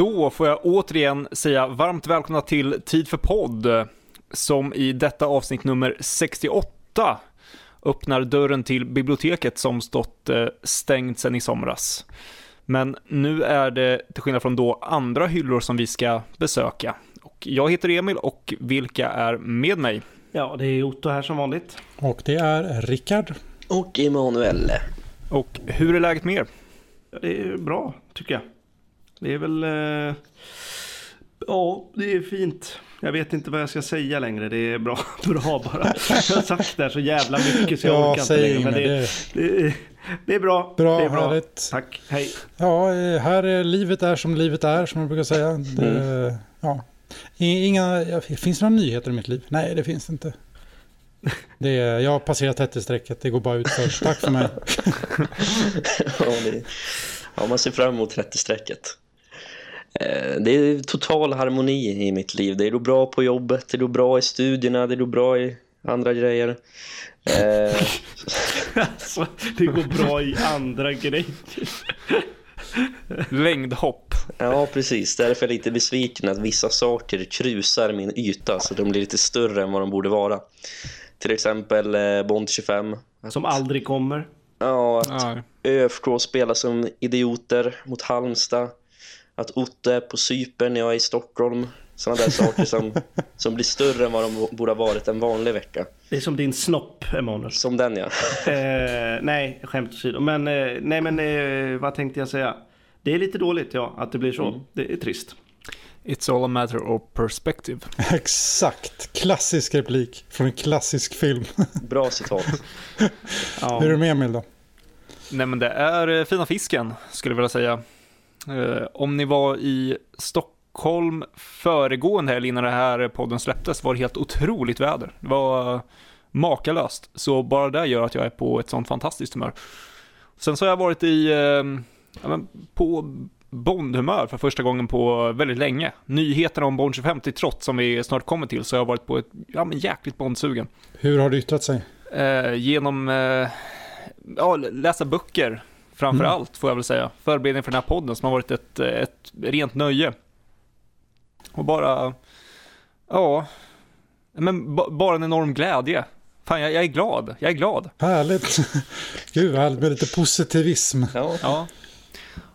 Då får jag återigen säga varmt välkomna till Tid för podd, som i detta avsnitt nummer 68 öppnar dörren till biblioteket som stått eh, stängt sedan i somras. Men nu är det, till skillnad från då, andra hyllor som vi ska besöka. Och jag heter Emil och vilka är med mig? Ja, det är Otto här som vanligt. Och det är Rickard. Och Emanuelle. Och hur är läget med er? Ja, det är bra, tycker jag. Det är väl... Eh... Ja, det är fint. Jag vet inte vad jag ska säga längre. Det är bra, bra bara. Jag har sagt det här så jävla mycket så jag Ja, orkar inte längre. Men det, det, är- det är bra. Bra, det är bra. härligt. Tack, hej. Ja, eh, här är livet är som livet är, som man brukar säga. Det, ja. Inga, finns det några nyheter i mitt liv? Nej, det finns det inte. Det är, jag har passerat 30-strecket, det går bara ut för. Tack för mig. ja, det, ja, man ser fram emot 30-strecket. Eh, Det är total harmoni i mitt liv. Det är då bra på jobbet, det är då bra i studierna, det är då bra i andra grejer. Eh, Alltså, det går bra i andra grejer. Längdhopp. Ja, precis. Därför är jag lite besviken att vissa saker krusar min yta så de blir lite större än vad de borde vara. Till exempel eh, Bond 25. Som aldrig kommer. Ja, att Ja, ÖFK spelar som idioter mot Halmstad. Att Otto är på Cypern när jag är i Stockholm. Sådana där saker som, som blir större än vad de borde ha varit en vanlig vecka. Det är som din snopp, Emanuel. Som den, ja. Eh, nej, skämt åsido. Men, eh, nej, men eh, vad tänkte jag säga? Det är lite dåligt, ja, att det blir så. Det är trist. It's all a matter of perspective. Exakt, klassisk replik från en klassisk film. Bra citat. Ja. Hur är det med Emil då? Nej men det är eh, fina fisken, skulle jag vilja säga. Eh, om ni var i Stockholm föregående helg innan den här podden släpptes var det helt otroligt väder. Det var makalöst. Så bara det gör att jag är på ett sånt fantastiskt humör. Sen så har jag varit i, eh, på Bondhumör för första gången på väldigt länge. Nyheterna om Bond 25 till trots som vi snart kommer till så har jag varit på ett, ja men jäkligt Bondsugen. Hur har det yttrat sig? Eh, genom eh, ja, läsa böcker framför Mm. allt får jag väl säga. Förberedning för den här podden som har varit ett, ett rent nöje. Och bara, ja, men ba, bara en enorm glädje. Fan, jag, jag är glad. Jag är glad. Härligt. Gud, vad härligt med lite positivism. Ja, Ja.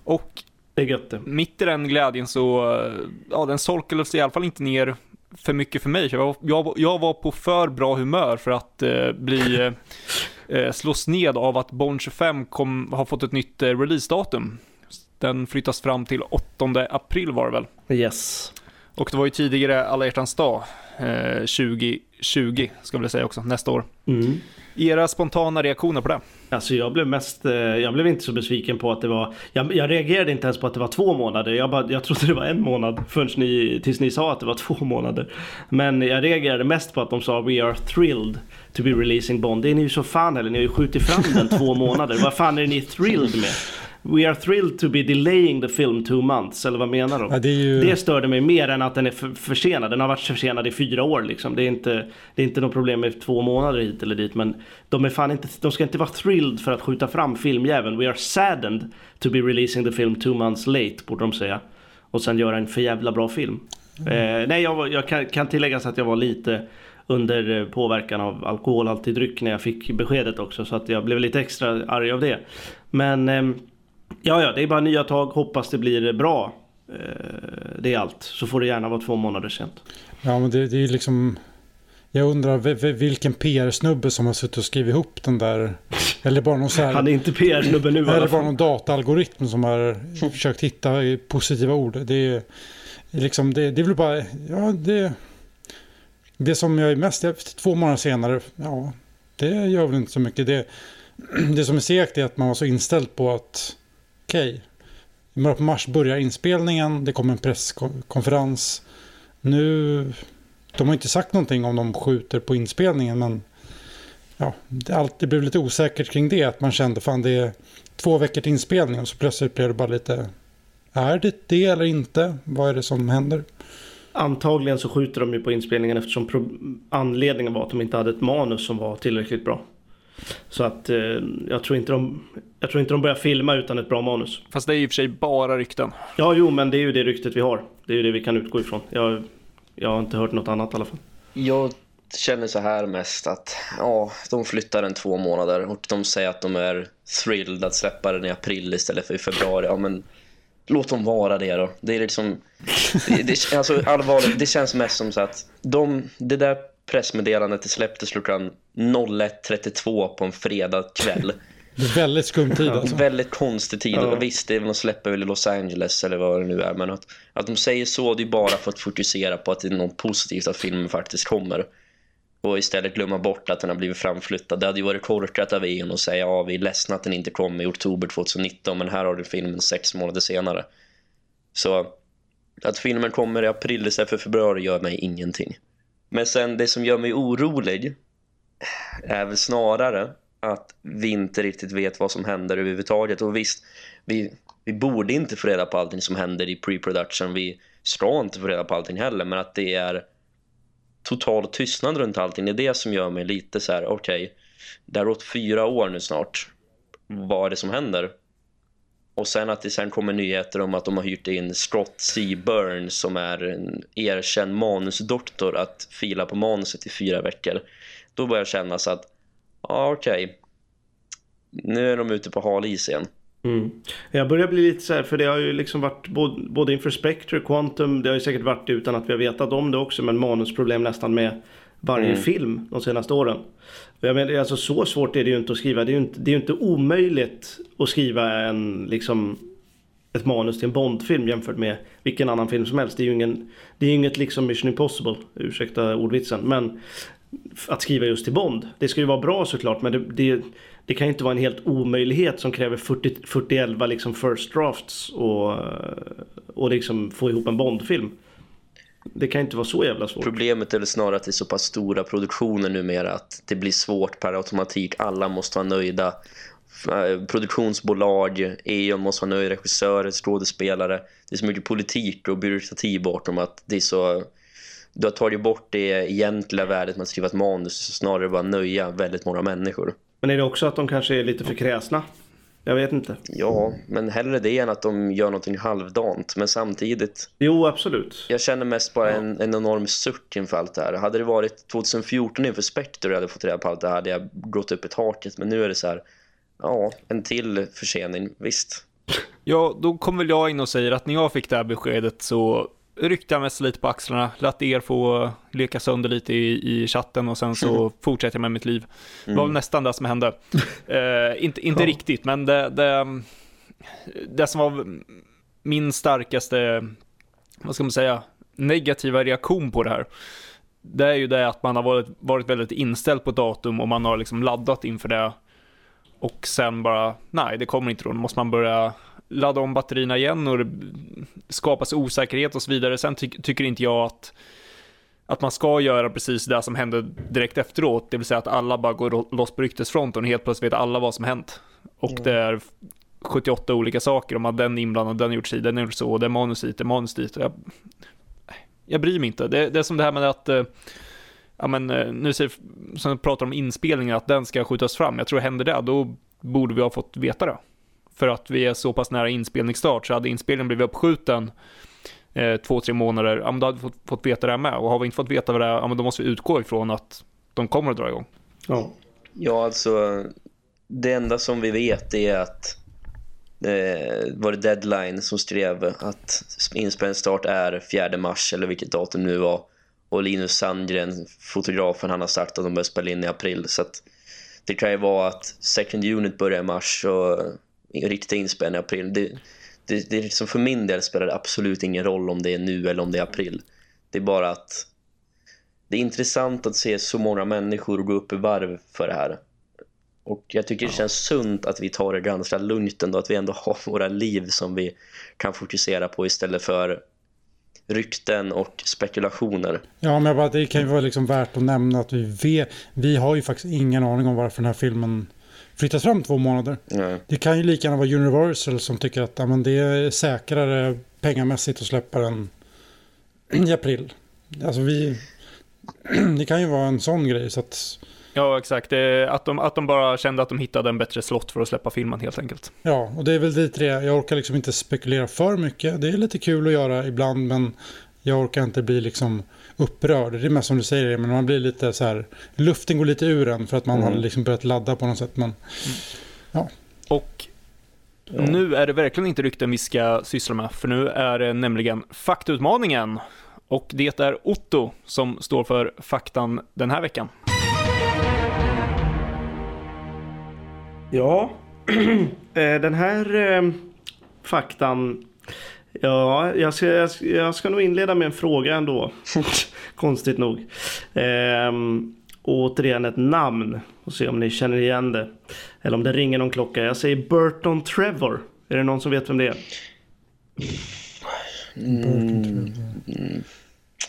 Och Det är gött det. mitt i den glädjen så, eh, ja, den solkades i alla fall inte ner för mycket för mig. Jag, var- jag, var- jag var på för bra humör för att eh, bli, eh, slås ned av att Bond 25 kom, har fått ett nytt eh, releasedatum. Den flyttas fram till 8 april var det väl. Yes. Och det var ju tidigare alla hjärtans dag, eh, 2020 ska vi säga också, nästa år. Mm. Era spontana reaktioner på det? Alltså jag blev mest, eh, jag blev inte så besviken på att det var, jag, jag reagerade inte ens på att det var två månader. Jag, bara, jag trodde det var en månad förrän ni, tills ni sa att det var två månader. Men jag reagerade mest på att de sa We are thrilled to be releasing Bond. Det är ni ju så fan eller ni har ju skjutit fram den två månader. Vad fan är ni thrilled med? We are thrilled to be delaying the film two months, eller vad menar de? Ja, det ju... Det störde mig mer än att den är för, försenad. Den har varit försenad i fyra år liksom. Det är inte, det är inte något problem med två månader hit eller dit. Men de, är fan inte, de ska inte vara thrilled för att skjuta fram filmjäveln. We are saddened to be releasing the film two months late, borde de säga. Och sen göra en för jävla bra film. Eh, nej, jag, jag kan, kan tillägga så att jag var lite under eh, påverkan av alkoholhaltig dryck när jag fick beskedet också. Så att jag blev lite extra arg av det. Men ehm, ja, ja, det är bara nya tag. Hoppas det blir bra. Eh, Det är allt. Så får det gärna vara två månader sent. Ja, men det, det är liksom... Jag undrar vi- vi- vilken PR-snubbe som har suttit och skrivit ihop den där... Eller bara någon så här... Han är inte PR-snubbe nu Eller bara någon dataalgoritm som har försökt hitta positiva ord. Det är liksom, det, det är väl bara, ja det... Det som jag är mest, två månader senare, ja, det gör väl inte så mycket. Det, det som är segt är att man var så inställd på att, okej, i början på mars börjar inspelningen, det kommer en presskonferens. Nu, de har inte sagt någonting om de skjuter på inspelningen, men ja, det, allt, det blev lite osäkert kring det. Att man kände fan det är två veckor till inspelning och så plötsligt blev det bara lite är det det eller inte? Vad är det som händer? Antagligen så skjuter de ju på inspelningen eftersom anledningen var att de inte hade ett manus som var tillräckligt bra. Så att eh, jag, tror inte de, jag tror inte de börjar filma utan ett bra manus. Fast det är ju i och för sig bara rykten. Ja, jo, men det är ju det ryktet vi har. Det är ju det vi kan utgå ifrån. Jag, jag har inte hört något annat i alla fall. Jag känner så här mest att ja, de flyttar en två månader och de säger att de är thrilled att släppa den i april istället för i februari. Ja, men låt dem vara det då. Det är liksom det, det, alltså allvarligt, det känns mest som så att de, det där pressmeddelandet det släpptes klockan 01.32 på en fredag kväll. Det är väldigt skum tid alltså. Väldigt konstig tid. Ja. Och visst, det är väl de släpper väl i Los Angeles eller vad det nu är. Men att, att de säger så, det är bara för att fokusera på att det är något positivt att filmen faktiskt kommer. Och istället glömma bort att den har blivit framflyttad. Det hade ju varit korkat av en och säga ja, vi är ledsna att den inte kom i oktober 2019. Men här har du filmen sex månader senare. Så att filmen kommer i april istället för februari gör mig ingenting. Men sen det som gör mig orolig är väl snarare att vi inte riktigt vet vad som händer överhuvudtaget. Och visst, vi, vi borde inte få reda på allting som händer i pre-production. Vi ska inte få reda på allting heller. Men att det är total tystnad runt allting. Det är det som gör mig lite så här, okej, det har gått fyra år nu snart. Vad är det som händer? Och sen att det sen kommer nyheter om att de har hyrt in Scott C. Burns som är en erkänd manusdoktor att fila på manuset i fyra veckor. Då börjar jag känna så att, ja okej, nu är de ute på hal is igen. Mm. Jag börjar bli lite så här, för det har ju liksom varit både, både inför Spectre, Quantum, det har ju säkert varit utan att vi har vetat om det också, men manusproblem nästan med varje Mm. film de senaste åren. Och jag menar, alltså så svårt är det ju inte att skriva. Det är ju inte, det är inte omöjligt att skriva en, liksom, ett manus till en Bondfilm jämfört med vilken annan film som helst. Det är ju ingen, det är inget liksom Mission Impossible, ursäkta ordvitsen, men att skriva just till Bond. Det ska ju vara bra såklart, men det, det, det kan ju inte vara en helt omöjlighet som kräver 40, 40 liksom first drafts och, och liksom få ihop en Bondfilm. Det kan inte vara så jävla svårt. Problemet är väl snarare att det är så pass stora produktioner numera att det blir svårt per automatik. Alla måste vara nöjda. Eh, produktionsbolag, EON måste vara nöjda, regissörer, skådespelare. Det är så mycket politik och byråkrati bakom att det är så... Du har tagit bort det egentliga värdet med att skriva ett manus snarare bara nöja väldigt många människor. Men är det också att de kanske är lite för kräsna? Jag vet inte. Ja, men hellre det än att de gör någonting halvdant. Men samtidigt, Jo, absolut. jag känner mest bara en, en enorm suck inför allt det här. Hade det varit 2014 inför Spectre jag hade fått reda på allt det här hade jag gått upp i taket. Men nu är det så här, ja, en till försening, visst. Ja, då kommer väl jag in och säger att när jag fick det här beskedet så ryckte jag mest lite på axlarna, lät er få leka sönder lite i, i chatten och sen så fortsätter jag med mitt liv. Det var väl nästan det som hände. Eh, inte inte Ja. riktigt, men det, det, det som var min starkaste, vad ska man säga, negativa reaktion på det här. Det är ju det att man har varit, varit väldigt inställd på datum och man har liksom laddat inför det. Och sen bara, nej det kommer inte då, då måste man börja ladda om batterierna igen och det skapas osäkerhet och så vidare. Sen ty tycker inte jag att, att man ska göra precis det som hände direkt efteråt, det vill säga att alla bara går loss på ryktesfronten och helt plötsligt vet alla vad som hänt. Och det är 78 olika saker om att den inblandad, den gjort si, den gjort så, det är manus hit, är manus dit. Jag, jag bryr mig inte. Det, det är som det här med att eh, Ja men eh, nu ser, som pratar om inspelningen, att den ska skjutas fram. Jag tror händer det, då borde vi ha fått veta det. För att vi är så pass nära inspelningsstart, så hade inspelningen blivit uppskjuten eh, två, tre månader, ja men då hade vi fått, fått veta det här med. Och har vi inte fått veta vad det är, ja men då måste vi utgå ifrån att de kommer att dra igång. Ja. Ja, alltså det enda som vi vet är att eh, var det Deadline som skrev att inspelningsstart är 4 mars eller vilket datum nu var. Och Linus Sandgren, fotografen, han har sagt att de börjar spela in i april. Så att det kan ju vara att Second Unit börjar i mars och riktiga inspelning i april. Det, det, det är liksom för min del spelar det absolut ingen roll om det är nu eller om det är april. Det är bara att det är intressant att se så många människor gå upp i varv för det här. Och jag tycker det känns sunt att vi tar det ganska lugnt ändå, att vi ändå har våra liv som vi kan fokusera på istället för rykten och spekulationer. Ja, men jag bara, det kan ju vara liksom värt att nämna att vi vet, vi har ju faktiskt ingen aning om varför den här filmen flyttas fram två månader. Ja. Det kan ju lika gärna vara Universal som tycker att ja, men det är säkrare pengamässigt att släppa den i april. Alltså vi... Det kan ju vara en sån grej så att Ja, exakt. Att, de, att de bara kände att de hittade en bättre slott för att släppa filmen helt enkelt. Ja, och det är väl dit det. Jag orkar liksom inte spekulera för mycket. Det är lite kul att göra ibland, men jag orkar inte bli liksom upprörd. Det är mest som du säger, men man blir lite så här, luften går lite ur en för att man Mm. har liksom börjat ladda på något sätt. Men Och Ja. nu är det verkligen inte rykten vi ska syssla med, för nu är det nämligen faktautmaningen. Och det är Otto som står för faktan den här veckan. Ja, eh, den här eh, faktan. Ja, jag ska, jag, ska, jag ska nog inleda med en fråga ändå. Konstigt nog. Ehm, återigen ett namn. Och se om ni känner igen det. Eller om det ringer någon klocka. Jag säger Burton Trevor. Är det någon som vet vem det är? Mm.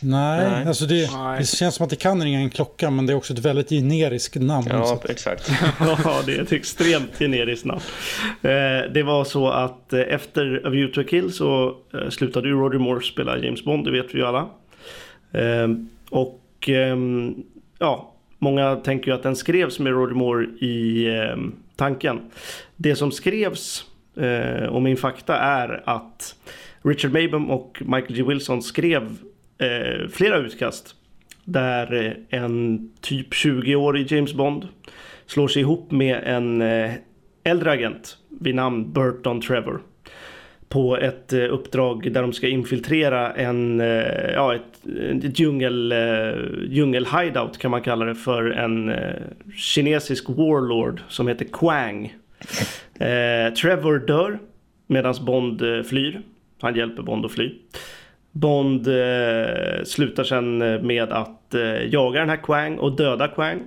Nej, Nej. alltså det, Nej. det känns som att det kan ringa en klocka, men det är också ett väldigt generiskt namn. Ja, så. exakt. Ja, det är ett extremt generiskt namn. Eh, det var så att eh, efter A View to a Kill så eh, slutade ju Roger Moore spela James Bond, det vet vi ju alla. Eh, och ehm, ja, många tänker ju att den skrevs med Roger Moore i ehm, tanken. Det som skrevs eh, och min fakta är att Richard Mabum och Michael G. Wilson skrev eh, flera utkast där eh, en typ 20-årig James Bond slår sig ihop med en eh, äldre agent vid namn Burton Trevor på ett eh, uppdrag där de ska infiltrera en, eh, ja, ett, ett djungel, eh, djungel-hideout kan man kalla det för en eh, kinesisk warlord som heter Quang. Eh, Trevor dör medan Bond eh, flyr. Han hjälper Bond att fly. Bond eh, slutar sen eh, med att eh, jaga den här Quang och döda Quang.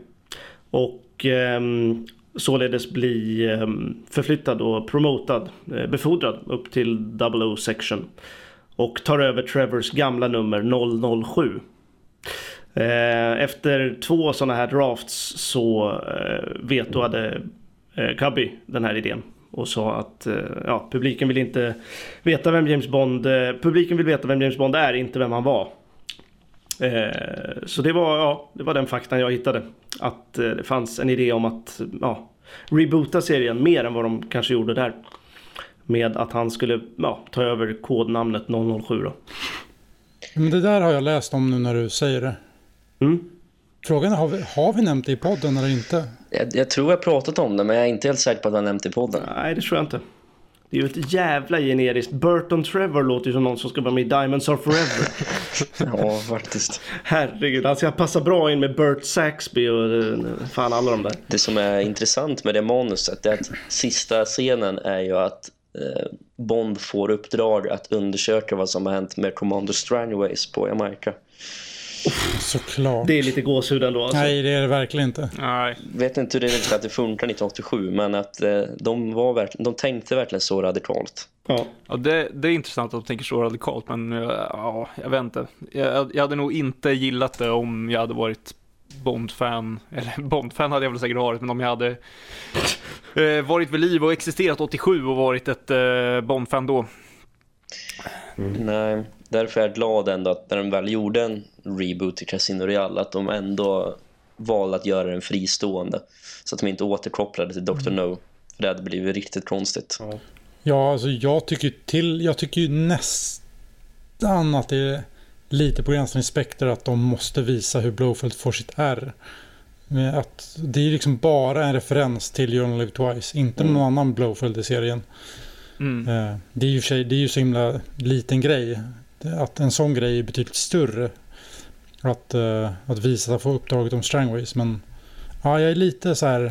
Och eh, således bli ehm, förflyttad och promotad, eh, befordrad upp till 00 section. Och tar över Trevors gamla nummer 007. Eh, efter två sådana här drafts så eh, vetoade eh, Cubby den här idén och sa att eh, ja, publiken vill inte veta vem James Bond, eh, publiken vill veta vem James Bond är, inte vem han var. Eh, så det var, ja, det var den faktan jag hittade. Att det fanns en idé om att ja, reboota serien mer än vad de kanske gjorde där. Med att han skulle ja, ta över kodnamnet 007 då. Men det där har jag läst om nu när du säger det. Mm. Frågan är, har vi, har vi nämnt det i podden eller inte? Jag, jag tror jag har pratat om det, men jag är inte helt säker på att jag har nämnt det i podden. Nej, det tror jag inte. Det är ju ett jävla generiskt. Burton Trevor låter ju som någon som ska vara med i Diamonds Are Forever. Ja, faktiskt. Herregud, han ska passa bra in med Burt Saxby och eh, fan alla de där. Det som är intressant med det manuset är att sista scenen är ju att eh, Bond får uppdrag att undersöka vad som har hänt med Commander Strangways på Jamaica. Såklart. Det är lite gåshud ändå alltså. Nej, det är det verkligen inte. Nej. Vet inte hur det är att det funkar 1987, men att eh, de, var verkligen, de tänkte verkligen så radikalt. Ja. Ja, det, det är intressant att de tänker så radikalt, men eh, ja, jag vet inte. Jag, jag hade nog inte gillat det om jag hade varit Bond-fan, eller Bond-fan hade jag väl säkert varit, men om jag hade eh, varit vid liv och existerat 87 och varit ett eh, Bond-fan då. Nej, därför är jag glad ändå att när de väl gjorde en reboot till Casino Royale att de ändå valde att göra den fristående. Så att de inte återkopplade till Dr. No. För det hade blivit riktigt konstigt. Ja, alltså jag tycker till, jag tycker ju nästan att det är lite på gränsen i Spectre att de måste visa hur Blowfield får sitt R. Med Att det är liksom bara en referens till You Live Twice, inte någon annan Blowfield i serien. Mm. Eh, Det är ju, för sig, det är ju så himla liten grej. Att en sån grej är betydligt större. Att, eh, att visa att få uppdraget om Strangways. Men ja, jag är lite så här.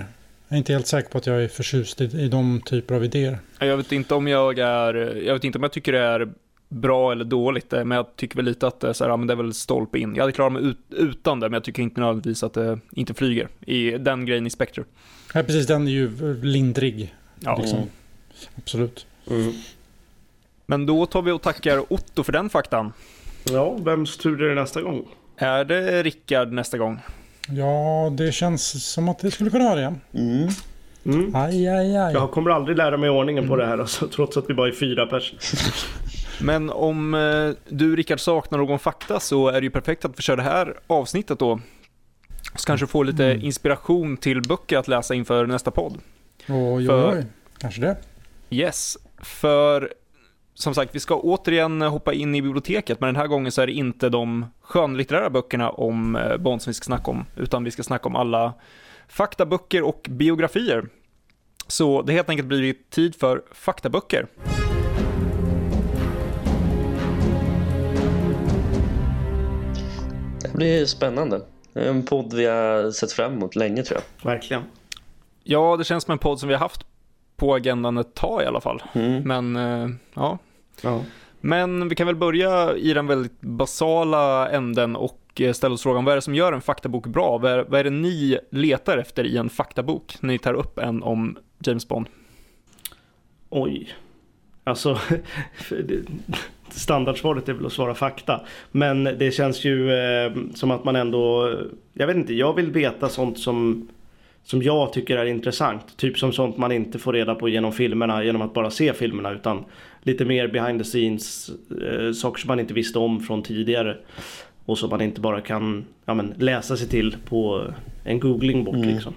Jag är inte helt säker på att jag är förtjust i, i de typer av idéer. Jag vet inte om jag är, jag vet inte om jag tycker det är bra eller dåligt, eh, men jag tycker väl lite att det är, så här, ja, men det är väl stolpe in. Jag hade klarat mig ut, utan det, men jag tycker inte nödvändigtvis att det inte flyger i den grejen i Spectre. Ja, precis. Den är ju lindrig. Ja. Liksom. Mm. Absolut. Mm. Men då tar vi och tackar Otto för den faktan. ja, vems tur är det nästa gång? Är det Rickard nästa gång? Ja, det känns som att det skulle kunna vara det. Mm. Mm. Aj, aj, aj. Jag kommer aldrig lära mig ordningen på det här alltså, trots att vi bara är fyra pers. Men om eh, du Rickard saknar någon fakta så är det ju perfekt att vi kör det här avsnittet då. Så kanske få lite Mm. inspiration till böcker att läsa inför nästa podd. Oj, oj, oj. Kanske det. Yes, för som sagt, vi ska återigen hoppa in i biblioteket, men den här gången så är det inte de skönlitterära böckerna om eh, Bond som vi ska snacka om, utan vi ska snacka om alla faktaböcker och biografier. Så det har helt enkelt blivit tid för faktaböcker. Det blir spännande. En podd vi har sett fram emot länge tror jag. Verkligen. Ja, det känns som en podd som vi har haft på agendan ett tag i alla fall. Mm. Men eh, ja, Ja. Men vi kan väl börja i den väldigt basala änden och eh, ställa oss frågan vad är det som gör en faktabok bra? Vad är, vad är det ni letar efter i en faktabok när ni tar upp en om James Bond? Oj. Alltså, standardsvaret är väl att svara fakta. Men det känns ju eh, som att man ändå, jag vet inte, jag vill veta sånt som, som jag tycker är intressant. Typ som sånt man inte får reda på genom filmerna, genom att bara se filmerna. Utan lite mer behind the scenes, eh, saker som man inte visste om från tidigare. Och som man inte bara kan ja, men, läsa sig till på en googling bort Mm. liksom.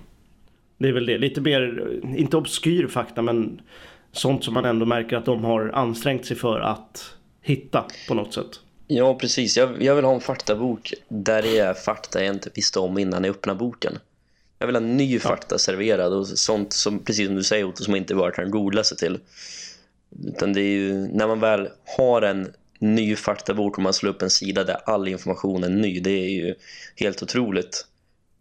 Det är väl det, lite mer, inte obskyr fakta men sånt som man ändå märker att de har ansträngt sig för att hitta på något sätt. Ja, precis. Jag, jag vill ha en faktabok där det är fakta jag inte visste om innan jag öppnar boken. Jag vill ha ny fakta serverad och sånt som, precis som du säger Otto, som inte bara kan googla sig till. Utan det är ju när man väl har en ny faktabok och man slår upp en sida där all information är ny. Det är ju helt otroligt.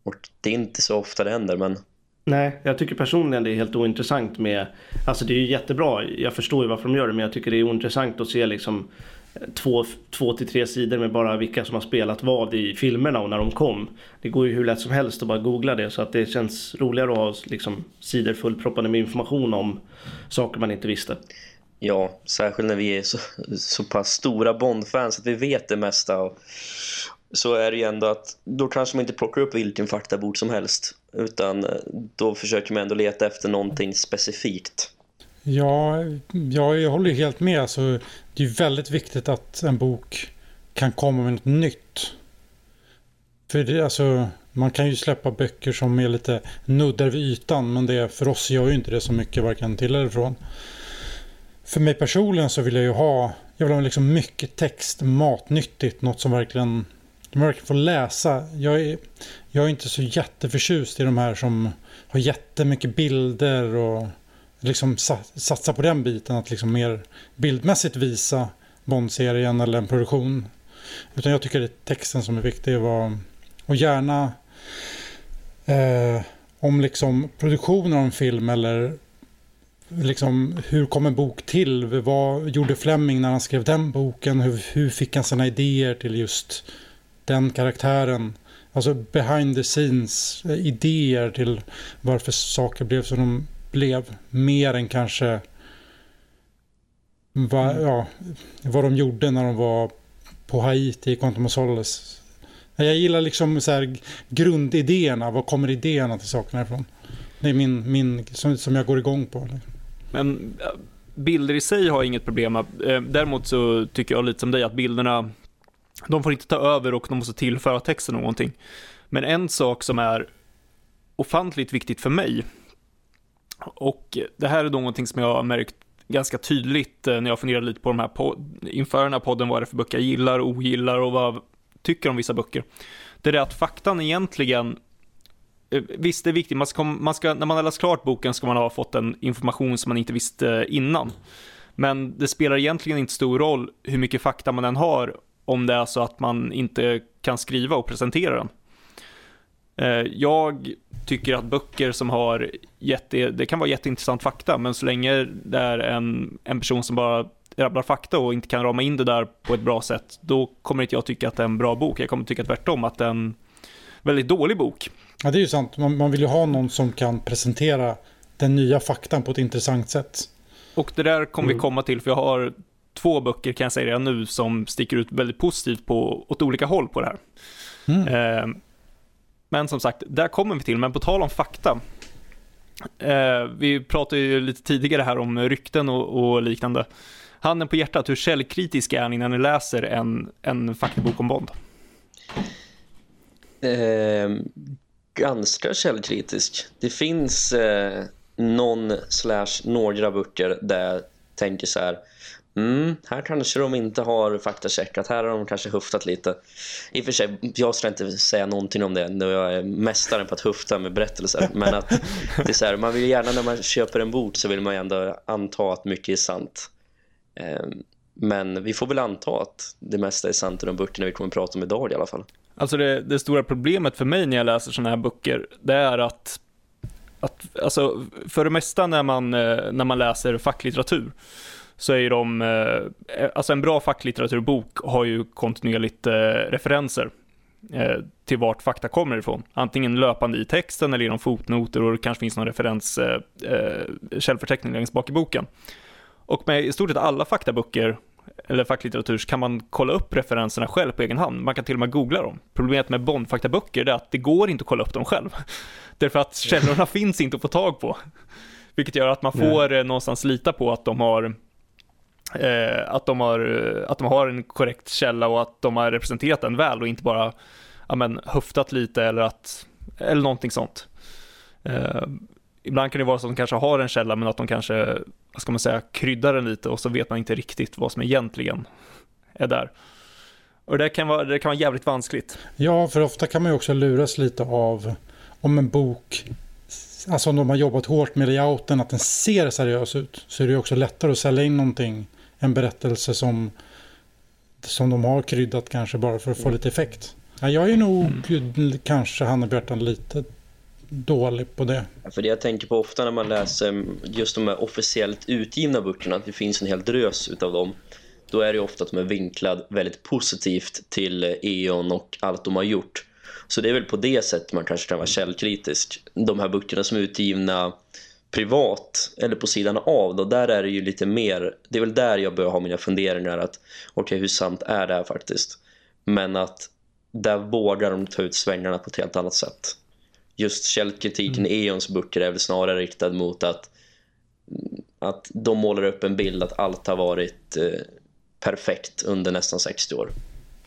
Och det är inte så ofta det händer, men Nej, jag tycker personligen det är helt ointressant med, alltså det är ju jättebra, jag förstår ju varför de gör det, men jag tycker det är ointressant att se liksom eh, två, två till tre sidor med bara vilka som har spelat vad i filmerna och när de kom. Det går ju hur lätt som helst att bara googla det så att det känns roligare att ha liksom sidor fullproppade med information om saker man inte visste. Ja, särskilt när vi är så, så pass stora Bond-fans att vi vet det mesta. Och så är det ju ändå att då kanske man inte plockar upp vilken faktabok som helst. Utan eh, då försöker man ändå leta efter någonting specifikt. Ja, ja, jag håller ju helt med. Alltså, det är ju väldigt viktigt att en bok kan komma med något nytt. För det, alltså, man kan ju släppa böcker som är lite nuddar vid ytan, men det, för oss gör ju inte det så mycket varken till eller från. För mig personligen så vill jag ju ha, jag vill ha liksom mycket text, matnyttigt, något som verkligen, man verkligen får läsa. Jag är, jag är inte så jätteförtjust i de här som har jättemycket bilder och liksom satsa på den biten. Att liksom mer bildmässigt visa Bond-serien eller en produktion. Utan jag tycker det är texten som är viktig. Och, och gärna eh, om liksom produktionen av en film eller liksom hur kom en bok till? Vad gjorde Fleming när han skrev den boken? Hur, hur fick han sina idéer till just den karaktären? Alltså behind the scenes eh, idéer till varför saker blev som de blev. Mer än kanske va, ja, vad de gjorde när de var på Haiti i Quantum of Solace. Jag gillar liksom så här grundidéerna. Var kommer idéerna till sakerna ifrån? Det är min, min som, som jag går igång på. Men eh, bilder i sig har jag inget problem med. Däremot så tycker jag lite som dig att bilderna, de får inte ta över och de måste tillföra texten någonting. Men en sak som är ofantligt viktigt för mig, och det här är någonting som jag har märkt ganska tydligt eh, när jag funderar lite på de här pod- inför den här podden, vad är det för böcker jag gillar och ogillar och vad jag tycker om vissa böcker. Det är det att faktan egentligen Eh, visst, det är viktigt. Man ska, man ska, när man har läst klart boken ska man ha fått en information som man inte visste innan. Men det spelar egentligen inte stor roll hur mycket fakta man än har om det är så att man inte kan skriva och presentera den. Eh, jag tycker att böcker som har jätte, det kan vara jätteintressant fakta, men så länge det är en, en person som bara rabblar fakta och inte kan rama in det där på ett bra sätt, då kommer inte jag tycka att det är en bra bok. Jag kommer tycka tvärtom, att den väldigt dålig bok. Ja, det är ju sant. Man, man vill ju ha någon som kan presentera den nya faktan på ett intressant sätt. Och det där kommer Mm. vi komma till, för jag har två böcker kan jag säga redan nu som sticker ut väldigt positivt på, åt olika håll på det här. Mm. Eh, men som sagt, där kommer vi till. Men på tal om fakta. Eh, vi pratade ju lite tidigare här om rykten och, och liknande. Handen på hjärtat, hur källkritiska är ni när ni läser en, en faktabok om Bond? Eh, ganska källkritisk. Det finns eh, någon slash några böcker där jag tänker så här Mm, här kanske de inte har faktacheckat. Här har de kanske huftat lite. I och för sig, jag ska inte säga någonting om det. Jag är mästaren på att hufta med berättelser. Men att det är så här, man vill gärna när man köper en bok så vill man ändå anta att mycket är sant. Ehm, men vi får väl anta att det mesta är sant i de böckerna vi kommer att prata om idag i alla fall. Alltså det, det stora problemet för mig när jag läser sådana här böcker, det är att, att alltså för det mesta när man, eh, när man läser facklitteratur så är ju de, eh, eh, alltså en bra facklitteraturbok har ju kontinuerligt referenser till vart fakta kommer ifrån. Antingen löpande i texten eller genom fotnoter och det kanske finns någon referens källförteckning längst bak i boken. Och med i stort sett alla faktaböcker eller facklitteratur så kan man kolla upp referenserna själv på egen hand. Man kan till och med googla dem. Problemet med Bondfaktaböcker är att det går inte att kolla upp dem själv. Därför att källorna finns inte att få tag på. Vilket gör att man får Nej. Eh, någonstans lita på att de har eh, att, de har, att de har en korrekt källa och att de har representerat den väl och inte bara ja, men, höftat lite eller, att, eller någonting sånt. Eh, ibland kan det vara så att de kanske har en källa men att de kanske, vad ska man säga, kryddar den lite och så vet man inte riktigt vad som egentligen är där. Och det kan vara, det kan vara jävligt vanskligt. Ja, för ofta kan man ju också luras lite av om en bok, alltså om de har jobbat hårt med layouten, att den ser seriös ut, så är det också lättare att sälja in någonting, en berättelse som, som de har kryddat kanske bara för att få lite effekt. Ja, jag är nog mm. kanske, Hanna Björtan, lite dålig på det. För det jag tänker på ofta när man läser just de här officiellt utgivna böckerna, att det finns en hel drös utav dem, då är det ofta att de är vinklad väldigt positivt till E.ON och allt de har gjort. Så det är väl på det sättet man kanske kan vara källkritisk. De här böckerna som är utgivna privat eller på sidan av då, där är det ju lite mer, det är väl där jag börjar ha mina funderingar att okej okay, hur sant är det här faktiskt men att där vågar de ta ut svängarna på ett helt annat sätt just källkritiken mm. i Eons böcker är väl snarare riktad mot att, att de målar upp en bild att allt har varit eh, perfekt under nästan 60 år.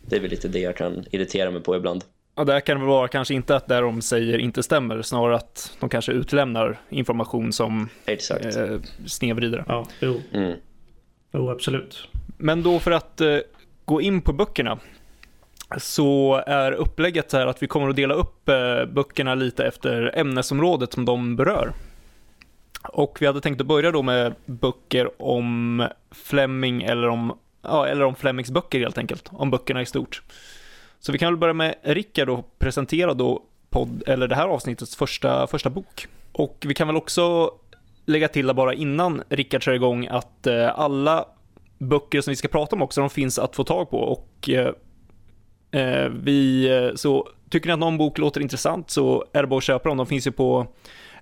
Det är väl lite det jag kan irritera mig på ibland. Ja, det kan väl vara kanske inte att det de säger inte stämmer, snarare att de kanske utlämnar information som Exakt. Eh, snedvrider. Ja, jo. Mm. Jo, absolut. Men då för att eh, gå in på böckerna så är upplägget så här att vi kommer att dela upp eh, böckerna lite efter ämnesområdet som de berör. Och vi hade tänkt att börja då med böcker om Fleming eller om, ja, eller om Flemings böcker helt enkelt, om böckerna i stort. Så vi kan väl börja med Rickard och presentera då podd, eller det här avsnittets första, första bok. Och vi kan väl också lägga till bara innan Rickard kör igång att eh, alla böcker som vi ska prata om också, de finns att få tag på och eh, Eh, vi, eh, så tycker ni att någon bok låter intressant så är det bara att köpa dem. De finns ju på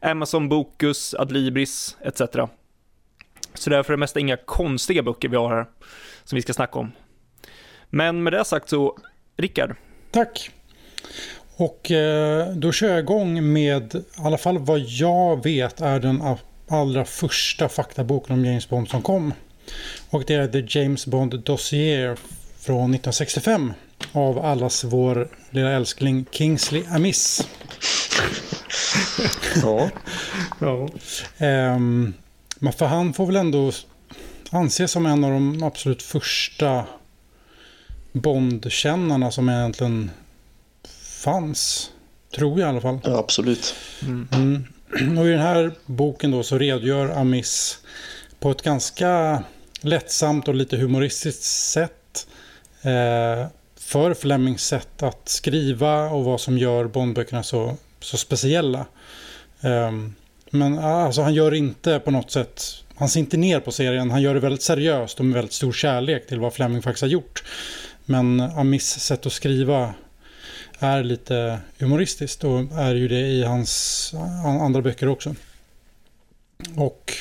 Amazon, Bokus, Adlibris etc. Så det är för det mesta inga konstiga böcker vi har här som vi ska snacka om. Men med det sagt så, Rickard. Tack. Och eh, då kör jag igång med, i alla fall vad jag vet är den allra första faktaboken om James Bond som kom. Och det är The James Bond Dossier från 1965 av allas vår lilla älskling Kingsley Amis. ja. ja. Um, men för han får väl ändå anses som en av de absolut första Bondkännarna som egentligen fanns. Tror jag i alla fall. Ja, absolut. Mm. Mm. Och i den här boken då så redogör Amis på ett ganska lättsamt och lite humoristiskt sätt eh, för Flemings sätt att skriva och vad som gör Bondböckerna så, så speciella. Um, men alltså, han gör inte på något sätt, han ser inte ner på serien, han gör det väldigt seriöst och med väldigt stor kärlek till vad Fleming faktiskt har gjort. Men Amis sätt att skriva är lite humoristiskt och är ju det i hans andra böcker också. Och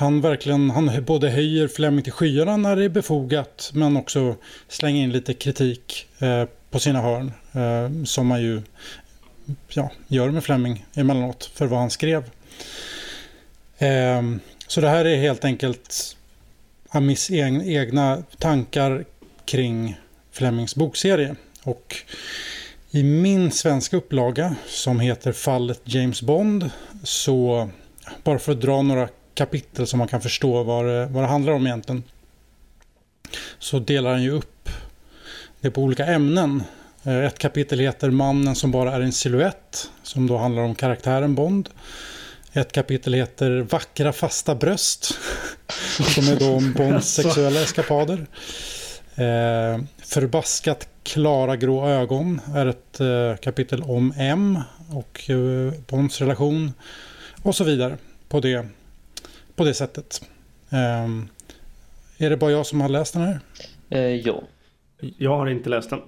han verkligen, han både höjer Fleming till skyarna när det är befogat men också slänger in lite kritik eh, på sina hörn eh, som man ju ja, gör med Fleming emellanåt för vad han skrev. Eh, så det här är helt enkelt Amis egna tankar kring Flemings bokserie och I min svenska upplaga som heter Fallet James Bond så bara för att dra några kapitel som man kan förstå vad det, vad det handlar om egentligen så delar han ju upp det på olika ämnen. Eh, ett kapitel heter Mannen som bara är en siluett som då handlar om karaktären Bond. Ett kapitel heter Vackra fasta bröst som är då om Bonds sexuella eskapader. Eh, förbaskat klara grå ögon är ett eh, kapitel om M och eh, Bonds relation och så vidare på det, på det sättet. Eh, är det bara jag som har läst den här? Eh, ja. Jag har inte läst den.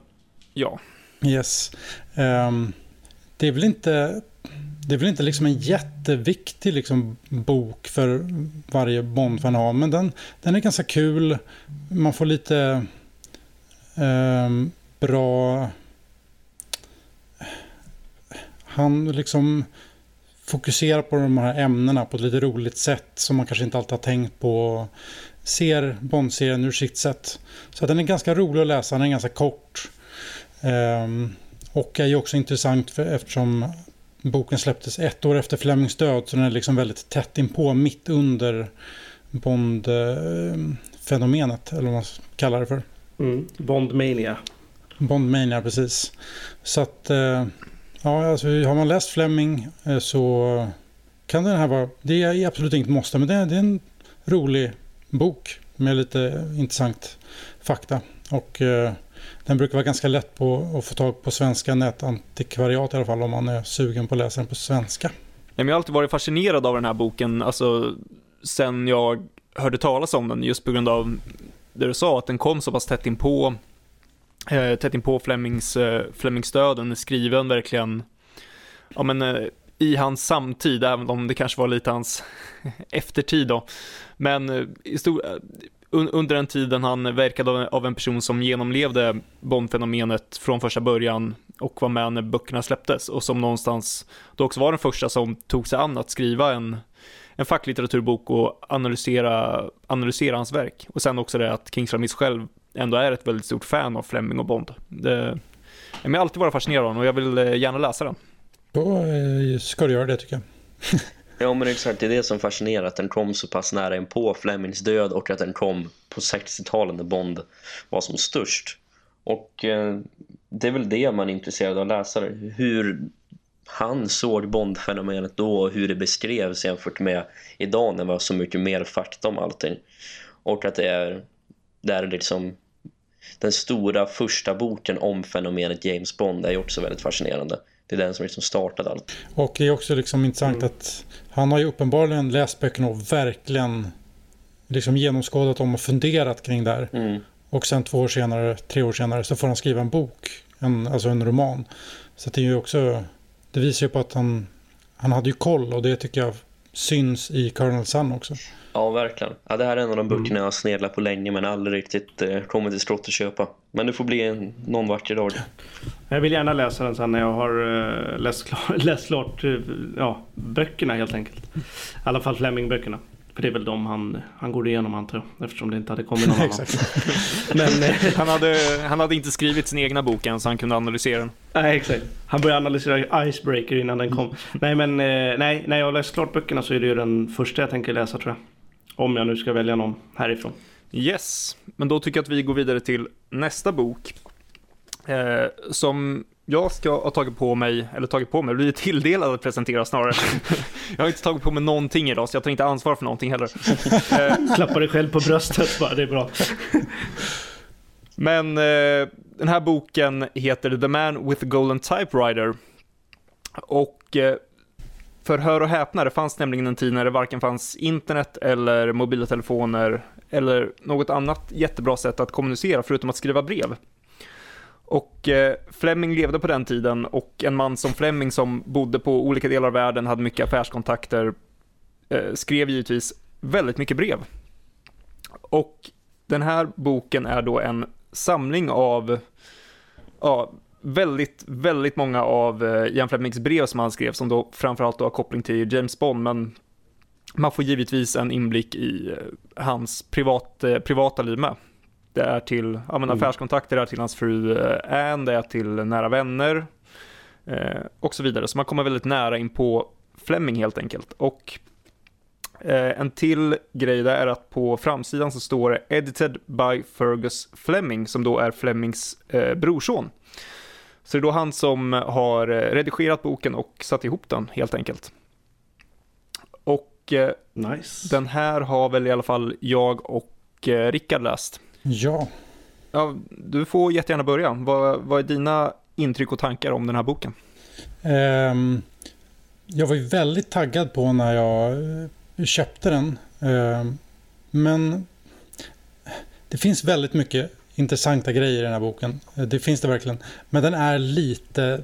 Ja. Yes. Um, det är väl inte, det är väl inte liksom en jätteviktig liksom bok för varje Bond-fan har, men den, den är ganska kul. Man får lite um, bra... Han liksom fokuserar på de här ämnena på ett lite roligt sätt som man kanske inte alltid har tänkt på. Ser Bond-serien ur sitt sätt. Så den är ganska rolig att läsa, den är ganska kort. Um, och är ju också intressant för, eftersom boken släpptes ett år efter Flemings död så den är liksom väldigt tätt inpå mitt under Bond-fenomenet eller vad man kallar det för. Mm. Bondmania. Bondmania, precis. Så att, uh, ja, alltså, har man läst Fleming eh, så kan den här vara, det är absolut inget måste, men det är, det är en rolig bok med lite intressant fakta. Och eh, den brukar vara ganska lätt på att få tag på svenska nätantikvariat i alla fall om man är sugen på att läsa den på svenska. Jag har alltid varit fascinerad av den här boken, alltså sen jag hörde talas om den, just på grund av det du sa, att den kom så pass tätt inpå, eh, tätt inpå Flemings, eh, Flemings död, den är skriven verkligen, ja men eh, i hans samtid, även om det kanske var lite hans eftertid då. Men eh, i stor, eh, under den tiden han verkade av en person som genomlevde Bondfenomenet från första början och var med när böckerna släpptes och som någonstans då också var den första som tog sig an att skriva en, en facklitteraturbok och analysera, analysera hans verk. Och sen också det att Kingsley själv ändå är ett väldigt stort fan av Fleming och Bond. Det, jag har alltid varit fascinerad av den och jag vill eh, gärna läsa den. Då eh, ska du göra det tycker jag. Ja men exakt, det är det som fascinerar att den kom så pass nära in på Flemings död och att den kom på 60-talet när Bond var som störst. Och eh, det är väl det man är intresserad av läsare. Hur han såg Bond-fenomenet då och hur det beskrevs jämfört med idag när det var så mycket mer fakta om allting. Och att det är, det är liksom den stora första boken om fenomenet James Bond är ju också väldigt fascinerande. Det är den som liksom startade allt. Och det är också liksom intressant mm. att han har ju uppenbarligen läst böckerna och verkligen liksom genomskådat dem och funderat kring det här. Mm. Och sen två år senare, tre år senare så får han skriva en bok, en, alltså en roman. Så det är ju också, det visar ju på att han, han hade ju koll och det tycker jag syns i Colonel Sun också. Ja, verkligen. Ja, det här är en av de böckerna jag har snedlat på länge men aldrig riktigt eh, kommit till skott att köpa. Men det får bli en, någon vacker dag. Jag vill gärna läsa den sen när jag har uh, läst, klart, läst klart uh, ja, böckerna helt enkelt. I alla fall Fleming-böckerna. För det är väl de han, han går igenom antar jag. Eftersom det inte hade kommit någon annan. Men, eh, han, hade, han hade inte skrivit sin egna bok än så han kunde analysera den. Nej exakt. Han började analysera Icebreaker innan den kom. nej men nej, när jag har läst klart böckerna så är det ju den första jag tänker läsa tror jag. Om jag nu ska välja någon härifrån. Yes, men då tycker jag att vi går vidare till nästa bok. Eh, som jag ska ha tagit på mig, eller tagit på mig, blivit tilldelad att presentera snarare. jag har inte tagit på mig någonting idag, så jag tar inte ansvar för någonting heller. Eh, Klappar dig själv på bröstet bara, det är bra. Men eh, den här boken heter The Man with the Golden Typewriter. Och eh, för hör och häpna, det fanns nämligen en tid när det varken fanns internet eller mobila telefoner eller något annat jättebra sätt att kommunicera förutom att skriva brev. Och eh, Fleming levde på den tiden och en man som Fleming som bodde på olika delar av världen, hade mycket affärskontakter, eh, skrev givetvis väldigt mycket brev. Och den här boken är då en samling av ja, väldigt, väldigt många av eh, Jan Flemings brev som han skrev som då framförallt då har koppling till James Bond men man får givetvis en inblick i eh, hans privat, eh, privata liv med det är till ja, men affärskontakter, det är till hans fru eh, Anne, det är till nära vänner eh, och så vidare. Så man kommer väldigt nära in på Fleming helt enkelt. Och eh, en till grej där är att på framsidan så står det Edited by Fergus Fleming som då är Flemings eh, brorson. Så det är då han som har eh, redigerat boken och satt ihop den helt enkelt. Och eh, Nice. den här har väl i alla fall jag och Rickard läst. Ja, Ja, du får jättegärna börja. Vad, vad är dina intryck och tankar om den här boken? Ehm, jag var ju väldigt taggad på när jag eh, köpte den. Ehm, men det finns väldigt mycket intressanta grejer i den här boken. Eh, Det finns det verkligen. Men den är lite...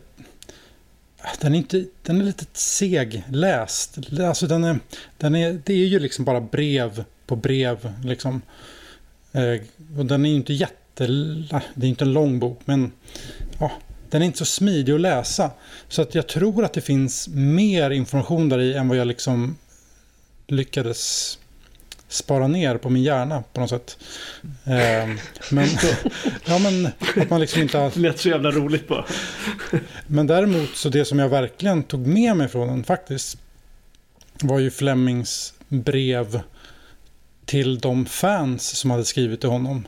Den är, inte, den är lite segläst. Alltså den är, den är, det är ju liksom bara brev på brev. Liksom. Eh, och den är ju inte jätte... Det är inte en lång bok, men ja, den är inte så smidig att läsa. Så att jag tror att det finns mer information där i än vad jag liksom lyckades spara ner på min hjärna på något sätt. Eh, men, ja, men att man liksom inte har... Det lät så jävla roligt bara. Men däremot så det som jag verkligen tog med mig från den faktiskt var ju Flemings brev till de fans som hade skrivit till honom.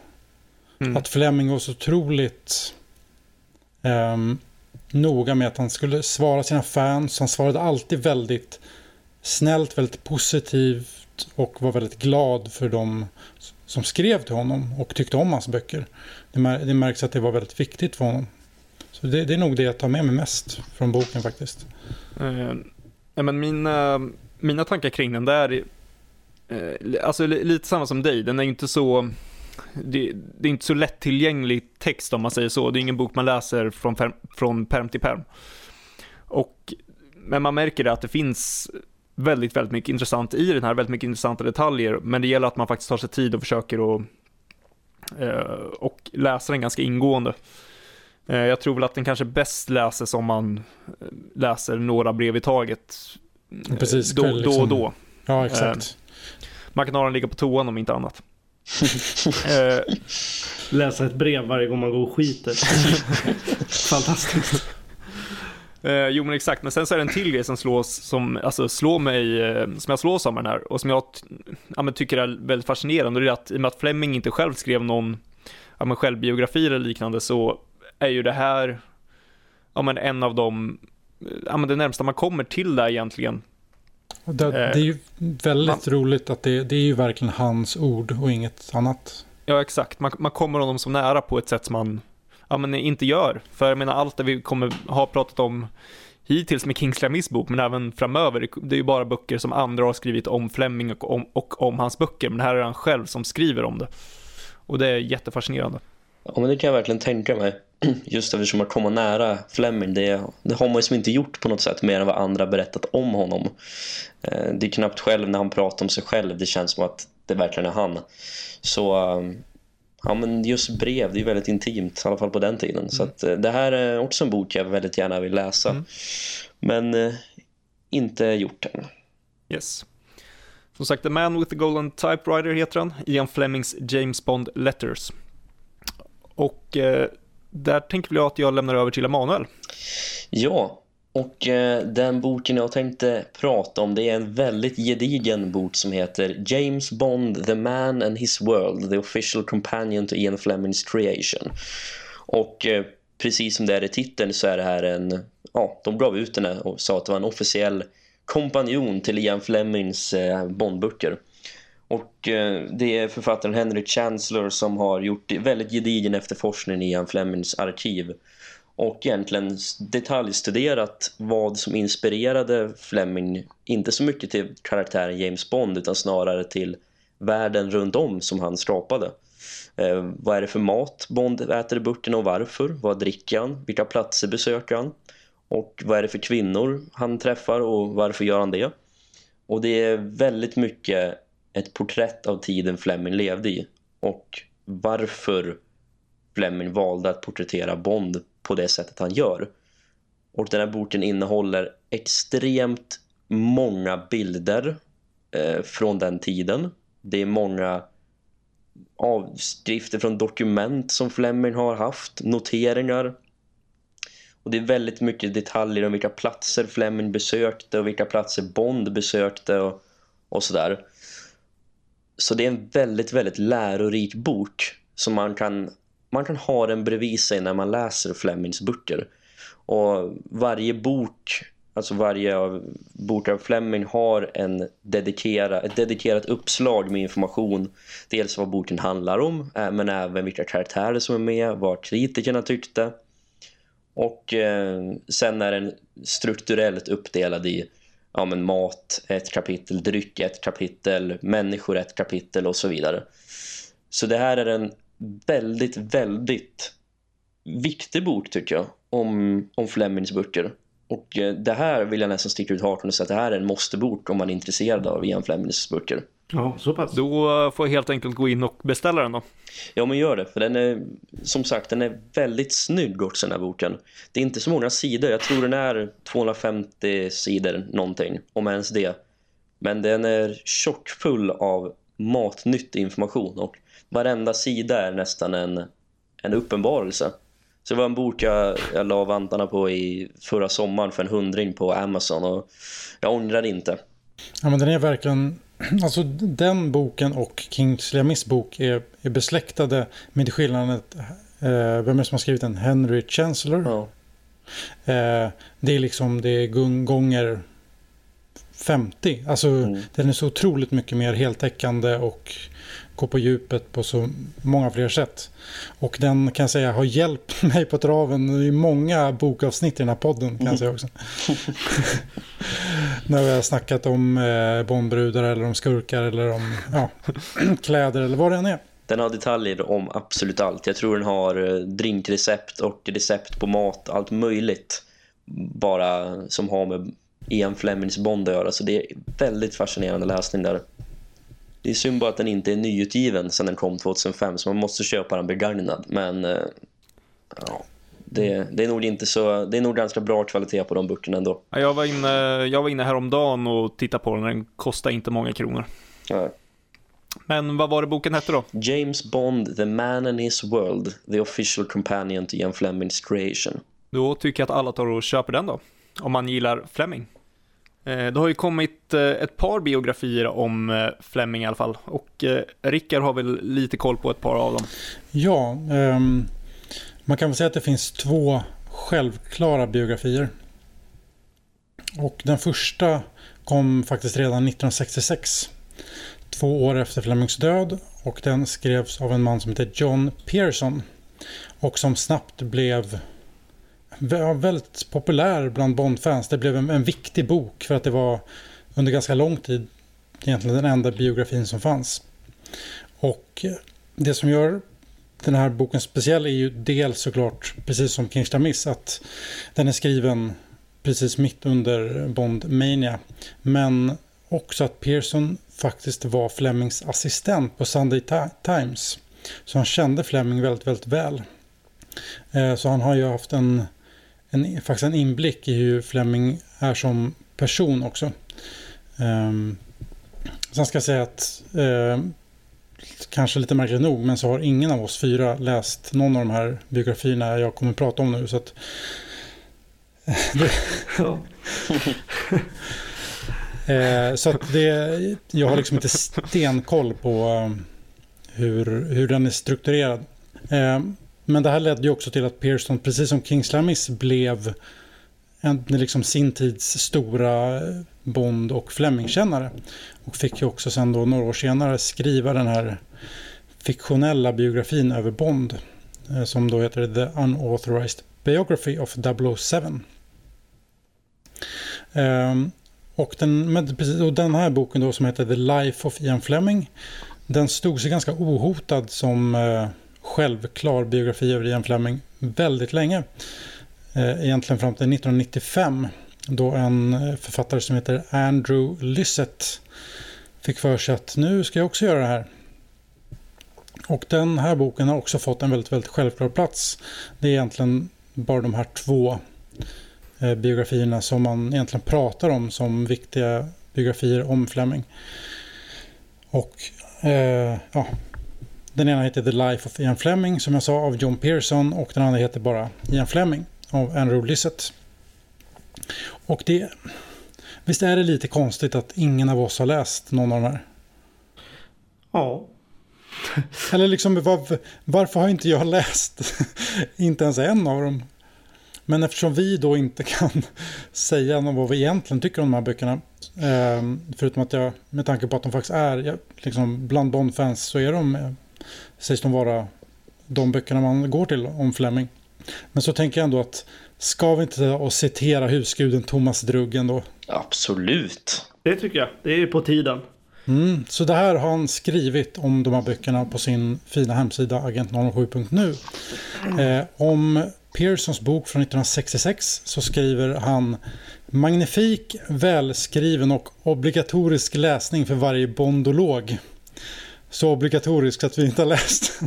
Mm. Att Fleming var så otroligt ehm, noga med att han skulle svara sina fans. Han svarade alltid väldigt snällt, väldigt positivt och var väldigt glad för de som skrev till honom och tyckte om hans böcker. Det, mär, det märks att det var väldigt viktigt för honom. Så det, det är nog det jag tar med mig mest från boken faktiskt. Eh, men mina, mina tankar kring den där, eh, alltså li- lite samma som dig, den är inte så, det, det är inte så lättillgänglig text om man säger så. Det är ingen bok man läser från, perm, från perm till perm. Och, men man märker det att det finns väldigt, väldigt mycket intressant i den här, väldigt mycket intressanta detaljer, men det gäller att man faktiskt tar sig tid och försöker att eh, och läsa den ganska ingående. Eh, Jag tror väl att den kanske bäst läses om man eh, läser några brev i taget. eh, Precis, då, själv då liksom. och då. Ja, exakt. Man kan ha den ligga på toan om inte annat. Eh, Läsa ett brev varje gång man går och skiter. Fantastiskt. Eh, jo men exakt, men sen så är det en till grej som slås, som, alltså slår mig, eh, som jag slås av med den här och som jag ja, men tycker är väldigt fascinerande och det är att i och med att Fleming inte själv skrev någon ja, men självbiografi eller liknande så är ju det här ja, men en av de, ja, men det närmsta man kommer till det egentligen. Det, det är ju väldigt roligt att det, det är ju verkligen hans ord och inget annat. Ja exakt, man, man kommer honom så nära på ett sätt som man ja, men inte gör. För jag menar allt det vi kommer ha pratat om hittills med Kingsley Amis bok, men även framöver, det- det är ju bara böcker som andra har skrivit om Fleming och om, och om hans böcker, men här är han själv som skriver om det. Och det är jättefascinerande. Ja, men det kan jag verkligen tänka mig. Just eftersom att komma nära Fleming, det, det har man ju som inte gjort på något sätt mer än vad andra berättat om honom. Eh, Det är knappt själv när han pratar om sig själv, det känns som att det verkligen är han. Så eh, ja, men just brev, det är väldigt intimt, i alla fall på den tiden. Så att, eh, det här är också en bok jag väldigt gärna vill läsa. Mm. Men inte gjort än. Yes. Som sagt, The Man with the Golden Typewriter heter han, Ian Flemings James Bond Letters. Och eh, där tänker jag att jag lämnar över till Emanuel. Ja, och eh, den boken jag tänkte prata om det är en väldigt gedigen bok som heter James Bond, The Man and His World, The Official Companion to Ian Flemings Creation. Och eh, precis som det är i titeln så är det här en, ja, de gav ut den här och sa att det var en officiell kompanjon till Ian Flemings eh, Bondböcker. Och eh, det är författaren Henry Chancellor som har gjort väldigt gedigen efterforskning i Ian Flemings arkiv och egentligen detaljstuderat vad som inspirerade Fleming inte så mycket till karaktären James Bond utan snarare till världen runt om som han skapade. Eh, vad är det för mat Bond äter i burken och varför? Vad dricker han? Vilka platser besöker han? Och vad är det för kvinnor han träffar och varför gör han det? Och det är väldigt mycket ett porträtt av tiden Fleming levde i och varför Fleming valde att porträttera Bond på det sättet han gör. Och den här boken innehåller extremt många bilder eh, från den tiden. Det är många avskrifter från dokument som Fleming har haft, noteringar. Och det är väldigt mycket detaljer om vilka platser Fleming besökte och vilka platser Bond besökte och, och sådär. Så det är en väldigt, väldigt lärorik bok som man kan, man kan ha den bredvid sig när man läser Flemings böcker. Och varje bok, alltså varje bok av Fleming har en dedikera, ett dedikerat uppslag med information. Dels vad boken handlar om, men även vilka karaktärer som är med, vad kritikerna tyckte. Och eh, sen är den strukturellt uppdelad i ja, men mat ett kapitel, dryck ett kapitel, människor ett kapitel och så vidare. Så det här är en väldigt, väldigt viktig bok tycker jag om, om Flemings böcker. Och eh, det här vill jag nästan sticka ut hakan och säga att det här är en måste-bok om man är intresserad av Ian Flemings böcker. Ja, så pass. Då får jag helt enkelt gå in och beställa den då. Ja, men gör det. För den är, som sagt, den är väldigt snygg också den här boken. Det är inte så många sidor. Jag tror den är 250 sidor någonting, om ens det. Men den är tjockfull av matnytt information och varenda sida är nästan en, en uppenbarelse. Så det var en bok jag, jag la vantarna på i förra sommaren för en hundring på Amazon och jag ångrar inte. Ja, men den är verkligen Alltså den boken och Kingsley Amis bok är, är besläktade med skillnaden att eh, vem är det som har skrivit den? Henry Chancellor. Ja. Eh, det är liksom det är gånger 50. Alltså mm. den är så otroligt mycket mer heltäckande och går på djupet på så många fler sätt. Och den kan jag säga har hjälpt mig på traven i många bokavsnitt i den här podden kan jag säga också. När vi har snackat om eh, bombbrudar eller om skurkar eller om ja, kläder eller vad det än är. Den har detaljer om absolut allt. Jag tror den har eh, drinkrecept och recept på mat, allt möjligt. Bara som har med Ian Flemings Bond att göra. Så det är väldigt fascinerande läsning där. Det är synd bara att den inte är nyutgiven sedan den kom 2005 så man måste köpa den begagnad. Men eh, ja, det, det, är nog inte så, det är nog ganska bra kvalitet på de böckerna ändå. Jag var inne, jag var inne häromdagen och tittade på den. Den kostar inte många kronor. Ja. Men vad var det boken hette då? James Bond, The Man in His World, The Official Companion to Ian Flemings Creation. Då tycker jag att alla tar och köper den då. Om man gillar Fleming. Eh, det har ju kommit eh, ett par biografier om eh, Fleming i alla fall. Och Rickard har väl lite koll på ett par av dem. Ja, um, man kan väl säga att det finns två självklara biografier. Och den första kom faktiskt redan 1966. Två år efter Flemings död. Och den skrevs av en man som heter John Pearson. Och som snabbt blev väldigt populär bland Bond-fans. Det blev en, en, viktig bok för att det var under ganska lång tid egentligen den enda biografin som fanns. Och eh, det som gör den här boken speciell är ju dels såklart, precis som Kingsta Miss, att den är skriven precis mitt under Bond Mania. Men också att Pearson faktiskt var Flemings assistent på Sunday Times. Så han kände Fleming väldigt, väldigt väl. Eh, så han har ju haft en en, faktiskt en inblick i hur Fleming är som person också. Um, sen ska jag säga att uh, kanske lite märkligt nog men så har ingen av oss fyra läst någon av de här biografierna jag kommer att prata om nu så att uh, så att det, jag har liksom inte stenkoll på uh, hur, hur den är strukturerad men det här ledde ju också till att Pearson, precis som Kingslamis, blev en, liksom sin tids stora Bond- och Flemingkännare. Och fick ju också sen då några år senare skriva den här fiktionella biografin över Bond. Eh, som då heter The Unauthorized Biography of 007. Um, ehm, och, den, med, och den här boken då som heter The Life of Ian Fleming. Den stod sig ganska ohotad som eh, självklar biografi över Ian Fleming väldigt länge. Eh, egentligen fram till 1995 då en eh, författare som heter Andrew Lyssett fick för sig att nu ska jag också göra det här. Och den här boken har också fått en väldigt, väldigt självklar plats. Det är egentligen bara de här två eh, biografierna som man egentligen pratar om som viktiga biografier om Fleming. Och eh, ja, den ena heter The Life of Ian Fleming som jag sa av John Pearson och den andra heter bara Ian Fleming av Andrew Lissett. Och det... Visst är det lite konstigt att ingen av oss har läst någon av de här? Ja. Eller liksom var, varför har inte jag läst inte ens en av dem? Men eftersom vi då inte kan säga vad vi egentligen tycker om de här böckerna. Eh, förutom att jag, med tanke på att de faktiskt är, liksom, bland Bond-fans så är de, eh, sägs de vara de böckerna man går till om Fleming. Men så tänker jag ändå att ska vi inte och citera husguden Thomas Drugg ändå? Absolut. Det tycker jag. Det är på tiden. Mm, så det här har han skrivit om de här böckerna på sin fina hemsida agent07.nu. Eh, om Pearsons bok från 1966 så skriver han Magnifik, välskriven och obligatorisk läsning för varje bondolog. Så obligatorisk att vi inte har läst.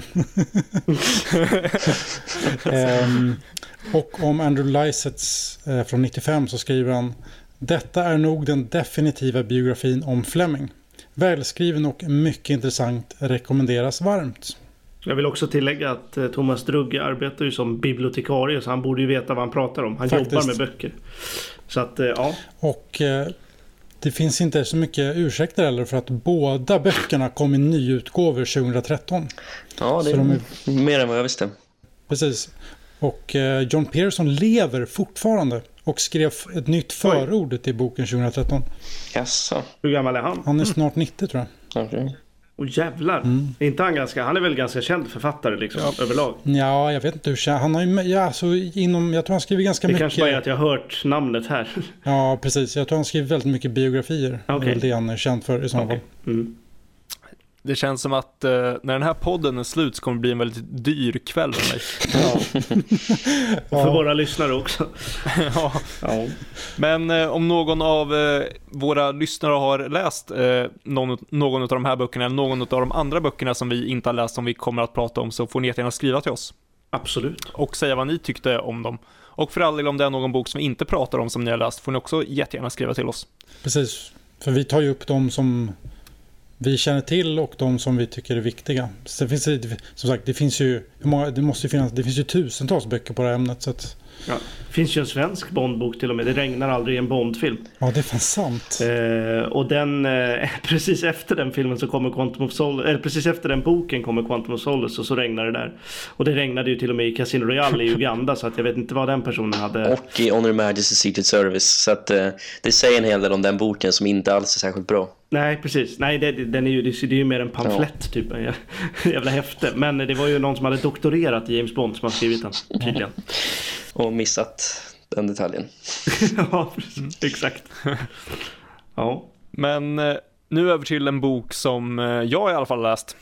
um, och om Andrew Lysets eh, från 95 så skriver han Detta är nog den definitiva biografin om Fleming. Välskriven och mycket intressant rekommenderas varmt. Jag vill också tillägga att eh, Thomas Drugge arbetar ju som bibliotekarie så han borde ju veta vad han pratar om. Han Faktiskt. jobbar med böcker. Så att, eh, ja. Och eh, det finns inte så mycket ursäkter heller för att båda böckerna kom i nyutgåvor 2013. Ja, det är, de är mer än vad jag visste. Precis. Och eh, John Pearson lever fortfarande och skrev ett nytt förord till boken 2013. Jaså. Hur gammal är han? Han är snart 90 tror jag. Okay. Och jävlar, mm. är inte han ganska, han är väl ganska känd författare liksom ja. överlag? Ja, jag vet inte hur känd, han har ju, ja, alltså inom, jag tror han skriver ganska det mycket. Det kanske bara är att jag har hört namnet här. Ja, precis, jag tror han skriver väldigt mycket biografier. Okay. Det är väl det han är känd för i så okay. fall. Mm. Det känns som att eh, när den här podden är slut så kommer det bli en väldigt dyr kväll för mig. Ja. Och för våra lyssnare också. ja. ja. Men eh, om någon av eh, våra lyssnare har läst eh, någon, någon av de här böckerna eller någon av de andra böckerna som vi inte har läst som vi kommer att prata om så får ni jättegärna skriva till oss. Absolut. Och säga vad ni tyckte om dem. Och för all del om det är någon bok som vi inte pratar om som ni har läst får ni också jättegärna skriva till oss. Precis, för vi tar ju upp dem som vi känner till och de som vi tycker är viktiga. Sen finns det, som sagt, det finns ju, det måste finnas, det finns ju tusentals böcker på det här ämnet. Så att... ja, det finns ju en svensk Bondbok till och med, Det regnar aldrig i en Bondfilm. Ja, det är fan sant. Eh, och den, eh, precis efter den filmen så kommer Quantum of Solace, eller precis efter den boken kommer Quantum of Solace och så regnar det där. Och det regnade ju till och med i Casino Royale i Uganda så att jag vet inte vad den personen hade. Och i Honor Majesty Secret Service. Så att eh, det säger en hel del om den boken som inte alls är särskilt bra. Nej, precis. Nej, det, den är ju, det är ju mer en pamflett ja. typ. En jävla häfte. Men det var ju någon som hade doktorerat i James Bond som har skrivit den, tydligen. Och missat den detaljen. ja, precis. exakt. ja. Men eh, nu över till en bok som eh, jag i alla fall läst.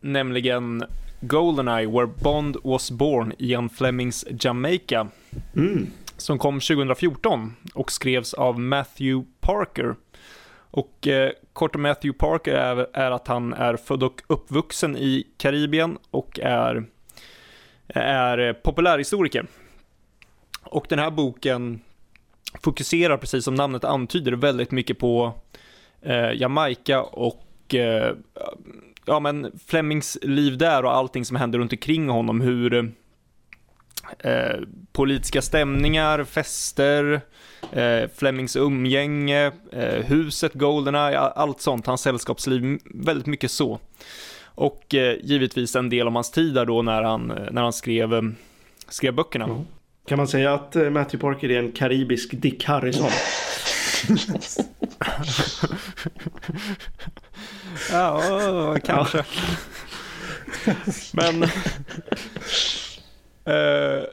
Nämligen Goldeneye, Where Bond Was Born, Ian Flemings Jamaica. Mm. Som kom 2014 och skrevs av Matthew Parker. Och eh, kort om Matthew Parker är, är, att han är född och uppvuxen i Karibien och är, är populärhistoriker. Och den här boken fokuserar, precis som namnet antyder, väldigt mycket på eh, Jamaica och eh, ja, men Flemings liv där och allting som händer runt omkring honom. Hur eh, politiska stämningar, fester, eh, Flemings umgänge, eh, huset Goldeneye, allt sånt, hans sällskapsliv, väldigt mycket så. Och eh, givetvis en del av hans tid där då när han, när han skrev, eh, skrev böckerna. Mm. Kan man säga att eh, Matthew Parker är en karibisk Dick Harrison? ja, kanske. Men... Eh,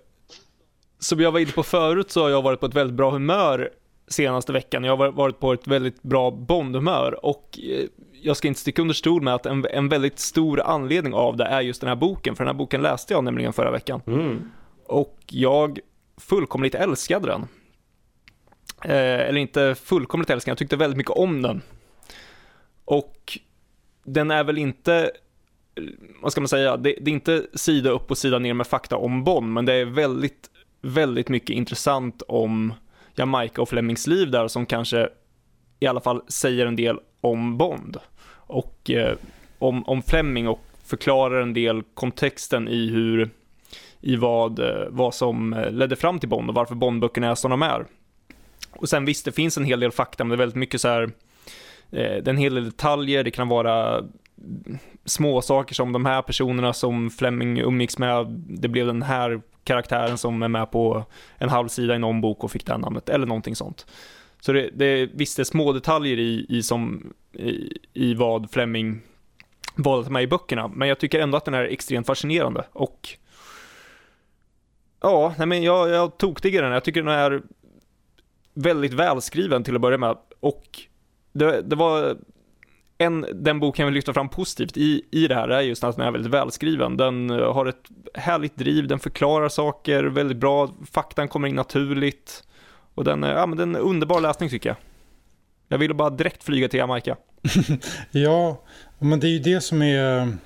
som jag var inne på förut så har jag varit på ett väldigt bra humör senaste veckan. Jag har varit på ett väldigt bra bondhumör och eh, jag ska inte sticka under stol med att en, en väldigt stor anledning av det är just den här boken, för den här boken läste jag nämligen förra veckan. Mm. Och jag fullkomligt älskade den. Eh, eller inte fullkomligt älskade, jag tyckte väldigt mycket om den. Och den är väl inte vad ska man säga, det, det, är inte sida upp och sida ner med fakta om Bonn, men det är väldigt, väldigt mycket intressant om Jamaica och Flemings liv där som kanske i alla fall säger en del om Bond. Och eh, om, om Fleming och förklarar en del kontexten i hur, i vad, eh, vad som eh, ledde fram till Bond och varför Bondböckerna är som de är. Och sen visst, det finns en hel del fakta, men det är väldigt mycket så här, eh, det är en hel del detaljer, det kan vara små saker som de här personerna som Fleming umgicks med, det blev den här karaktären som är med på en halv sida i någon bok och fick det här namnet, eller någonting sånt. Så det, det visst det är små detaljer i, i, som, i, i vad Fleming valde med i böckerna, men jag tycker ändå att den är extremt fascinerande och ja, nej men jag, jag tog den. Jag tycker den är väldigt välskriven till att börja med och det, det var en, den boken jag vill lyfta fram positivt i, i det här är just att den är väldigt välskriven. Den eh, har ett härligt driv, den förklarar saker väldigt bra, faktan kommer in naturligt. Och den, ja, men den är en underbar läsning tycker jag. Jag ville bara direkt flyga till Jamaica. ja, men det är ju det som är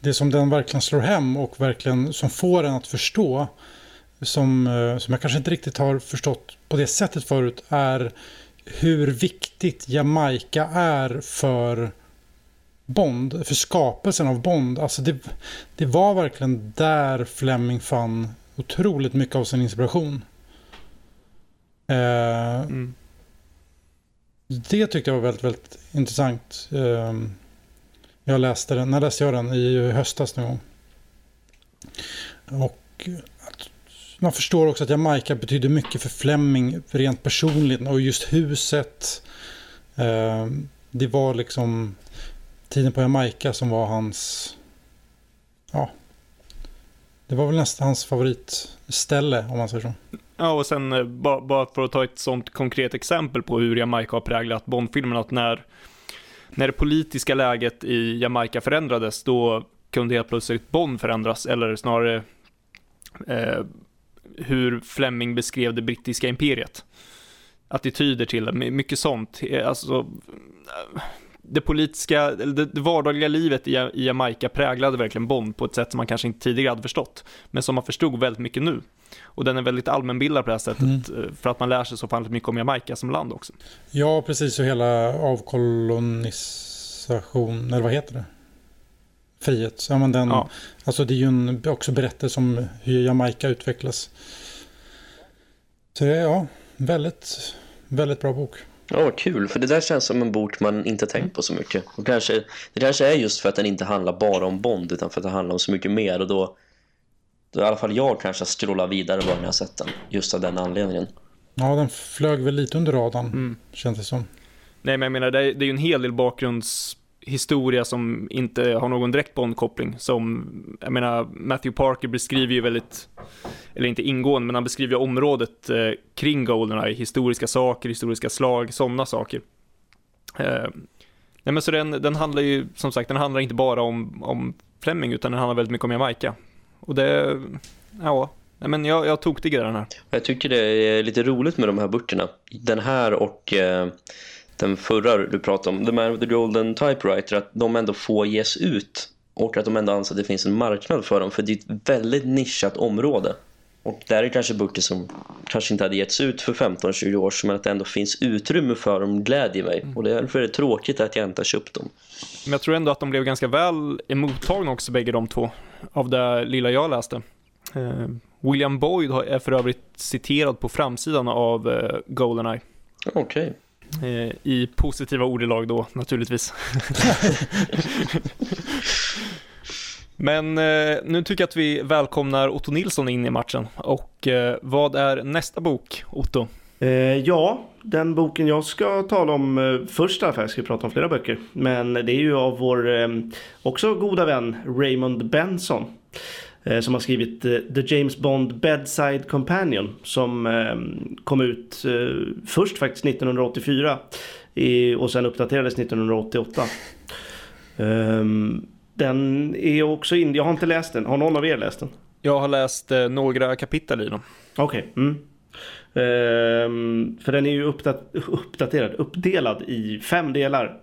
det som den verkligen slår hem och verkligen som får en att förstå. Som, eh, som jag kanske inte riktigt har förstått på det sättet förut är hur viktigt Jamaica är för Bond, för skapelsen av Bond. Alltså det, det var verkligen där Fleming fann otroligt mycket av sin inspiration. Eh, mm. Det tyckte jag var väldigt, väldigt intressant. Eh, jag läste den, när läste jag den? I höstas någon gång. Och man förstår också att Jamaica betyder mycket för Fleming rent personligt och just huset. Eh, det var liksom tiden på Jamaica som var hans... Ja. Det var väl nästan hans favoritställe om man säger så. Ja, och sen eh, bara, bara för att ta ett sånt konkret exempel på hur Jamaica har präglat Bondfilmen. att när, när det politiska läget i Jamaica förändrades, då kunde helt plötsligt Bond förändras, eller snarare eh, hur Fleming beskrev det brittiska imperiet. Attityder till det, mycket sånt. Alltså, det politiska, det, vardagliga livet i, Jamaica präglade verkligen Bond på ett sätt som man kanske inte tidigare hade förstått, men som man förstod väldigt mycket nu. Och den är väldigt allmänbildad på det här sättet, mm. Eh, för att man lär sig så fanns mycket om Jamaica som land också. Ja, precis, och hela avkolonisation, eller vad heter det? Frihet. Ja, men den, ja. Alltså det är ju en, också berättelse om hur Jamaica utvecklas. Så ja, väldigt, väldigt bra bok. Ja, vad kul. För det där känns som en bok man inte tänkt på så mycket. Och kanske, det kanske är just för att den inte handlar bara om Bond utan för att det handlar om så mycket mer. Och då, då i alla fall jag kanske scrollar vidare bara när jag sett den. Just av den anledningen. Ja, den flög väl lite under radarn, mm. känns det som. Nej, men jag menar, det är, det är ju en hel del bakgrunds historia som inte har någon direkt Bond-koppling. Som, jag menar, Matthew Parker beskriver ju väldigt, eller inte ingående, men han beskriver området eh, kring Goldeneye, historiska saker, historiska slag, sådana saker. Eh, nej men så den, den handlar ju, som sagt, den handlar inte bara om, om Fleming, utan den handlar väldigt mycket om Jamaica. Och det, ja, Nej, men jag, jag tog till den här. Jag tycker det är lite roligt med de här burterna. Den här och eh, den förra du pratade om, The Man with the Golden Typewriter, att de ändå får ges ut och att de ändå anser att det finns en marknad för dem, för det är ett väldigt nischat område. Och där är kanske böcker som kanske inte hade getts ut för 15-20 år sedan men att det ändå finns utrymme för dem glädjer mig. Och därför är det tråkigt att jag inte har köpt dem. Men jag tror ändå att de blev ganska väl emottagna också bägge de två. Av det lilla jag läste. Eh, William Boyd är för övrigt citerad på framsidan av eh, Goldeneye. Okej. Okay. Eh, I positiva ordelag då, naturligtvis. Men eh, nu tycker jag att vi välkomnar Otto Nilsson in i matchen. Och eh, vad är nästa bok, Otto? Eh, ja, den boken jag ska tala om eh, först för jag ska prata om flera böcker. Men det är ju av vår eh, också goda vän Raymond Benson. Eh, som har skrivit eh, The James Bond Bedside Companion som ehm, kom ut eh, först faktiskt 1984 och sen uppdaterades 1988. Ehm, den är också in, jag har inte läst den, har någon av er läst den? Jag har läst några kapitel i den. Okej. Okay. Mm. Um, för den är ju uppdat uppdaterad, uppdelad i fem delar.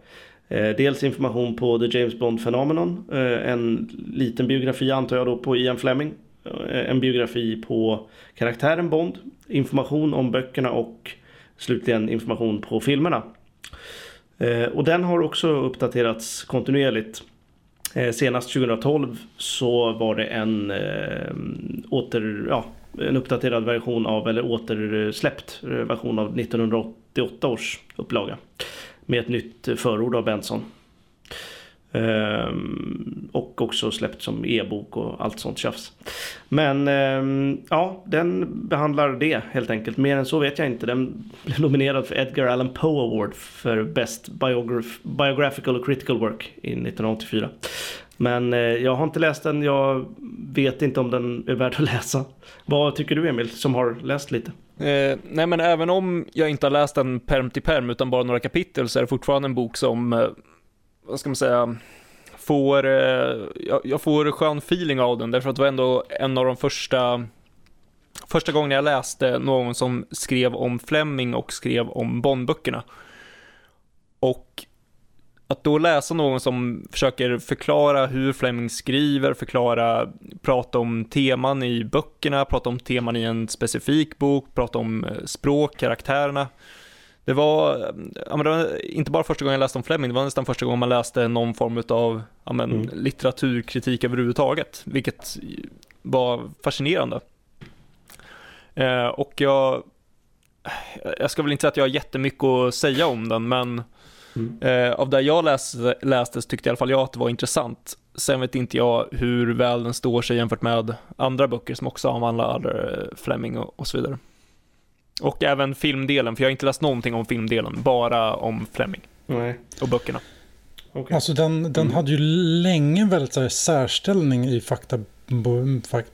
Eh, dels information på The James Bond Phenomenon, eh, en liten biografi antar jag då på Ian Fleming. Eh, en biografi på karaktären Bond, information om böckerna och slutligen information på filmerna. Och den har också uppdaterats kontinuerligt. Senast 2012 så var det en eh, åter, ja, en uppdaterad version av, eller återsläppt version av 1988 års upplaga. Med ett nytt förord av Benson. Ehm, och också släppt som e-bok och allt sånt tjafs. Men ehm, ja, den behandlar det helt enkelt. Mer än så vet jag inte. Den blev nominerad för Edgar Allan Poe Award för Best Biograf Biographical och Critical Work i 1984. Men eh, jag har inte läst den. Jag vet inte om den är värd att läsa. Vad tycker du Emil, som har läst lite? Eh, nej men även om jag inte har läst den perm till perm utan bara några kapitel så är det fortfarande en bok som eh, vad ska man säga, får, eh, jag, jag får skön feeling av den, därför att det var ändå en av de första Första gången jag läste någon som skrev om Fleming och skrev om Bondböckerna. Att då läsa någon som försöker förklara hur Fleming skriver, förklara, prata om teman i böckerna, prata om teman i en specifik bok, prata om eh, språk, karaktärerna. Det var, ja, men det var inte bara första gången jag läste om Fleming, det var nästan första gången man läste någon form av ja, men, mm. litteraturkritik överhuvudtaget, vilket var fascinerande. Eh, och jag, jag ska väl inte säga att jag har jättemycket att säga om den, men mm. eh, av det jag läste, läste så tyckte i alla fall jag att det var intressant. Sen vet inte jag hur väl den står sig jämfört med andra böcker som också avhandlar eh, Fleming och, och så vidare. Och även filmdelen, för jag har inte läst någonting om filmdelen, bara om Fleming. Nej. Och böckerna. Okay. Alltså den, den mm. hade ju länge väldigt så här, särställning i fakta,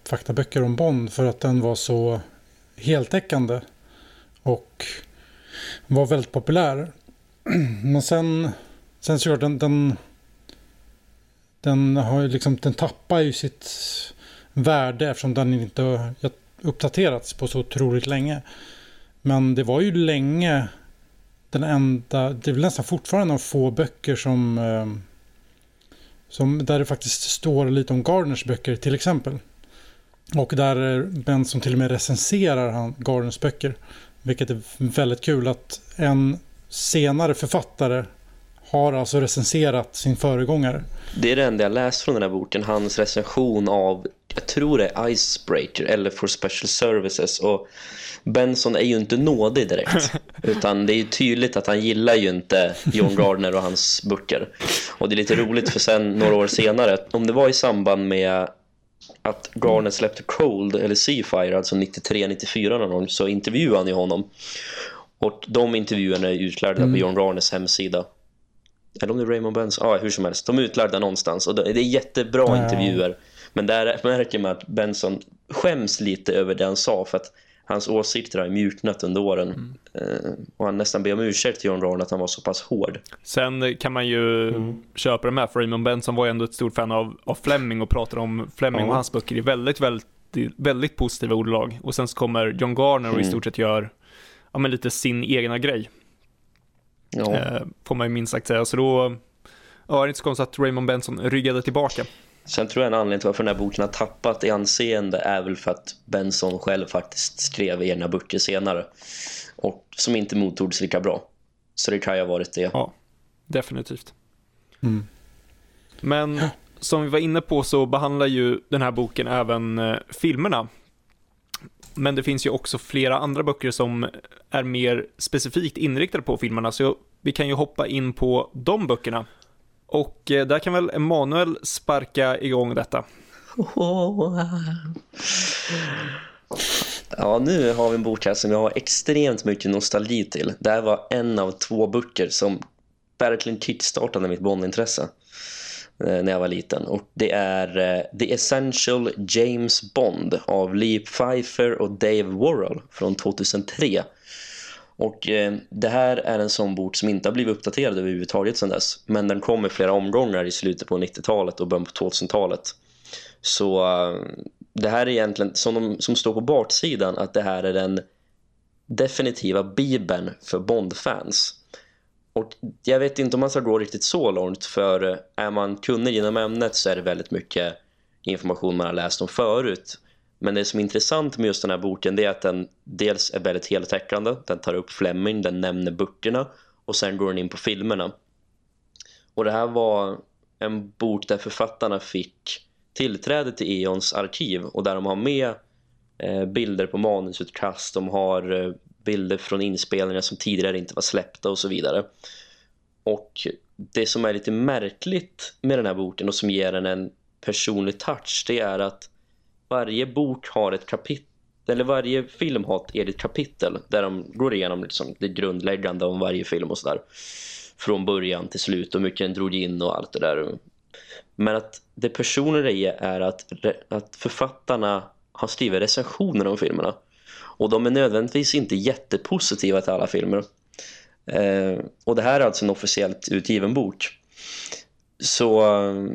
faktaböcker om Bond för att den var så heltäckande och var väldigt populär. Men sen, sen såklart den, den, den har ju liksom, den tappar ju sitt värde eftersom den inte har uppdaterats på så otroligt länge. Men det var ju länge den enda, det är väl nästan fortfarande de få böcker som, eh, som där det faktiskt står lite om Gardners böcker till exempel. Och där Benson till och med recenserar han Gardners böcker. Vilket är väldigt kul att en senare författare har alltså recenserat sin föregångare. Det är det enda jag läst från den här boken, hans recension av, jag tror det är Icebreaker eller For Special Services och Benson är ju inte nådig direkt. Utan det är ju tydligt att han gillar ju inte John Gardner och hans böcker. Och det är lite roligt för sen några år senare, om det var i samband med att Garner släppte Cold eller Seafire, alltså 93-94 någon gång, så intervjuade han ju honom. Och de intervjuerna är utlärda mm. på John Garners hemsida. Eller om det är Raymond Benson, ja hur som helst. De är utlärda någonstans och det är jättebra mm. intervjuer. Men där märker man att Benson skäms lite över det han sa för att hans åsikter har mjuknat under åren. Mm. Eh, och han nästan ber om ursäkt till John Ron att han var så pass hård. Sen kan man ju mm. köpa det med, för Raymond Benson var ju ändå ett stort fan av, av Fleming och pratar om Fleming ja. och hans böcker i väldigt, väldigt, väldigt positiva ordlag. Och sen så kommer John Garner och mm. i stort sett gör ja, men lite sin egna grej. Ja. Eh, får man ju minst sagt säga. Så då ja, det är inte så konstigt att Raymond Benson ryggade tillbaka. Sen tror jag en anledning till varför den här boken har tappat i anseende är väl för att Benson själv faktiskt skrev egna böcker senare. Och som inte mottogs lika bra. Så det kan ju ha varit det. Ja, definitivt. Mm. Men som vi var inne på så behandlar ju den här boken även eh, filmerna. Men det finns ju också flera andra böcker som är mer specifikt inriktade på filmerna. Så vi kan ju hoppa in på de böckerna. Och eh, där kan väl Emanuel sparka igång detta. Ja, nu har vi en bok här som jag har extremt mycket nostalgi till. Det här var en av två böcker som verkligen kickstartade mitt bondintresse Eh, när jag var liten. Och det är eh, The Essential James Bond av Lee Pfeiffer och Dave Worrell från 2003. Och eh, det här är en sån bok som inte har blivit uppdaterad överhuvudtaget sedan dess. Men den kom i flera omgångar i slutet på 90-talet och början på 2000-talet. Så eh, det här är egentligen, som, de, som står på baksidan, att det här är den definitiva bibeln för Bond-fans. Och jag vet inte om man ska gå riktigt så långt för eh, är man kunnig inom ämnet så är det väldigt mycket information man har läst om förut. Men det som är intressant med just den här boken det är att den dels är väldigt heltäckande. Den tar upp Fleming, den nämner böckerna och sen går den in på filmerna. Och det här var en bok där författarna fick tillträde till Eons arkiv och där de har med eh, bilder på manusutkast, de har eh, bilder från inspelningar som tidigare inte var släppta och så vidare. Och det som är lite märkligt med den här boken och som ger den en personlig touch det är att varje bok har ett kapitel eller varje film har ett eget kapitel där de går igenom liksom det grundläggande om varje film och sådär. Från början till slut och mycket den drog in och allt det där. Men att det personliga i är att, att författarna har skrivit recensioner om filmerna. Och de är nödvändigtvis inte jättepositiva till alla filmer. Eh, och det här är alltså en officiellt utgiven bok. Så eh,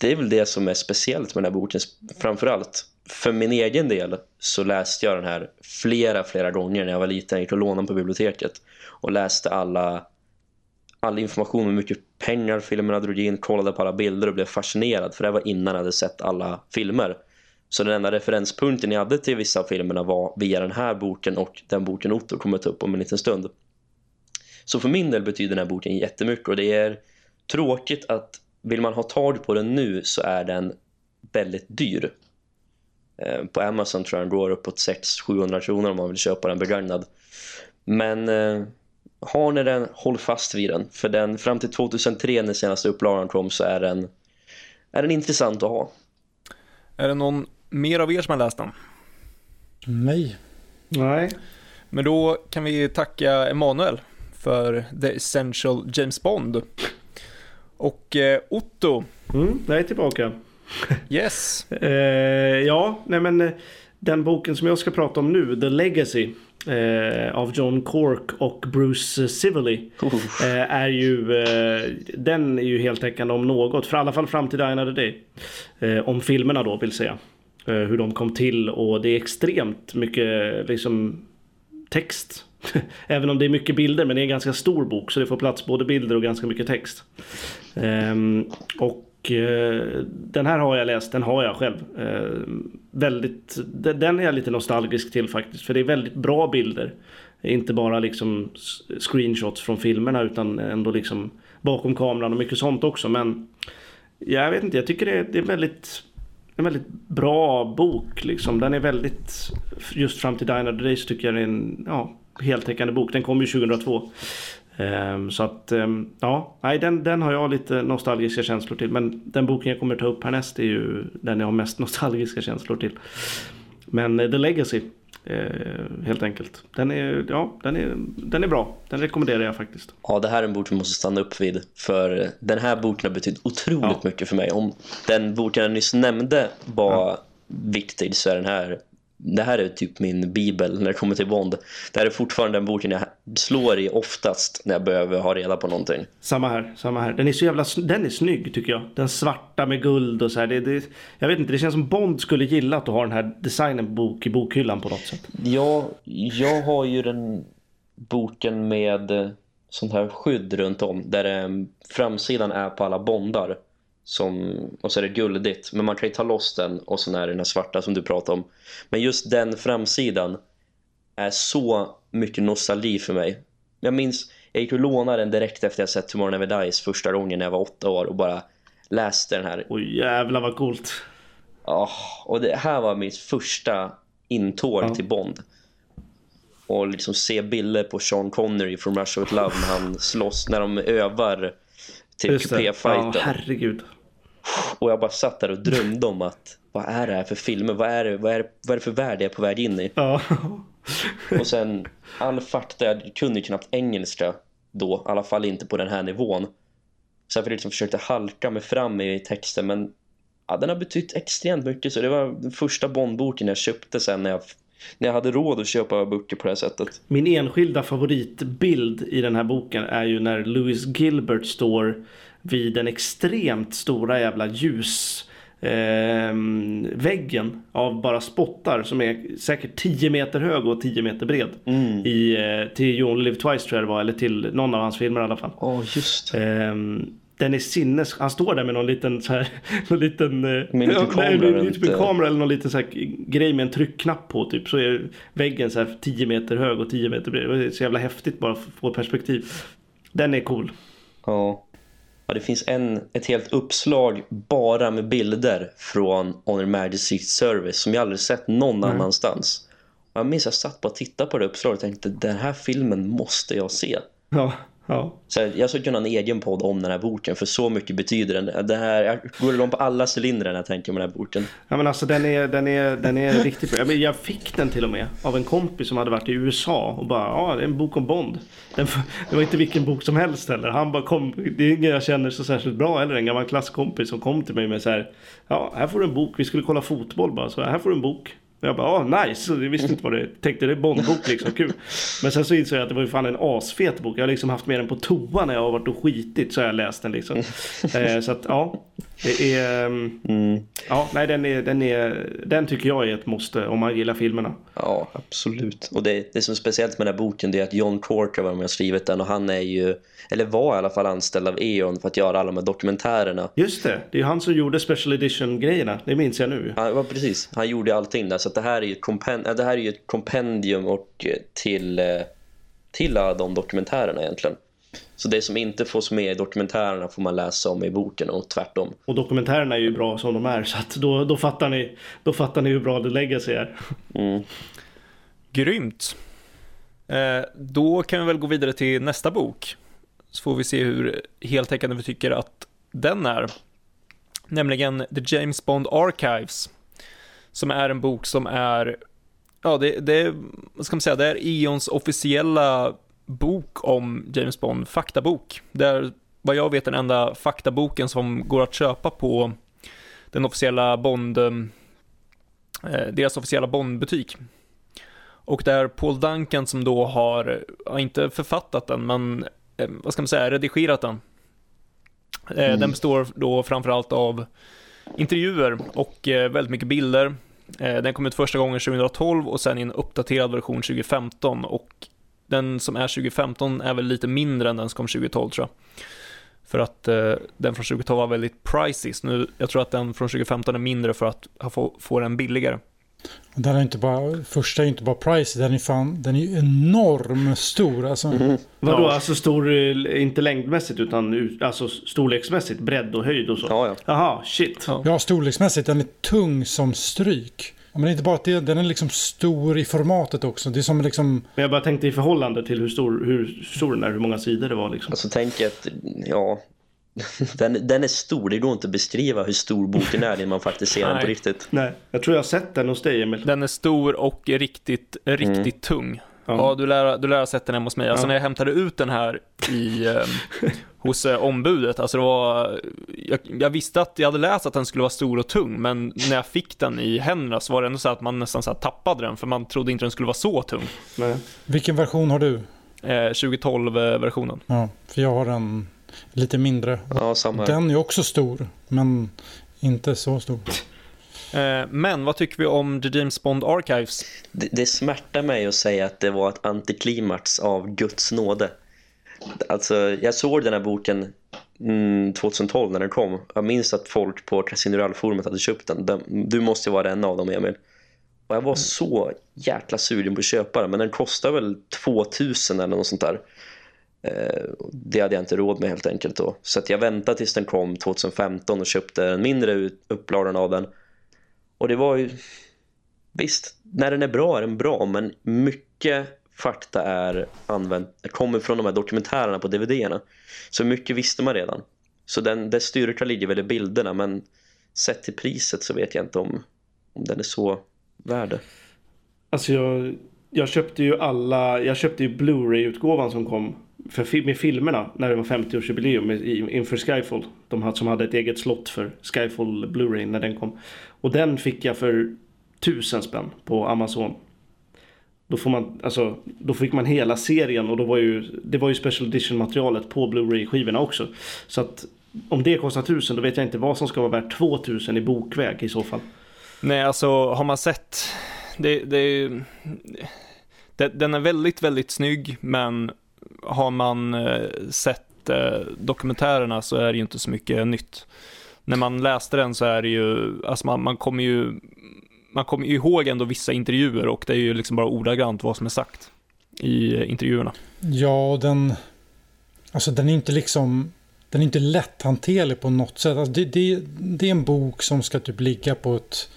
det är väl det som är speciellt med den här boken framförallt. För min egen del så läste jag den här flera, flera gånger när jag var liten. Jag gick och lånade på biblioteket och läste alla all information om hur mycket pengar filmerna drog in, kollade på alla bilder och blev fascinerad. För det var innan jag hade sett alla filmer. Så den enda referenspunkten jag hade till vissa av filmerna var via den här boken och den boken Otto kommer ta upp om en liten stund. Så för min del betyder den här boken jättemycket och det är tråkigt att vill man ha tag på den nu så är den väldigt dyr. Eh, på Amazon tror jag den går uppåt 600-700 kronor om man vill köpa den begagnad. Men eh, har ni den, håll fast vid den. För den fram till 2003 när senaste upplagan kom så är den, är den intressant att ha. Är det någon mer av er som har läst den? Nej. Nej. Men då kan vi tacka Emanuel för The Essential James Bond. Och eh, Otto. Mm, jag är tillbaka. Yes. eh, ja, nej men eh, den boken som jag ska prata om nu, The Legacy eh, av John Cork och Bruce Siverly eh, är ju eh, den är ju heltäckande om något, för i alla fall fram till Another Day. Eh, om filmerna då vill säga. Eh, hur de kom till och det är extremt mycket liksom text. Även om det är mycket bilder men det är en ganska stor bok så det får plats både bilder och ganska mycket text. Um, och uh, den här har jag läst, den har jag själv. Uh, väldigt, den är jag lite nostalgisk till faktiskt för det är väldigt bra bilder. Inte bara liksom screenshots från filmerna utan ändå liksom bakom kameran och mycket sånt också. Men jag vet inte, jag tycker det är, det är väldigt en väldigt bra bok liksom. Den är väldigt, just fram till Diner Day så tycker jag det är en ja, heltäckande bok. Den kom ju 2002. Um, ehm, så att, um, ja, nej, den, den har jag lite nostalgiska känslor till. Men den boken jag kommer ta upp härnäst är ju den jag har mest nostalgiska känslor till. Men eh, The Legacy, uh, helt enkelt. Den är, ja, den, är, den är bra. Den rekommenderar jag faktiskt. Ja, det här är en bok vi måste stanna upp vid. För den här boken har betytt otroligt ja. mycket för mig. Om den boken jag nyss nämnde var ja. viktig så är den här det här är typ min bibel när det kommer till Bond. Det här är fortfarande den boken jag slår i oftast när jag behöver ha reda på någonting. Samma här, samma här. Den är så jävla den är snygg tycker jag. Den svarta med guld och så här. Det, det, jag vet inte, det känns som Bond skulle gilla att ha den här designen bok i bokhyllan på något sätt. Ja, jag har ju den boken med sånt här skydd runt om där framsidan är på alla bondar som, och så är det guldigt. Men man kan ju ta loss den och så är det den här svarta som du pratade om. Men just den framsidan är så mycket nostalgi för mig. Jag minns, jag gick och lånade den direkt efter jag sett Tomorrow Never Dies första gången när jag var åtta år och bara läste den här. Oj jävlar vad coolt. Ja, och det här var mitt första intåg ja. till Bond. Och liksom se bilder på Sean Connery från Rush with Love när han slåss, när de övar till kupé-fighten. Ja, herregud. Och jag bara satt där och drömde om att vad är det här för filmer? Vad är det, vad är, vad är det för värld jag är på väg in i? Ja. och sen all fakta, jag kunde knappt engelska då, i alla fall inte på den här nivån. Så jag liksom försökte halka mig fram i texten men ja, den har betytt extremt mycket så det var den första Bondboken jag köpte sen när jag, när jag hade råd att köpa böcker på det här sättet. Min enskilda favoritbild i den här boken är ju när Louis Gilbert står vid den extremt stora jävla ljus eh, väggen av bara spottar som är säkert 10 meter hög och 10 meter bred. Mm. I, eh, till You Only Live Twice tror jag det var, eller till någon av hans filmer i alla fall. Ja, oh, just eh, den är sinnes... Han står där med någon liten så här, någon liten... Eh, med en liten kamera, nej, typ en kamera eller någon liten så här, grej med en tryckknapp på typ. Så är väggen så här 10 meter hög och 10 meter bred. Det är så jävla häftigt bara att få perspektiv. Den är cool. Ja. Ja, det finns en, ett helt uppslag bara med bilder från On Majesty's Service som jag aldrig sett någon Mm. annanstans. Och jag minns jag satt på att titta på det uppslaget och tänkte den här filmen måste jag se. Ja, ja. Så jag- skulle kunna ha en egen podd om den här boken för så mycket betyder den. Det här, jag går igång på alla cylindrar när jag tänker på den här boken. Ja men alltså den är, den är, den är riktigt bra. Jag fick den till och med av en kompis som hade varit i USA och bara ja det är en bok om Bond. Den, det var inte vilken bok som helst heller. Han bara kom, det är ingen jag känner så särskilt bra eller en gammal klasskompis som kom till mig med så här ja här får du en bok, vi skulle kolla fotboll bara så här får du en bok. Jag bara ja nice, jag visste inte vad det tänkte det är Bondbok liksom, kul. Men sen så insåg jag att det var ju fan en asfet bok. Jag har liksom haft med den på toa när jag har varit och skitit så har jag läst den liksom. Eh, så att ja, det är ehm, Mm. Ja, nej den, är, den, är, den tycker jag är ett måste om man gillar filmerna. Ja, absolut. Och det, det som är speciellt med den här boken det är att John Corker var med och skrivit den och han är ju, eller var i alla fall anställd av E.ON för att göra alla de här dokumentärerna. Just det, det är han som gjorde special edition-grejerna. Det minns jag nu. Ja, precis. Han gjorde allting där. Så att det här är ju ett, äh, det här är ju ett kompendium och eh, till, eh, till alla de dokumentärerna egentligen. Så det som inte fås med i dokumentärerna får man läsa om i boken och tvärtom. Och dokumentärerna är ju bra som de är. Så att då, då, fattar ni, då fattar ni hur bra det lägger sig är. Mm. Grymt. Eh, då kan vi väl gå vidare till nästa bok. Så får vi se hur heltäckande vi tycker att den är. Nämligen The James Bond Archives. Som är en bok som är, ja det, det vad ska man säga, det är Eons officiella bok om James Bond, faktabok. Det är vad jag vet den enda faktaboken som går att köpa på den officiella Bond, eh, deras officiella Bondbutik. Och det är Paul Duncan som då har, inte författat den, men eh, vad ska man säga, redigerat den. Eh, Den består då framförallt av intervjuer och väldigt mycket bilder. Eh, den kom ut första gången 2012 och sen i en uppdaterad version 2015 och den som är 2015 är väl lite mindre än den som kom 2012 tror jag. För att eh, den från 2012 var väldigt pricey, så nu, jag tror att den från 2015 är mindre för att få, få den billigare. Och Den är inte bara, första är inte bara price, den är fan, den är ju enorm stor alltså. Vadå, Ja. alltså stor, eh, inte längdmässigt utan ut- alltså storleksmässigt, bredd och höjd och så? Ja, ja. Jaha, shit. Ja. Ja, storleksmässigt, den är tung som stryk. Men det är inte bara att det, den är liksom stor i formatet också. Det är som liksom, Men jag bara tänkte i förhållande till hur stor, hur stor den är, hur många sidor det var liksom. Alltså tänk att, ja, den, den är stor. Det går inte att beskriva hur stor boken är när man faktiskt ser den på Nej. riktigt. Nej, jag tror jag har sett den hos dig Emil. Den är stor och riktigt, riktigt tung. Ja, Ja. du lär, du lär ha sett den hemma hos mig. Alltså Ja. när jag hämtade ut den här i, eh, hos eh, ombudet, alltså det var, jag, jag visste att jag hade läst att den skulle vara stor och tung, men när jag fick den i händerna så var det ändå så att man nästan så här tappade den, för man trodde inte den skulle vara så tung. Nej. vilken version har du? Eh, 2012-versionen. Ja, för jag har en lite mindre. Ja, samma. Den är också stor, men inte så stor. Eh, men vad tycker vi om The James Bond Archives? Det, det smärtar mig att säga att det var ett antiklimax av Guds nåde. Alltså, jag såg den här boken mm, 2012 när den kom. Jag minns att folk på Casino Royale-forumet hade köpt den. Du måste ju vara en av dem, Emil. Och jag var så jäkla sugen på att köpa den. Men den kostar väl 2000 eller något sånt där. Eh, det hade jag inte råd med helt enkelt då. Så att jag väntade tills den kom 2015 och köpte en mindre upplagan av den. Och det var ju... Visst, när den är bra är den bra, men mycket fakta är använt, kommer från de här dokumentärerna på DVD-erna. Så mycket visste man redan. Så den, dess styrka ligger väl i bilderna, men sett till priset så vet jag inte om, om den är så värd det. Alltså jag, jag köpte ju alla, jag köpte ju Blu-ray-utgåvan som kom för, med filmerna när det var 50-årsjubileum inför Skyfall. De hade, som hade ett eget slott för Skyfall Blu-ray när den kom. Och den fick jag för tusen spänn på Amazon. Då, får man, alltså, då fick man hela serien och då var ju, det var ju special edition materialet på Blu-ray-skivorna också. Så att om det kostar tusen då vet jag inte vad som ska vara värt 2000 i bokväg i så fall. Nej, alltså har man sett, det, det, det, den är väldigt, väldigt snygg, men har man eh, sett eh, dokumentärerna så är det ju inte så mycket nytt. När man läste den så är det ju, alltså man, man kommer ju, man kommer ihåg ändå vissa intervjuer och det är ju liksom bara ordagrant vad som är sagt i eh, intervjuerna. Ja, och den... Alltså den är inte liksom... Den den är inte lätthanterlig på något sätt. Alltså det, det, det är en bok som ska typ ligga på ett,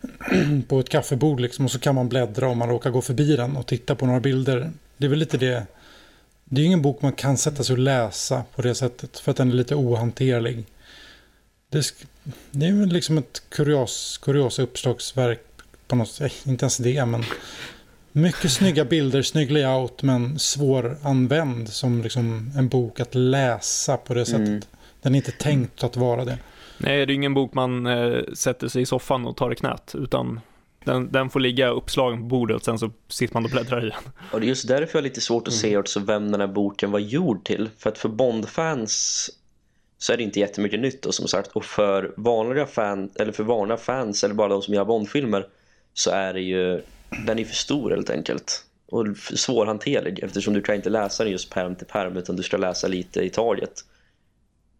på ett kaffebord liksom och så kan man bläddra om man råkar gå förbi den och titta på några bilder. Det är väl lite det. Det är ingen bok man kan sätta sig och läsa på det sättet för att den är lite ohanterlig. Det, det är väl liksom ett kurios, kuriosa uppslagsverk på något sätt. Inte ens det men mycket snygga bilder, snygg layout men svåranvänd som liksom en bok att läsa på det sättet. Mm. Den är inte tänkt att vara det. Nej, det är ingen bok man äh, sätter sig i soffan och tar i knät, utan den, den, får ligga uppslagen på bordet och sen så sitter man och bläddrar i den. Och det är just därför jag har lite svårt att se mm. också vem den här boken var gjord till. För att för Bond-fans så är det inte jättemycket nytt och som sagt. Och för vanliga fan, eller för vanliga fans eller bara de som gör Bond-filmer så är det ju den är för stor helt enkelt. Och svårhanterlig eftersom du kan inte läsa den just perm till perm utan du ska läsa lite i taget.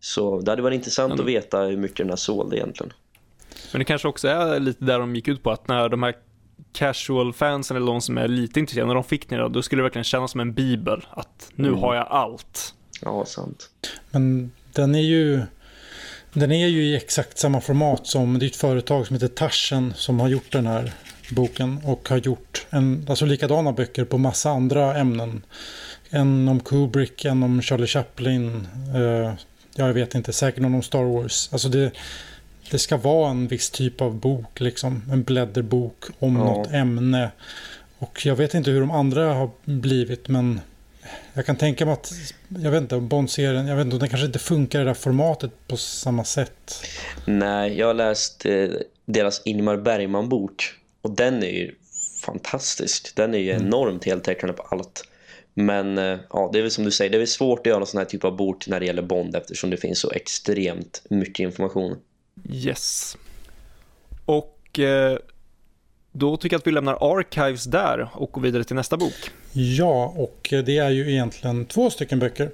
Så det hade varit intressant mm. att veta hur mycket den här sålde egentligen. Men det kanske också är lite där de gick ut på att när de här casual fansen eller de som är lite intresserade, när de fick den då skulle det verkligen kännas som en bibel. Att nu mm. har jag allt. Ja, sant. Men den är ju... Den är ju i exakt samma format som det är ett företag som heter Taschen som har gjort den här boken och har gjort en, alltså likadana böcker på massa andra ämnen. En om Kubrick, en om Charlie Chaplin, eh, jag vet inte, säkert någon om Star Wars. Alltså det, det ska vara en viss typ av bok, liksom. En blädderbok om ja. något ämne. Och jag vet inte hur de andra har blivit, men jag kan tänka mig att, jag vet inte, Bond-serien, jag vet inte, den kanske inte funkar i det här formatet på samma sätt. Nej, jag har läst eh, deras Ingemar Bergman-bok och den är ju fantastisk. Den är ju mm. enormt heltäckande på allt. Men eh, ja, det är väl som du säger, det är väl svårt att göra en sån här typ av bok när det gäller Bond eftersom det finns så extremt mycket information. Yes. Och eh, då tycker jag att vi lämnar Archives där och går vidare till nästa bok. Ja, och det är ju egentligen två stycken böcker.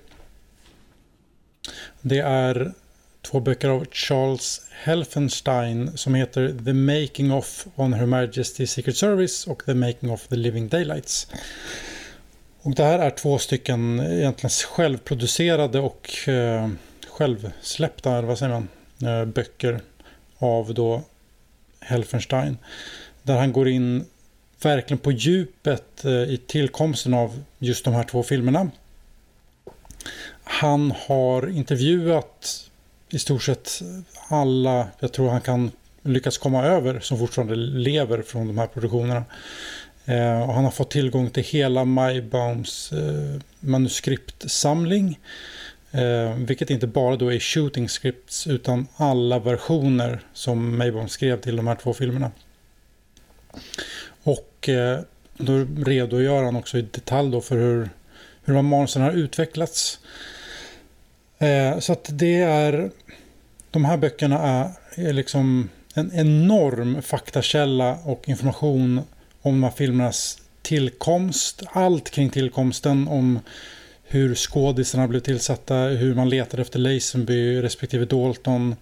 Det är två böcker av Charles Helfenstein som heter The Making of on Her Majesty's Secret Service och The Making of the Living Daylights. Och det här är två stycken egentligen självproducerade och eh, självsläppta, eller vad säger man, Eh, böcker av då Helfenstein. Där han går in verkligen på djupet eh, i tillkomsten av just de här två filmerna. Han har intervjuat i stort sett alla, jag tror han kan lyckas komma över som fortfarande lever från de här produktionerna. Eh, och han har fått tillgång till hela Maybaums eh, manuskriptsamling. Eh, vilket inte bara då är shooting scripts utan alla versioner som Maybaum skrev till de här två filmerna. Och eh, då redogör han också i detalj då för hur, hur de manusen har utvecklats. Eh, så att det är... De här böckerna är, är liksom en enorm faktakälla och information om de här filmernas tillkomst. Allt kring tillkomsten om hur skådisarna blev tillsatta, hur man letade efter Lazenby respektive Dalton.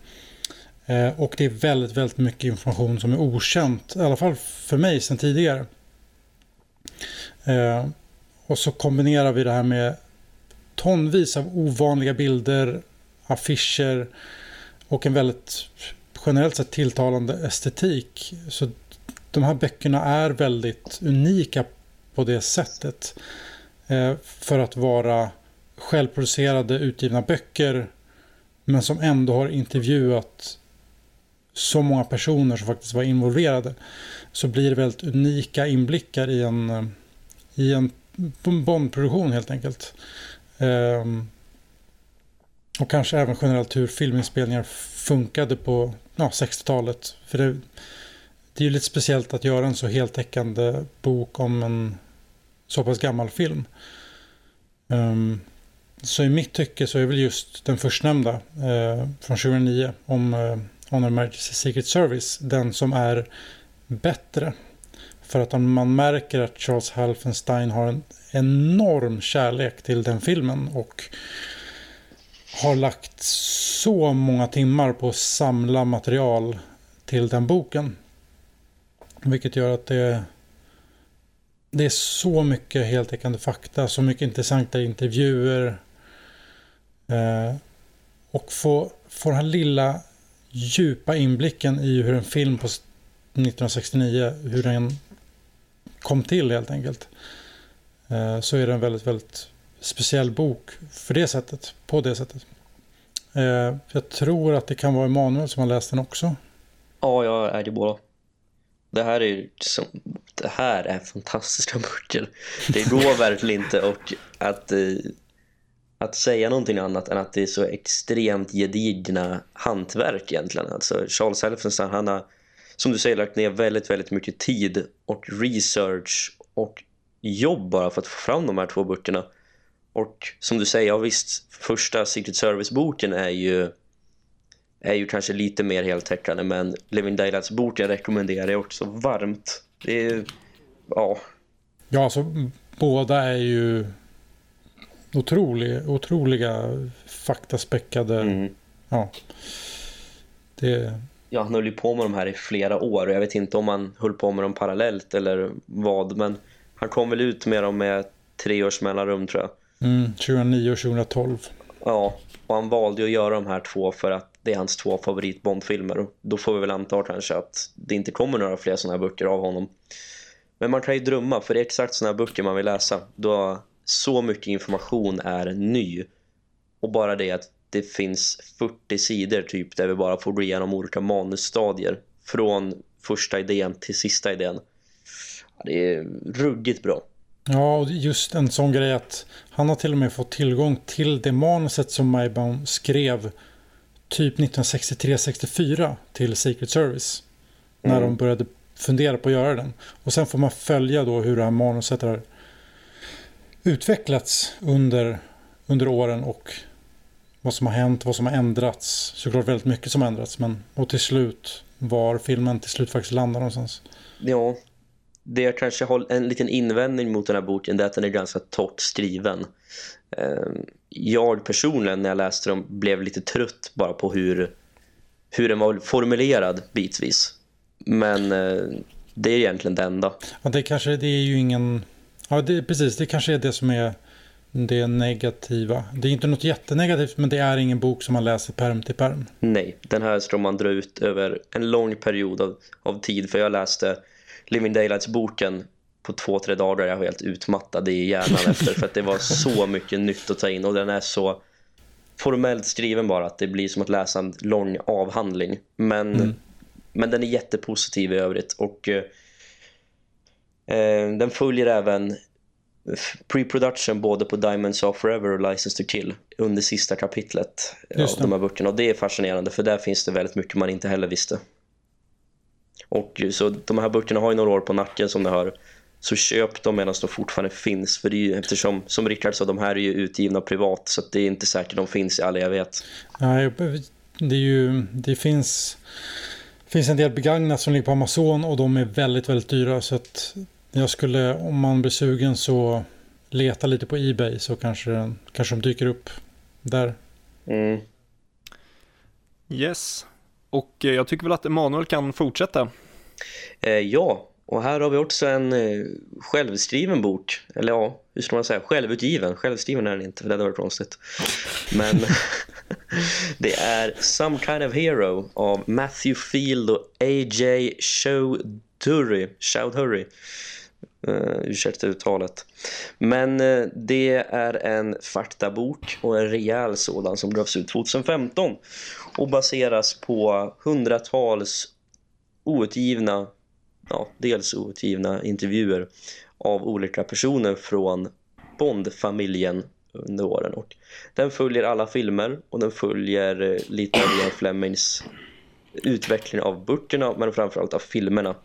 Eh, och det är väldigt, väldigt mycket information som är okänt, i alla fall för mig sedan tidigare. Eh, och så kombinerar vi det här med tonvis av ovanliga bilder, affischer och en väldigt generellt sett tilltalande estetik. Så de här böckerna är väldigt unika på det sättet. Eh, för att vara självproducerade utgivna böcker men som ändå har intervjuat så många personer som faktiskt var involverade så blir det väldigt unika inblickar i en, eh, i en Bondproduktion helt enkelt. Um, och kanske även generellt hur filminspelningar funkade på ja, 60-talet. För det, det är ju lite speciellt att göra en så heltäckande bok om en så pass gammal film. Um, så i mitt tycke så är väl just den förstnämnda uh, från 2009 om uh, Honor Majesty Secret Service den som är bättre. För att man märker att Charles Halfenstein har en enorm kärlek till den filmen och har lagt så många timmar på att samla material till den boken. Vilket gör att det, det är så mycket heltäckande fakta, så mycket intressanta intervjuer. Eh, och få, få den här lilla djupa inblicken i hur en film på 1969, hur den kom till helt enkelt. Eh, så är det en väldigt, väldigt speciell bok för det sättet, på det sättet. Eh, jag tror att det kan vara Emanuel som har läst den också. Ja, jag äger båda. Det här är som, det här är fantastiska böcker. Det går verkligen inte och att, eh, att säga någonting annat än att det är så extremt gedigna hantverk egentligen. Alltså Charles Helfenstein, han har som du säger lagt ner väldigt, väldigt mycket tid och research och jobb bara för att få fram de här två böckerna. Och som du säger, ja visst, första Secret Service-boken är ju är ju kanske lite mer heltäckande men Living Daylights-boken rekommenderar jag också varmt. Det är, ja. Ja, alltså båda är ju otrolig, otroliga faktaspäckade. Mm. Ja. Det... Ja, han höll ju på med de här i flera år och jag vet inte om han höll på med dem parallellt eller vad, men han kom väl ut med dem med tre års mellanrum tror jag. Mm, 2009 och 2012. Ja, och han valde att göra de här två för att det är hans två favorit Bondfilmer. Då får vi väl anta kanske att det inte kommer några fler sådana här böcker av honom. Men man kan ju drömma, för det är exakt sådana här böcker man vill läsa. Då så mycket information är ny. Och bara det att det finns 40 sidor typ där vi bara får gå igenom olika manusstadier. Från första idén till sista idén. Det är ruggigt bra. Ja, och just en sån grej att han har till och med fått tillgång till det manuset som Maybaum skrev typ 1963-64 till Secret Service. Mm. När de började fundera på att göra den. Och sen får man följa då hur det här manuset har utvecklats under, under åren och vad som har hänt, vad som har ändrats. Såklart väldigt mycket som har ändrats men och till slut var filmen till slut faktiskt landar någonstans. Ja, det jag kanske har en liten invändning mot den här boken är att den är ganska torrt skriven. Ehm, jag personligen när jag läste dem blev lite trött bara på hur, hur den var formulerad bitvis. Men eh, det är egentligen det enda. Ja, det kanske det är ju ingen... Ja, det, precis. Det kanske är det som är det negativa. Det är inte något jättenegativt men det är ingen bok som man läser perm till perm. Nej, den här ska man dra ut över en lång period av, av tid. För jag läste Living Daylights-boken på två, tre dagar jag var helt utmattad i hjärnan efter för att det var så mycket nytt att ta in. Och den är så formellt skriven bara att det blir som att läsa en lång avhandling. Men, mm. men den är jättepositiv i övrigt. Och eh, eh den följer även pre-production både på Diamonds of Forever och License to Kill under sista kapitlet Just av de här böckerna. Och det är fascinerande för där finns det väldigt mycket man inte heller visste. Och så de här böckerna har ju några år på nacken som ni hör så köp dem medan de fortfarande finns. För det är ju, eftersom, som Rickard sa, de här är ju utgivna privat så det är inte säkert de finns i alla jag vet. Nej, det är ju, det finns, finns en del begagnat som ligger på Amazon och de är väldigt, väldigt dyra så att jag skulle, om man blir sugen så leta lite på Ebay så kanske, kanske de dyker upp där. Mm. Yes. Och eh, jag tycker väl att Emanuel kan fortsätta. Eh, ja, och här har vi också en eh, självskriven bok. Eller ja, hur ska man säga? Självutgiven. Självskriven är den inte, för det hade varit konstigt. Men det är Some Kind of Hero av Matthew Field och A.J. Chowdhury. Chowdhury. Uh, ursäkta uttalet. Men uh, det är en faktabok och en rejäl sådan som gavs ut 2015 och baseras på hundratals outgivna ja, dels outgivna intervjuer av olika personer från Bond-familjen under åren. Och den följer alla filmer och den följer eh, lite av Ian Flemings utveckling av böckerna men framförallt av filmerna.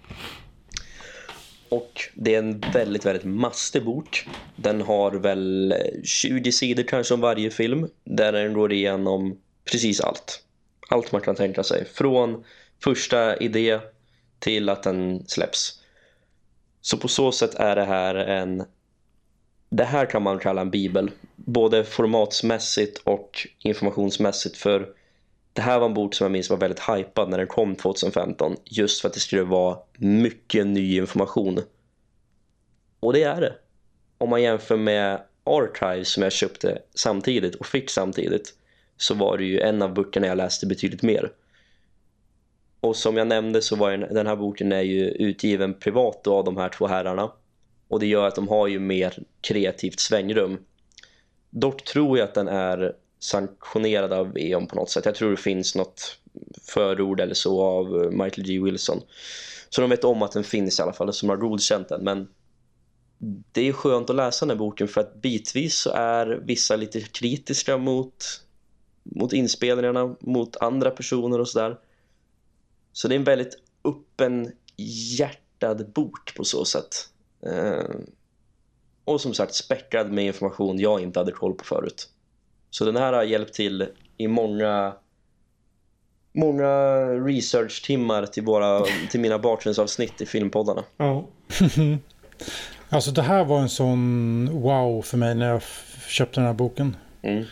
Och det är en väldigt, väldigt mastig bok. Den har väl eh, 20 sidor kanske om varje film där den går igenom precis allt. Allt man kan tänka sig. Från första idé till att den släpps. Så på så sätt är det här en det här kan man kalla en bibel både formatsmässigt och informationsmässigt för det här var en bok som jag minns var väldigt hypad när den kom 2015 just för att det skulle vara mycket ny information. Och det är det. Om man jämför med Archives som jag köpte samtidigt och fick samtidigt så var det ju en av böckerna jag läste betydligt mer. Och som jag nämnde så var den här boken är ju utgiven privat av de här två herrarna. Och det gör att de har ju mer kreativt svängrum. Dock tror jag att den är sanktionerad av E.ON på något sätt. Jag tror det finns något förord eller så av Michael G. Wilson. Så de vet om att den finns i alla fall, som har godkänt den. Men det är skönt att läsa den här boken för att bitvis så är vissa lite kritiska mot, mot inspelningarna, mot andra personer och sådär. Så det är en väldigt öppen hjärtad bok på så sätt. Eh, och som sagt späckad med information jag inte hade koll på förut. Så den här har hjälpt till i många många research-timmar till, våra, till mina bakgrundsavsnitt i filmpoddarna. Ja. alltså det här var en sån wow för mig när jag köpte den här boken. Mm.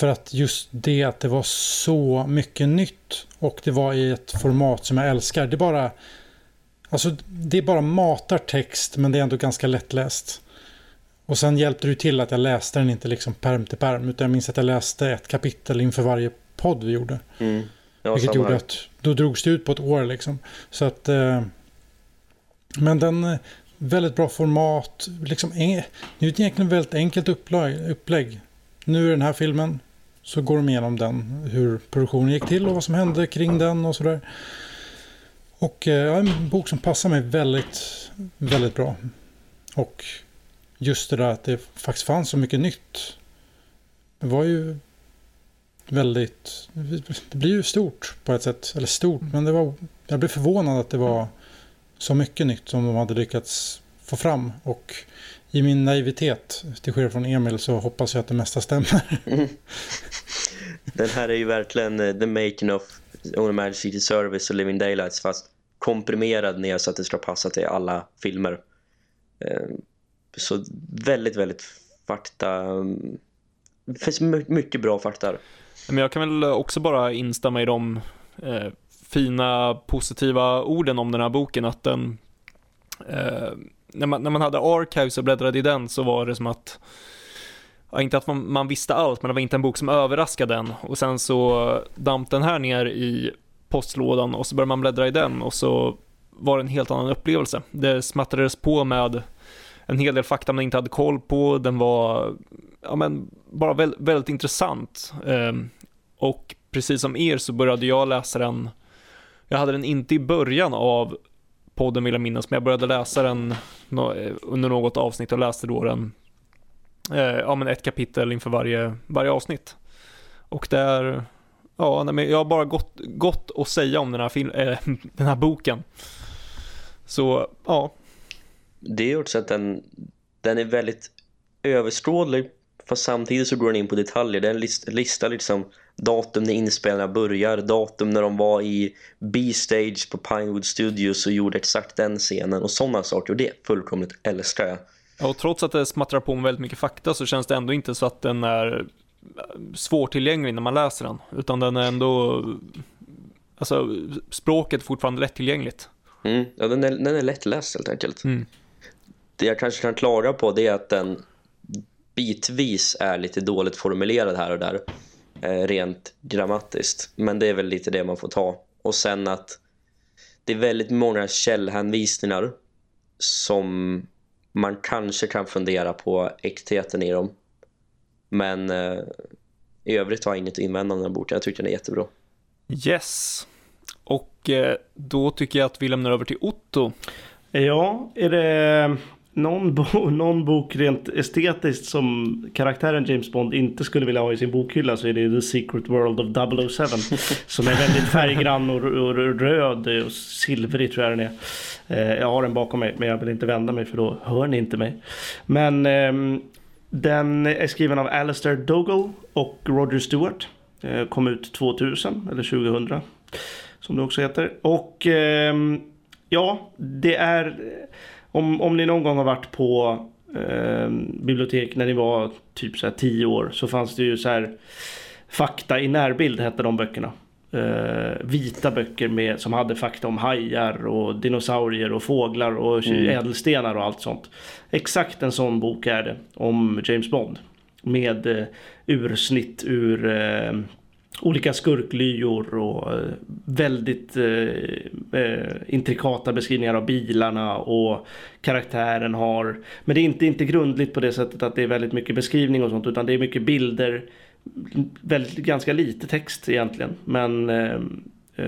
För att just det att det var så mycket nytt och det var i ett format som jag älskar. Det bara alltså det bara matar text men det är ändå ganska lättläst. Och sen hjälpte det till att jag läste den inte liksom perm till perm utan jag minns att jag läste ett kapitel inför varje podd vi gjorde. Mm. Ja, Vilket gjorde här. att då drogs det ut på ett år liksom. Så att eh, men den eh, väldigt bra format. Liksom, det är egentligen ett väldigt enkelt upplägg, upplägg. Nu är den här filmen. Så går de igenom den. Hur produktionen gick till och vad som hände kring den och sådär. Och eh, ja, en bok som passar mig väldigt, väldigt bra. Och just det där att det faktiskt fanns så mycket nytt. Det var ju väldigt... Det blir ju stort på ett sätt. Eller stort, men det var, jag blev förvånad att det var så mycket nytt som de hade lyckats få fram. Och i min naivitet, till skillnad från Emil, så hoppas jag att det mesta stämmer. Mm. Den här är ju verkligen uh, the making of Only Magic City Service och Living Daylights fast komprimerad ner så att det ska passa till alla filmer. Uh, så väldigt, väldigt fakta... Det finns mycket bra fakta Men jag kan väl också bara instämma i de eh, fina, positiva orden om den här boken. Att den, eh, när, man, när man hade Archives och bläddrade i den så var det som att, ja, inte att man, man, visste allt, men det var inte en bok som överraskade en. Och sen så damp den här ner i postlådan och så började man bläddra i den och så var det en helt annan upplevelse. Det smattrades på med en hel del fakta man inte hade koll på. Den var ja, men, bara väldigt, väldigt intressant. Ehm, och precis som er så började jag läsa den. Jag hade den inte i början av podden vill jag minnas, men jag började läsa den under något avsnitt och läste då den, eh, ja men ett kapitel inför varje, varje avsnitt. Och där, ja, men jag har bara gott, gott att säga om den här, film, äh, eh, den här boken. Så, ja, det är också att den, den är väldigt överskådlig fast samtidigt så går den in på detaljer. Den list, listar liksom datum när inspelningarna börjar, datum när de var i B-stage på Pinewood Studios och gjorde exakt den scenen och sådana saker och det fullkomligt älskar jag. Ja, och trots att det smattrar på med väldigt mycket fakta så känns det ändå inte så att den är svårtillgänglig när man läser den utan den är ändå alltså språket är fortfarande lättillgängligt. Mm, ja, den är, den är lättläst helt enkelt. Mm det jag kanske kan klaga på det är att den bitvis är lite dåligt formulerad här och där eh, rent grammatiskt. Men det är väl lite det man får ta. Och sen att det är väldigt många källhänvisningar som man kanske kan fundera på äktheten i dem. Men eh, i övrigt har jag inget att invända den här boken. Jag tycker den är jättebra. Yes. Och eh, då tycker jag att vi lämnar över till Otto. Ja, är det någon, bo någon bok rent estetiskt som karaktären James Bond inte skulle vilja ha i sin bokhylla så är det The Secret World of 007 som är väldigt färggrann och, och, röd och silvrig tror jag den är. Eh, jag har den bakom mig men jag vill inte vända mig för då hör ni inte mig. Men eh, den är skriven av Alistair Dougall och Roger Stewart. Eh, kom ut 2000 eller 2000 som det också heter. Och ehm, ja, det är om, om ni någon gång har varit på eh, bibliotek när ni var typ så här 10 år så fanns det ju så här Fakta i närbild hette de böckerna. Eh, vita böcker med, som hade fakta om hajar och dinosaurier och fåglar och mm. ädelstenar och allt sånt. Exakt en sån bok är det om James Bond. Med eh, ursnitt ur eh, olika skurklyor och eh, väldigt eh, eh, intrikata beskrivningar av bilarna och karaktären har. Men det är inte, inte grundligt på det sättet att det är väldigt mycket beskrivning och sånt utan det är mycket bilder. Väldigt, ganska lite text egentligen. Men eh, eh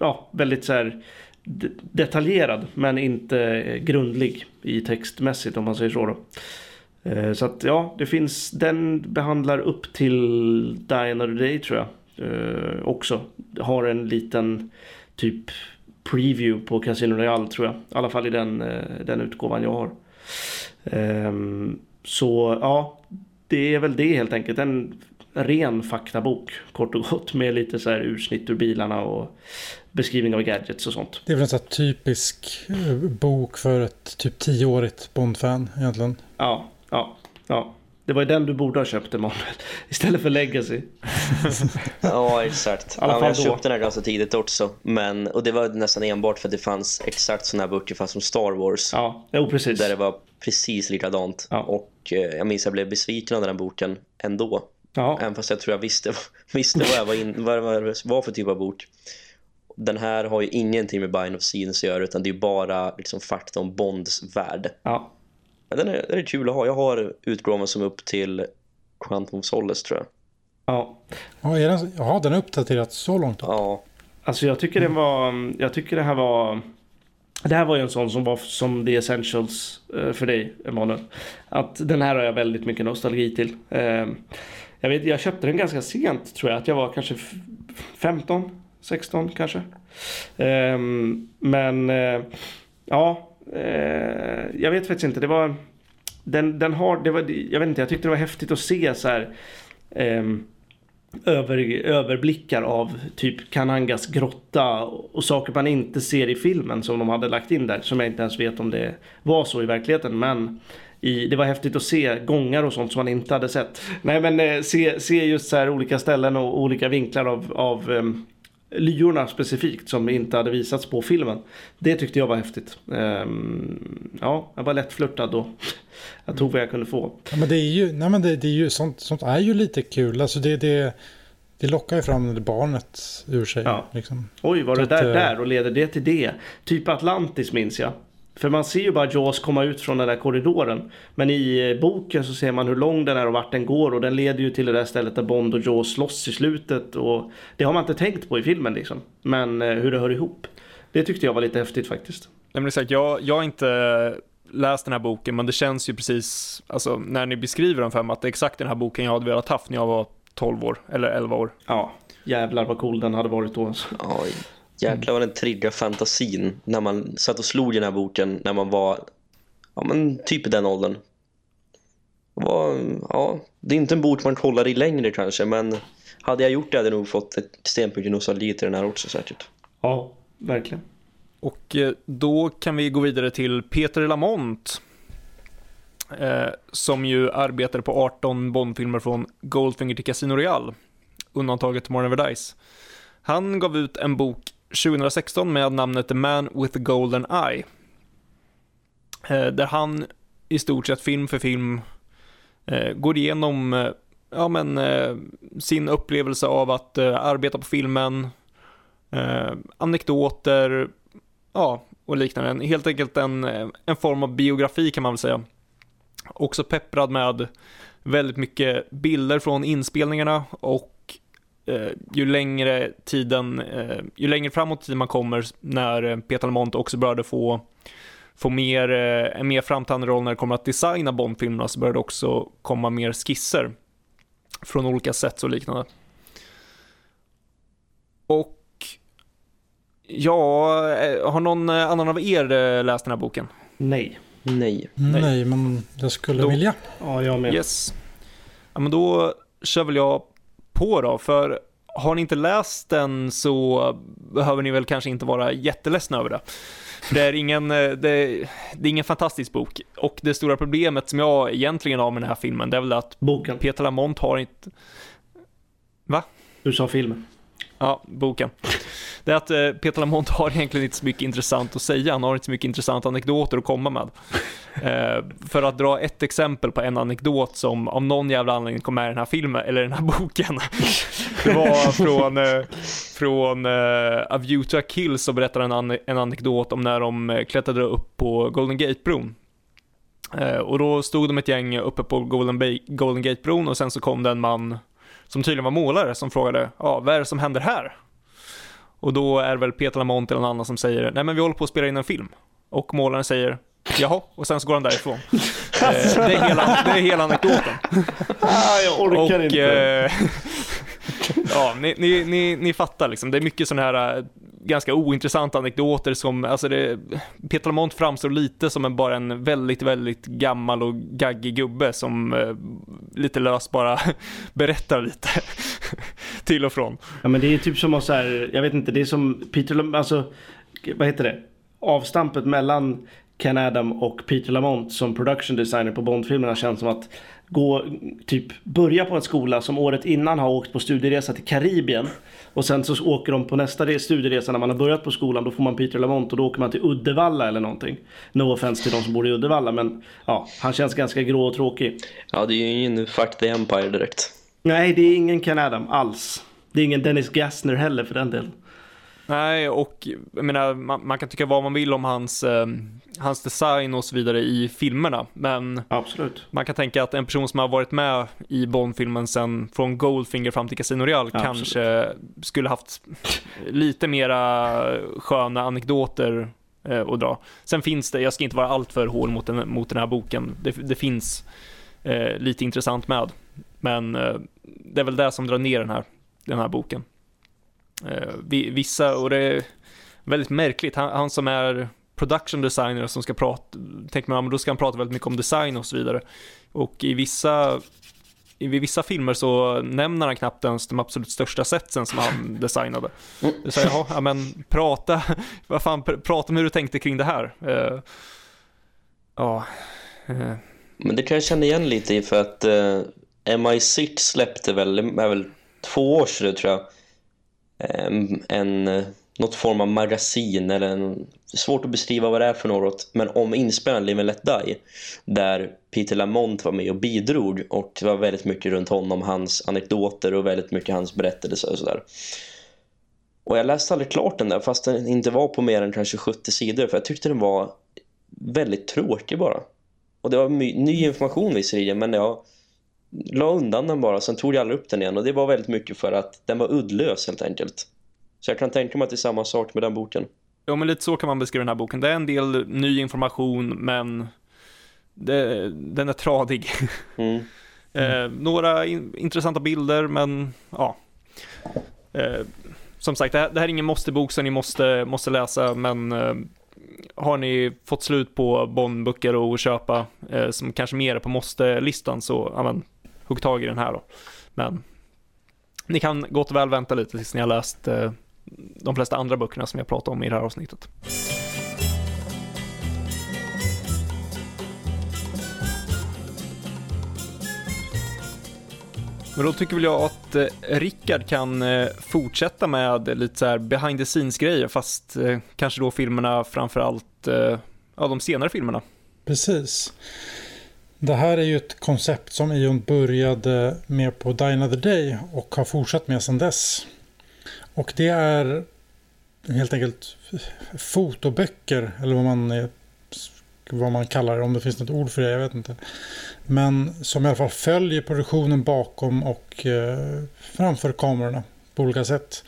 ja, väldigt så här detaljerad men inte grundlig i textmässigt om man säger så. Då. Eh, så att ja, det finns, den behandlar upp till Die Another Day tror jag eh, också. Har en liten typ preview på Casino Royale tror jag. I alla fall i den, eh, den utgåvan jag har. Eh, så ja, det är väl det helt enkelt. En ren faktabok kort och gott med lite så här ursnitt ur bilarna och beskrivning av gadgets och sånt. Det är väl en sån typisk eh, bok för ett typ tioårigt Bond-fan egentligen. Ja, ja, ja. Det var ju den du borde ha köpt Emanuel. Istället för Legacy. ja, exakt. Ja, jag köpte den här ganska tidigt också. Men, och det var nästan enbart för att det fanns exakt sådana här böcker fast som Star Wars. Ja, jo, precis. Där det var precis likadant. Ja. Och eh, jag minns att jag blev besviken av den här boken ändå. Ja. Även fast jag tror jag visste, visste vad, jag var in, vad, vad det var för typ av bok. Den här har ju ingenting med Bind of Scenes att göra utan det är bara liksom, fakta om Bonds värld. Ja. Den är, den är kul att ha. Jag har utgåvan som upp till Quantum of Solace tror jag. Ja. Ja, är den, ja, den har uppdaterats så långt. Då. Ja. Alltså jag tycker det var, jag tycker det här var det här var ju en sån som var som The Essentials eh, för dig, Emanuel. Att den här har jag väldigt mycket nostalgi till. Eh, jag, vet, jag köpte den ganska sent tror jag. Att jag var kanske 15, 16 kanske. Um, men uh, ja, Eh, jag vet faktiskt inte. Det var, den, den har, det var, jag vet inte, jag tyckte det var häftigt att se så här Eh, över, överblickar av typ Kanangas grotta och saker man inte ser i filmen som de hade lagt in där. Som jag inte ens vet om det var så i verkligheten. Men i, det var häftigt att se gångar och sånt som man inte hade sett. Nej men eh, se, se just så här olika ställen och olika vinklar av, av um, lyorna specifikt som inte hade visats på filmen. Det tyckte jag var häftigt. Um, ja, jag var lätt flörtad då. Jag tog vad jag kunde få. Ja, men det är ju, nej men det, det är ju sånt, sånt är ju lite kul. Alltså det, det, det lockar ju fram det barnet ur sig. Ja. Liksom. Oj, var det där, att, där och leder det till det? Typ Atlantis minns jag. För man ser ju bara Jaws komma ut från den där korridoren. Men i eh, boken så ser man hur lång den är och vart den går. Och den leder ju till det där stället där Bond och Jaws slåss i slutet. Och det har man inte tänkt på i filmen liksom. Men eh, hur det hör ihop. Det tyckte jag var lite häftigt faktiskt. Nej, men exakt, jag, jag har inte läst den här boken, men det känns ju precis, alltså när ni beskriver den för mig, att det är exakt den här boken jag hade velat haft när jag var 12 år, eller 11 år. Ja, jävlar vad cool den hade varit då. Alltså. Oj. Jäklar vad den triggar fantasin när man satt och slog den här boken när man var ja, men typ i den åldern. Det, var, ja, det är inte en bok man kollar i längre kanske men hade jag gjort det hade jag nog fått ett stenpunkt mycket nostalgi till den här också säkert. Ja, verkligen. Och eh, då kan vi gå vidare till Peter Lamont. Eh, som ju arbetade på 18 Bondfilmer från Goldfinger till Casino Royale. Undantaget Tomorrow Never Dies. Han gav ut en bok 2016 med namnet The Man with the Golden Eye. Eh, där han i stort sett film för film eh, går igenom eh, ja, men, sin upplevelse av att arbeta på filmen, anekdoter, ja, och liknande. Helt enkelt en, en form av biografi kan man väl säga. Också pepprad med väldigt mycket bilder från inspelningarna och ju längre tiden, eh, ju längre framåt tiden man kommer när eh, Peter Lamont också började få få mer, eh, en mer framträdande roll när det kommer att designa Bondfilmerna så började det också komma mer skisser från olika sätt och liknande. Och ja, eh, har någon annan av er läst den här boken? Nej. Nej. Nej, men jag skulle då, vilja. Ja, jag med. Yes. Ja, men då kör väl jag på då, för har ni inte läst den så behöver ni väl kanske inte vara jätteledsna över det. Det är, ingen, eh, det, det är ingen fantastisk bok. Och det stora problemet som jag egentligen har med den här filmen, det är väl att Boken. Peter Lamont har inte... Va? Du sa filmen. Ja, boken. Det är att eh, Peter Lamont har egentligen inte så mycket intressant att säga. Han har inte så mycket intressanta anekdoter att komma med. Eh, för att dra ett exempel på en anekdot som av någon jävla anledning kom med i den här filmen, eller den här boken. Det var från, eh, från A View to a Kill som berättar en, an en anekdot om när de klättrade upp på Golden Gate-bron. Och då stod de ett gäng uppe på Golden, Golden Gate-bron och sen så kom det en man som tydligen var målare som frågade, ja, vad är det som händer här? Och då är det väl Peter Lamont eller någon annan som säger, nej men vi håller på att spela in en film. Och målaren säger, jaha, och sen så går han därifrån. eh, det, är hela, det är hela anekdoten. Ah, jag orkar och, inte. Eh, ja, ni, ni, ni, ni, fattar liksom. Det är mycket sådana här eh, ganska ointressanta anekdoter som, alltså det, Peter Lamont framstår lite som en, bara en väldigt, väldigt gammal och gaggig gubbe som eh, lite löst bara berättar lite till och från. Ja men det är typ som att så här, jag vet inte, det är som Peter Lamont, alltså, vad heter det? Avstampet mellan Ken Adam och Peter Lamont som production designer på Bondfilmerna känns som att gå, typ börja på en skola som året innan har åkt på studieresa till Karibien och sen så åker de på nästa studieresa när man har börjat på skolan då får man Peter Lamont och då åker man till Uddevalla eller någonting. No offense till de som bor i Uddevalla men ja, han känns ganska grå och tråkig. Ja, det är ju ingen Fuck the Empire direkt. Nej, det är ingen Ken Adam alls. Det är ingen Dennis Gassner heller för den delen. Nej, och jag menar, man, man, kan tycka vad man vill om hans, eh, hans design och så vidare i filmerna, men Absolut. man kan tänka att en person som har varit med i Bond-filmen sen från Goldfinger fram till Casino Real Absolut. kanske skulle haft lite mera sköna anekdoter eh, att dra. Sen finns det, jag ska inte vara alltför hård mot den, mot den här boken, det, det finns eh, lite intressant med, men eh, det är väl det som drar ner den här, den här boken. Eh, vissa, och det är väldigt märkligt, han, han som är production designer som ska prata, tänker man, då ska han prata väldigt mycket om design och så vidare. Och i vissa i vissa filmer så nämner han knappt ens de absolut största setsen som han designade. Du säger, ja men prata, vad fan, prata om hur du tänkte kring det här. Uh, ja. Uh. Men det kan jag känna igen lite i för att uh, MI6 släppte väl, är väl två år sedan tror jag, Ehm, en, eh, något form av magasin eller en, svårt att beskriva vad det är för något men om inspelningen Live and Let Die där Peter Lamont var med och bidrog och det var väldigt mycket runt honom hans anekdoter och väldigt mycket hans berättelser och sådär. Och jag läste aldrig klart den där fast den inte var på mer än kanske 70 sidor för jag tyckte den var väldigt tråkig bara. Och det var ny information visserligen men jag la undan den bara, sen tog jag aldrig upp den igen och det var väldigt mycket för att den var uddlös helt enkelt. Så jag kan tänka mig att det är samma sak med den boken. Ja, men lite så kan man beskriva den här boken. Det är en del ny information, men det, den är tradig. Mm. Mm. eh, några in, intressanta bilder, men ja. Eh, som sagt, det här, det här, är ingen måste-bok som ni måste, måste läsa, men eh, har ni fått slut på Bondböcker att köpa eh, som kanske mer är på måste-listan så ja, men, hugg tag i den här då. Men ni kan gott och väl vänta lite tills ni har läst eh, de flesta andra böckerna som jag pratar om i det här avsnittet. Men då tycker väl jag att eh, Rickard kan eh, fortsätta med lite så här behind the scenes grejer fast eh, kanske då filmerna framförallt, eh, ja de senare filmerna. Precis. Det här är ju ett koncept som Ion började med på Die Another Day och har fortsatt med sedan dess. Och det är helt enkelt fotoböcker eller vad man, vad man kallar det, om det finns något ord för det, jag vet inte. Men som i alla fall följer produktionen bakom och eh, framför kamerorna på olika sätt.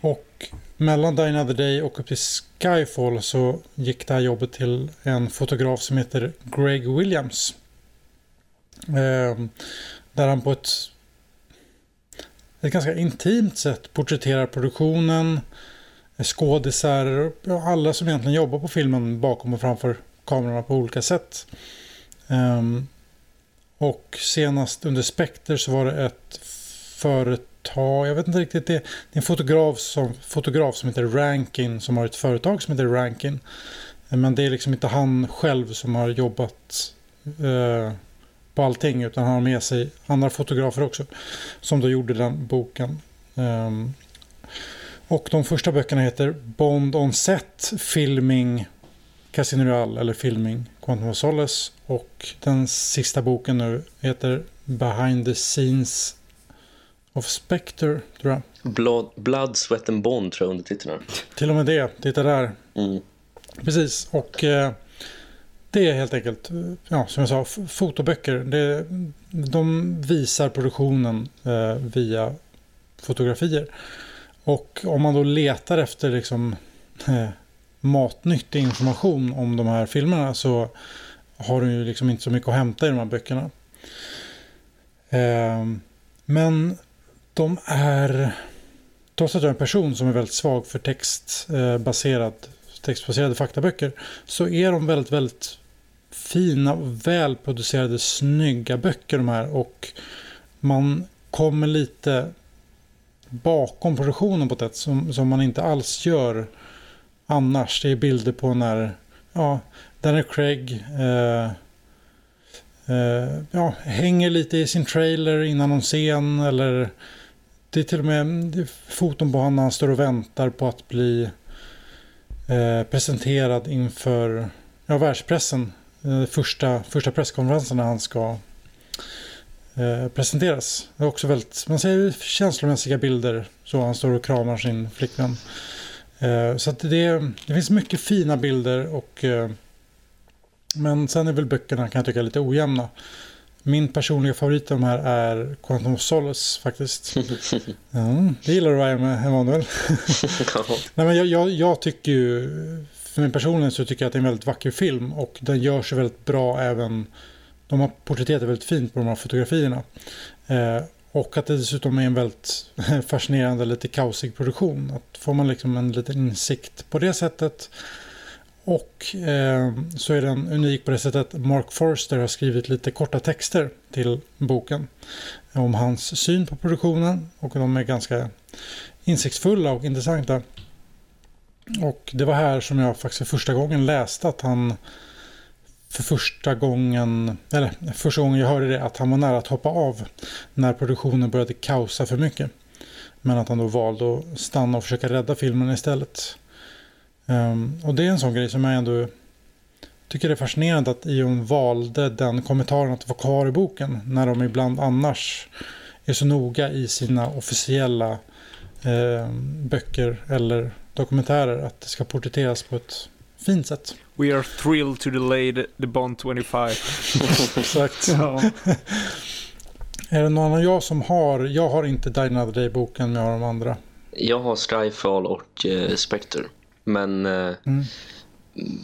Och mellan Die Another Day och upp till Skyfall så gick det här jobbet till en fotograf som heter Greg Williams. Eh, där han på ett, ett ganska intimt sätt porträtterar produktionen, eh, skådisar och alla som egentligen jobbar på filmen bakom och framför kamerorna på olika sätt. Ehm, och senast under Spectre så var det ett företag, jag vet inte riktigt, det, är en fotograf som, fotograf som heter Rankin som har ett företag som heter Rankin. Men det är liksom inte han själv som har jobbat eh, på allting utan han har med sig andra fotografer också som då gjorde den boken. Um, och de första böckerna heter Bond on Set, Filming Casino Royale eller Filming Quantum of Solace och den sista boken nu heter Behind the Scenes of Spectre, tror jag. Blood, Blood, Sweat and Bond tror jag undertiteln är. Till och med det, titta där. Mm. Precis, och eh, det är helt enkelt, ja, som jag sa, fotoböcker. Det, de visar produktionen eh, via fotografier. Och om man då letar efter liksom, eh, matnyttig information om de här filmerna så har du ju liksom inte så mycket att hämta i de här böckerna. Eh, men de är, trots att jag är en person som är väldigt svag för textbaserad eh, textbaserade faktaböcker så är de väldigt, väldigt fina och välproducerade, snygga böcker de här och man kommer lite bakom produktionen på ett sätt som, som man inte alls gör annars. Det är bilder på när ja, Daniel Craig eh, eh, ja, hänger lite i sin trailer innan någon scen eller det är till och med foton på honom när han står och väntar på att bli eh, presenterad inför ja, världspressen. Eh, första, första presskonferensen när han ska eh, presenteras. Det är också väldigt, man ser känslomässiga bilder så han står och kramar sin flickvän. Eh, så det, det finns mycket fina bilder och eh, men sen är väl böckerna kan jag tycka lite ojämna. Min personliga favorit av de här är Quantum of Solace faktiskt. Mm, det gillar du Emanuel? Nej, men jag, jag, jag tycker ju, för min personligen så tycker jag att det är en väldigt vacker film och den gör sig väldigt bra även, de har porträtterat det väldigt fint på de här fotografierna. Eh, och att det dessutom är en väldigt fascinerande, lite kaosig produktion. Att får man liksom en liten insikt på det sättet. Och eh, så är den unik på det sättet att Mark Forster har skrivit lite korta texter till boken. Om hans syn på produktionen och de är ganska insiktsfulla och intressanta. Och det var här som jag faktiskt för första gången läste att han för första gången, eller första gången jag hörde det, att han var nära att hoppa av när produktionen började kaosa för mycket. Men att han då valde att stanna och försöka rädda filmen istället. Um, och det är en sån grej som jag ändå tycker är fascinerande att Ion valde den kommentaren att vara kvar i boken när de ibland annars är så noga i sina officiella eh, böcker eller dokumentärer att det ska porträtteras på ett fint sätt. We are thrilled to delay the, the Bond 25. Exakt. Ja. Är det någon av jag som har, jag har inte Die Another Day-boken men jag har de andra. Jag har Skyfall och eh, Spectre. Men eh, Mm.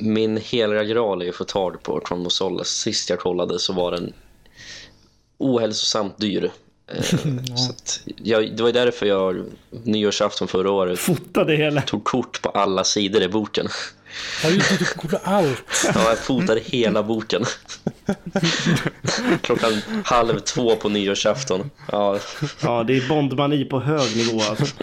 min heliga graal är att få tag på Tron. Sist jag kollade så var den ohälsosamt dyr. Eh, så jag, det var därför jag nyårsafton förra året Fotade hela. tog kort på alla sidor i boken. Har ju inte kort allt. Ja, jag fotade hela boken. Klockan halv två på nyårsafton. Ja, Ja, det är Bondmani på hög nivå alltså.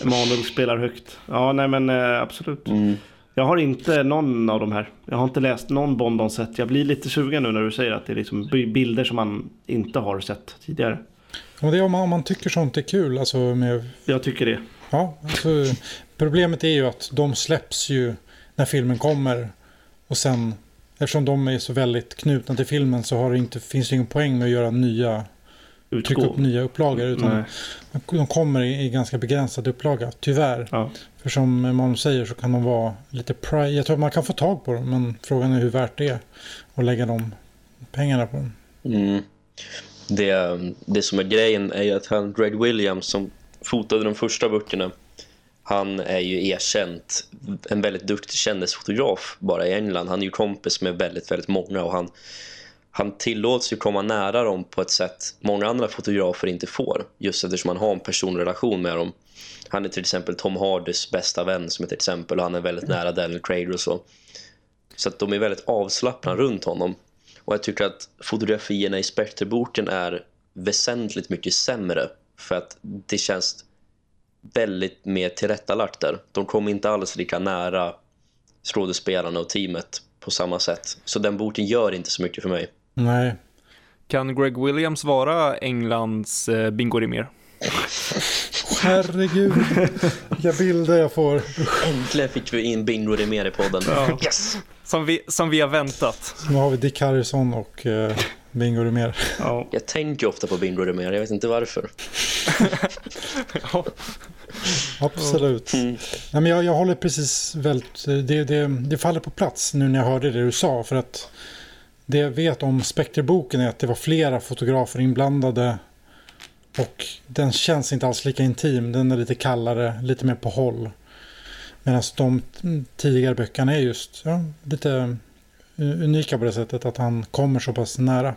Emanuel spelar högt. Ja, nej men eh, absolut. mm. Jag har inte någon av de här. Jag har inte läst någon Bond on sett. Jag blir lite sugen nu när du säger att det är liksom bilder som man inte har sett tidigare. Och det är om man, om man tycker sånt är kul. Alltså med, Jag tycker det. ja, alltså, problemet är ju att de släpps ju när filmen kommer. Och sen, eftersom de är så väldigt knutna till filmen så har det inte, finns det ingen poäng med att göra nya, trycka upp Utgå. nya upplagor. Utan Nej. de kommer i, i ganska begränsad upplaga, tyvärr. Ja. För som man säger så kan de vara lite pri- Jag tror man kan få tag på dem, men frågan är hur värt det är att lägga de pengarna på dem. Mm. Det, det som är grejen är ju att han, Greg Williams som fotade de första böckerna han är ju erkänt en väldigt duktig kändisfotograf bara i England. Han är ju kompis med väldigt, väldigt många och han, han tillåts ju komma nära dem på ett sätt många andra fotografer inte får. Just eftersom han har en personrelation med dem. Han är till exempel Tom Hardys bästa vän som ett exempel och han är väldigt nära Daniel Craig och så. Så att de är väldigt avslappnade runt honom. Och jag tycker att fotografierna i Spectre-boken är väsentligt mycket sämre. För att det känns väldigt mer tillrättalagt där. De kommer inte alls lika nära skådespelarna och teamet på samma sätt. Så den boken gör inte så mycket för mig. Nej, Kan Greg Williams vara Englands eh, Bingo Rimér? herregud. Vilka bilder jag får. Äntligen fick vi in Bingo mer i podden. Ja. Yes! Som vi, som vi har väntat. Nu har vi Dick Harrison och eh, Bingo mer. Ja. Jag tänker ofta på Bingo mer, jag vet inte varför. Ja. Absolut. Mm. Nej, men jag, jag håller precis väldigt... Det, det, det faller på plats nu när jag hörde det du sa. För att det jag vet om Spectre-boken är att det var flera fotografer inblandade. Och den känns inte alls lika intim. Den är lite kallare, lite mer på håll. Medan de tidigare böckerna är just ja, lite unika på det sättet att han kommer så pass nära.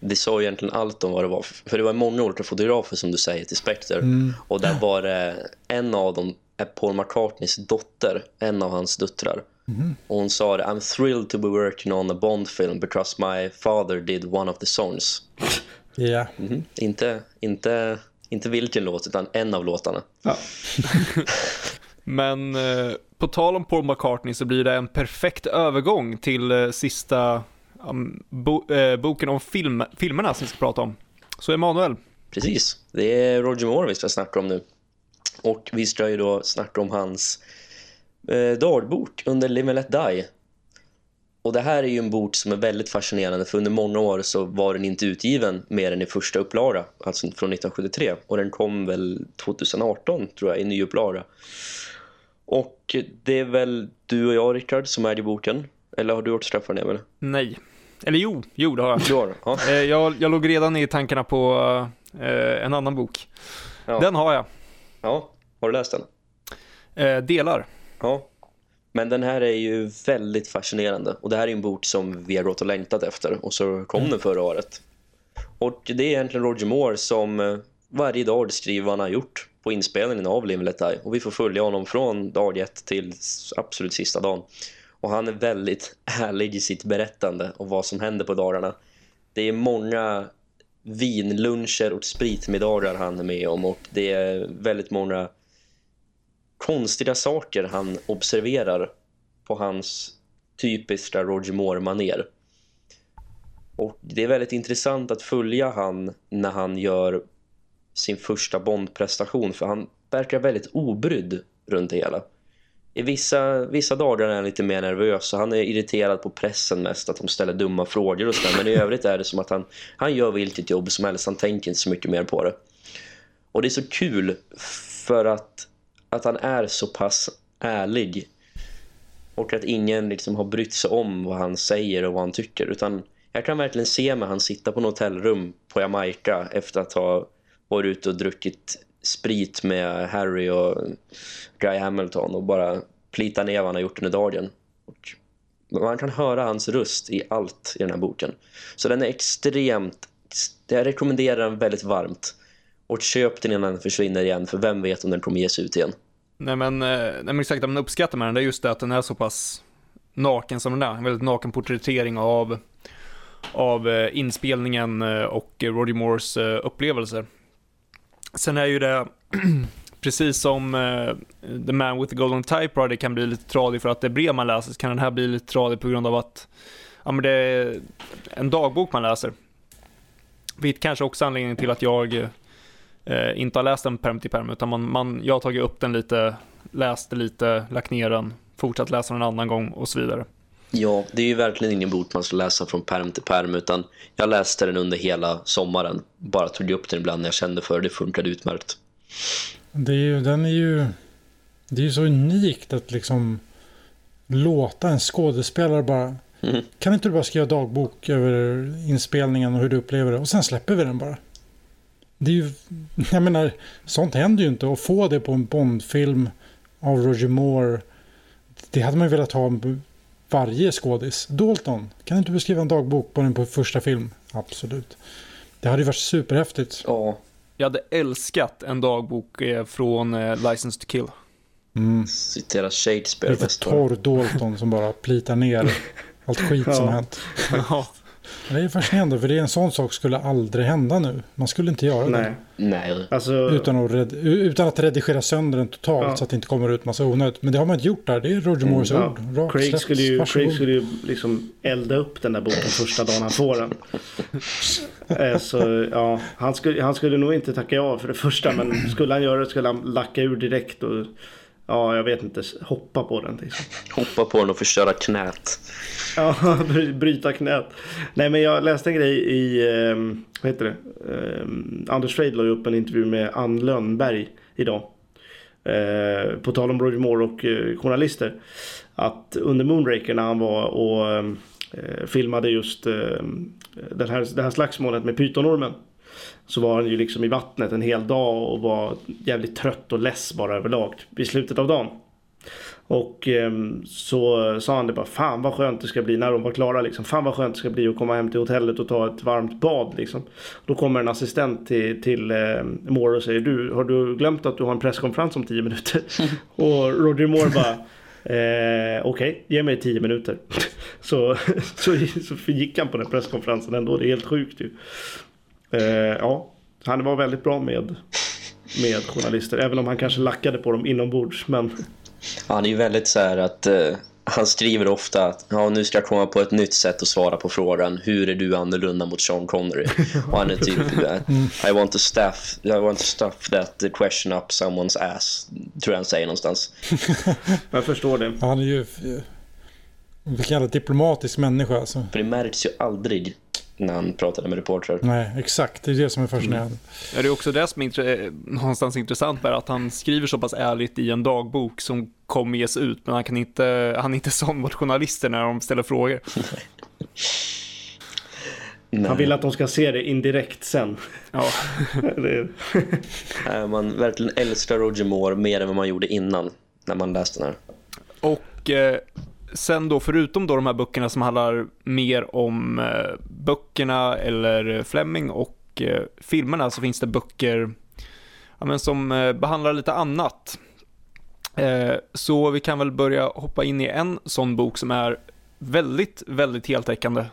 Det sa egentligen allt om vad det var. För det var många olika fotografer som du säger till Spectre. Mm. Och där var det en av dem är Paul McCartneys dotter, en av hans döttrar. Mm. Och hon sa det, I'm thrilled to be working on a Bond film because my father did one of the songs. Ja. Mhm. Inte, inte, inte vilken låt, utan en av låtarna. Ja. Men eh, på tal om Paul McCartney så blir det en perfekt övergång till eh, sista um, bo, eh, boken om film, filmerna som vi ska prata om. Så Emanuel, Precis, det är Roger Moore vi ska snacka om nu. Och vi ska ju då snacka om hans eh, dagbok under Live and Let Die. Och det här är ju en bok som är väldigt fascinerande för under många år så var den inte utgiven mer än i första upplaga, alltså från 1973. Och den kom väl 2018 tror jag i ny upplaga. Och det är väl du och jag Rickard som är i boken. Eller har du gjort straffar Emil? nej. Eller jo, jo det har jag. Du har ja. Eh, jag. Jag låg redan i tankarna på eh, en annan bok. Ja. Den har jag. ja, har du läst den? Eh, delar. Ja, men den här är ju väldigt fascinerande. Och det här är en bok som vi har gått och längtat efter. Och så kom den förra året. Och det är egentligen Roger Moore som eh, varje dag skriver vad han har gjort på inspelningen av Live and Let Die. Och vi får följa honom från dag ett till absolut sista dagen. Och han är väldigt ärlig i sitt berättande om vad som händer på dagarna. Det är många vinluncher och spritmiddagar han är med om. Och det är väldigt många konstiga saker han observerar på hans typiska Roger Moore-maner. Och det är väldigt intressant att följa han när han gör sin första Bond-prestation för han verkar väldigt obrydd runt det hela. I vissa, vissa dagar är han lite mer nervös och han är irriterad på pressen mest att de ställer dumma frågor och sådär. Men i övrigt är det som att han, han gör vilket jobb som helst, han tänker inte så mycket mer på det. Och det är så kul för att, att han är så pass ärlig och att ingen liksom har brytt sig om vad han säger och vad han tycker utan jag kan verkligen se mig han sitta på ett hotellrum på Jamaica efter att ha varit ute och druckit sprit med Harry och Guy Hamilton och bara plita ner vad han har gjort under dagen. Och man kan höra hans röst i allt i den här boken. Så den är extremt... Jag rekommenderar den väldigt varmt. Och köp den innan den försvinner igen, för vem vet om den kommer ges ut igen. Nej men, eh, nej, men exakt, det man uppskattar med den det är just det att den är så pass naken som den är. En väldigt naken porträttering av, av eh, inspelningen eh, och Roger Moores upplevelser. Sen är ju det, precis som uh, The Man with the Golden Typewriter kan bli lite tradig för att det är brev man läser, så kan den här bli lite tradig på grund av att ja, men det är en dagbok man läser. Vilket kanske också är anledningen till att jag eh, inte har läst den perm till perm, utan man, man, jag har tagit upp den lite, läst lite, lagt ner den, fortsatt läsa den en annan gång och så vidare. Ja, det är ju verkligen ingen bok man ska läsa från perm till perm utan jag läste den under hela sommaren. Bara tog upp den ibland när jag kände för det. Funkade utmärkt. Det är ju, den är ju... Det är ju så unikt att liksom låta en skådespelare bara... Mm. Kan inte du bara skriva dagbok över inspelningen och hur du upplever det och sen släpper vi den bara. Det är ju... Jag menar, sånt händer ju inte. Och få det på en Bondfilm av Roger Moore. Det hade man ju velat ha varje skådis. Dalton, kan inte du skriva en dagbok på den på första film? Absolut. Det hade ju varit superhäftigt. Ja, Jag hade älskat en dagbok eh, från eh, License to Kill. Mm. citera Det Shakespeare va? torr Dalton som bara plitar ner allt skit som Ja. har hänt. Ja, Det är fascinerande för det är en sån sak skulle aldrig hända nu. Man skulle inte göra Nej. det. Nej, Alltså, Utan att, red, utan att redigera sönder den totalt Ja. så att det inte kommer ut massa onödigt. Men det har man inte gjort där. Det är Roger Moores ja. ord. Rakt Craig skulle ju. Craig skulle ju liksom elda upp den där boken första dagen han får den. Eh, Så ja, han skulle, han skulle nog inte tacka ja för det första. Men skulle han göra det skulle han lacka ur direkt. Och, ja, jag vet inte, hoppa på den. Liksom. Hoppa på den och förstöra knät. Ja, bryta knät. Nej, men jag läste en grej i, eh, vad heter det? Eh, Anders Freid la upp en intervju med Ann Lönnberg idag. Eh, på tal om Roger Moore och eh, journalister. Att under Moonraker när han var och eh, filmade just den här, det här slagsmålet med pytonormen. Så var han ju liksom i vattnet en hel dag och var jävligt trött och less bara överlag typ, vid slutet av dagen. Och eh, så sa han det bara, fan vad skönt det ska bli när de var klara liksom. Fan vad skönt det ska bli att komma hem till hotellet och ta ett varmt bad liksom. Då kommer en assistent till, till eh, Moore och säger, du har du glömt att du har en presskonferens om tio minuter? och Roger Moore bara, eh, okej, okay, ge mig tio minuter. så, så, så gick han på den presskonferensen ändå, det är helt sjukt ju. Eh, ja, han var väldigt bra med, med journalister, även om han kanske lackade på dem inombords. Men... Han är ju väldigt så här att uh, han skriver ofta att ja, nu ska jag komma på ett nytt sätt att svara på frågan hur är du annorlunda mot Sean Connery? Och han är typ I want to stuff I want to stuff that question up someone's ass tror jag han säger någonstans. jag förstår det. Han är ju vilken jävla diplomatisk människa alltså. För det märks ju aldrig när han pratade med reportrar. Nej, exakt. Det är det som är fascinerande. Mm. Ja, det är också det som är någonstans intressant med att han skriver så pass ärligt i en dagbok som kommer ges ut, men han, kan inte, han är inte sån mot journalister när de ställer frågor. Nej. Han vill att de ska se det indirekt sen. Ja. man verkligen älskar Roger Moore mer än vad man gjorde innan när man läste den här. Och eh, sen då, förutom då de här böckerna som handlar mer om eh, böckerna eller Fleming och eh, filmerna så finns det böcker ja, men som eh, behandlar lite annat. Eh, så vi kan väl börja hoppa in i en sån bok som är väldigt, väldigt heltäckande.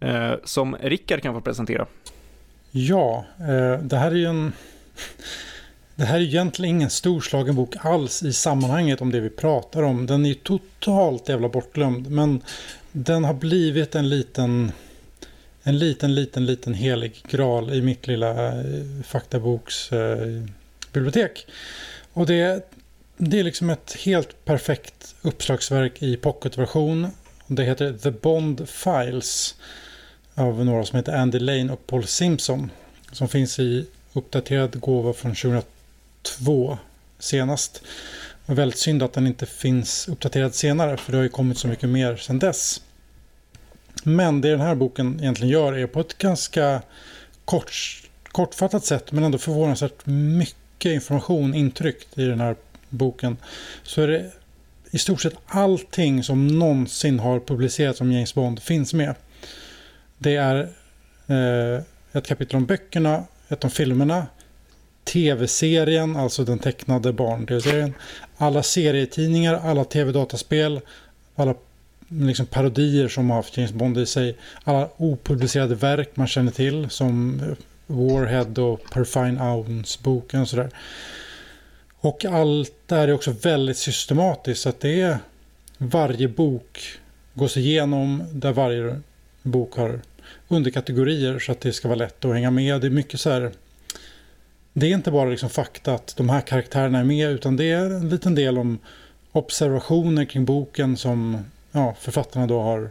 Eh, som Rickard kan få presentera. Ja, eh, det här är ju en... Det här är egentligen ingen storslagen bok alls i sammanhanget om det vi pratar om. Den är totalt jävla bortglömd. Men den har blivit en liten, en liten, liten, liten helig graal i mitt lilla eh, faktaboksbibliotek. Eh, och det, det är liksom ett helt perfekt uppslagsverk i pocketversion. Det heter The Bond Files av några som heter Andy Lane och Paul Simpson. Som finns i uppdaterad gåva från 2012 2 senast. Och väldigt synd att den inte finns uppdaterad senare för det har ju kommit så mycket mer sedan dess. Men det den här boken egentligen gör är på ett ganska kort, kortfattat sätt men ändå förvånansvärt mycket information intryckt i den här boken. Så är det i stort sett allting som någonsin har publicerats om James Bond finns med. Det är eh, ett kapitel om böckerna, ett om filmerna, tv-serien, alltså den tecknade barn-tv-serien. Alla serietidningar, alla tv-dataspel, alla liksom parodier som har haft James Bond i sig. Alla opublicerade verk man känner till som Warhead och Perfine Ounce-boken och sådär. Och allt det här är också väldigt systematiskt så att det är varje bok gås igenom där varje bok har underkategorier så att det ska vara lätt att hänga med. Det är mycket så här det är inte bara liksom fakta att de här karaktärerna är med utan det är en liten del om observationer kring boken som ja, författarna då har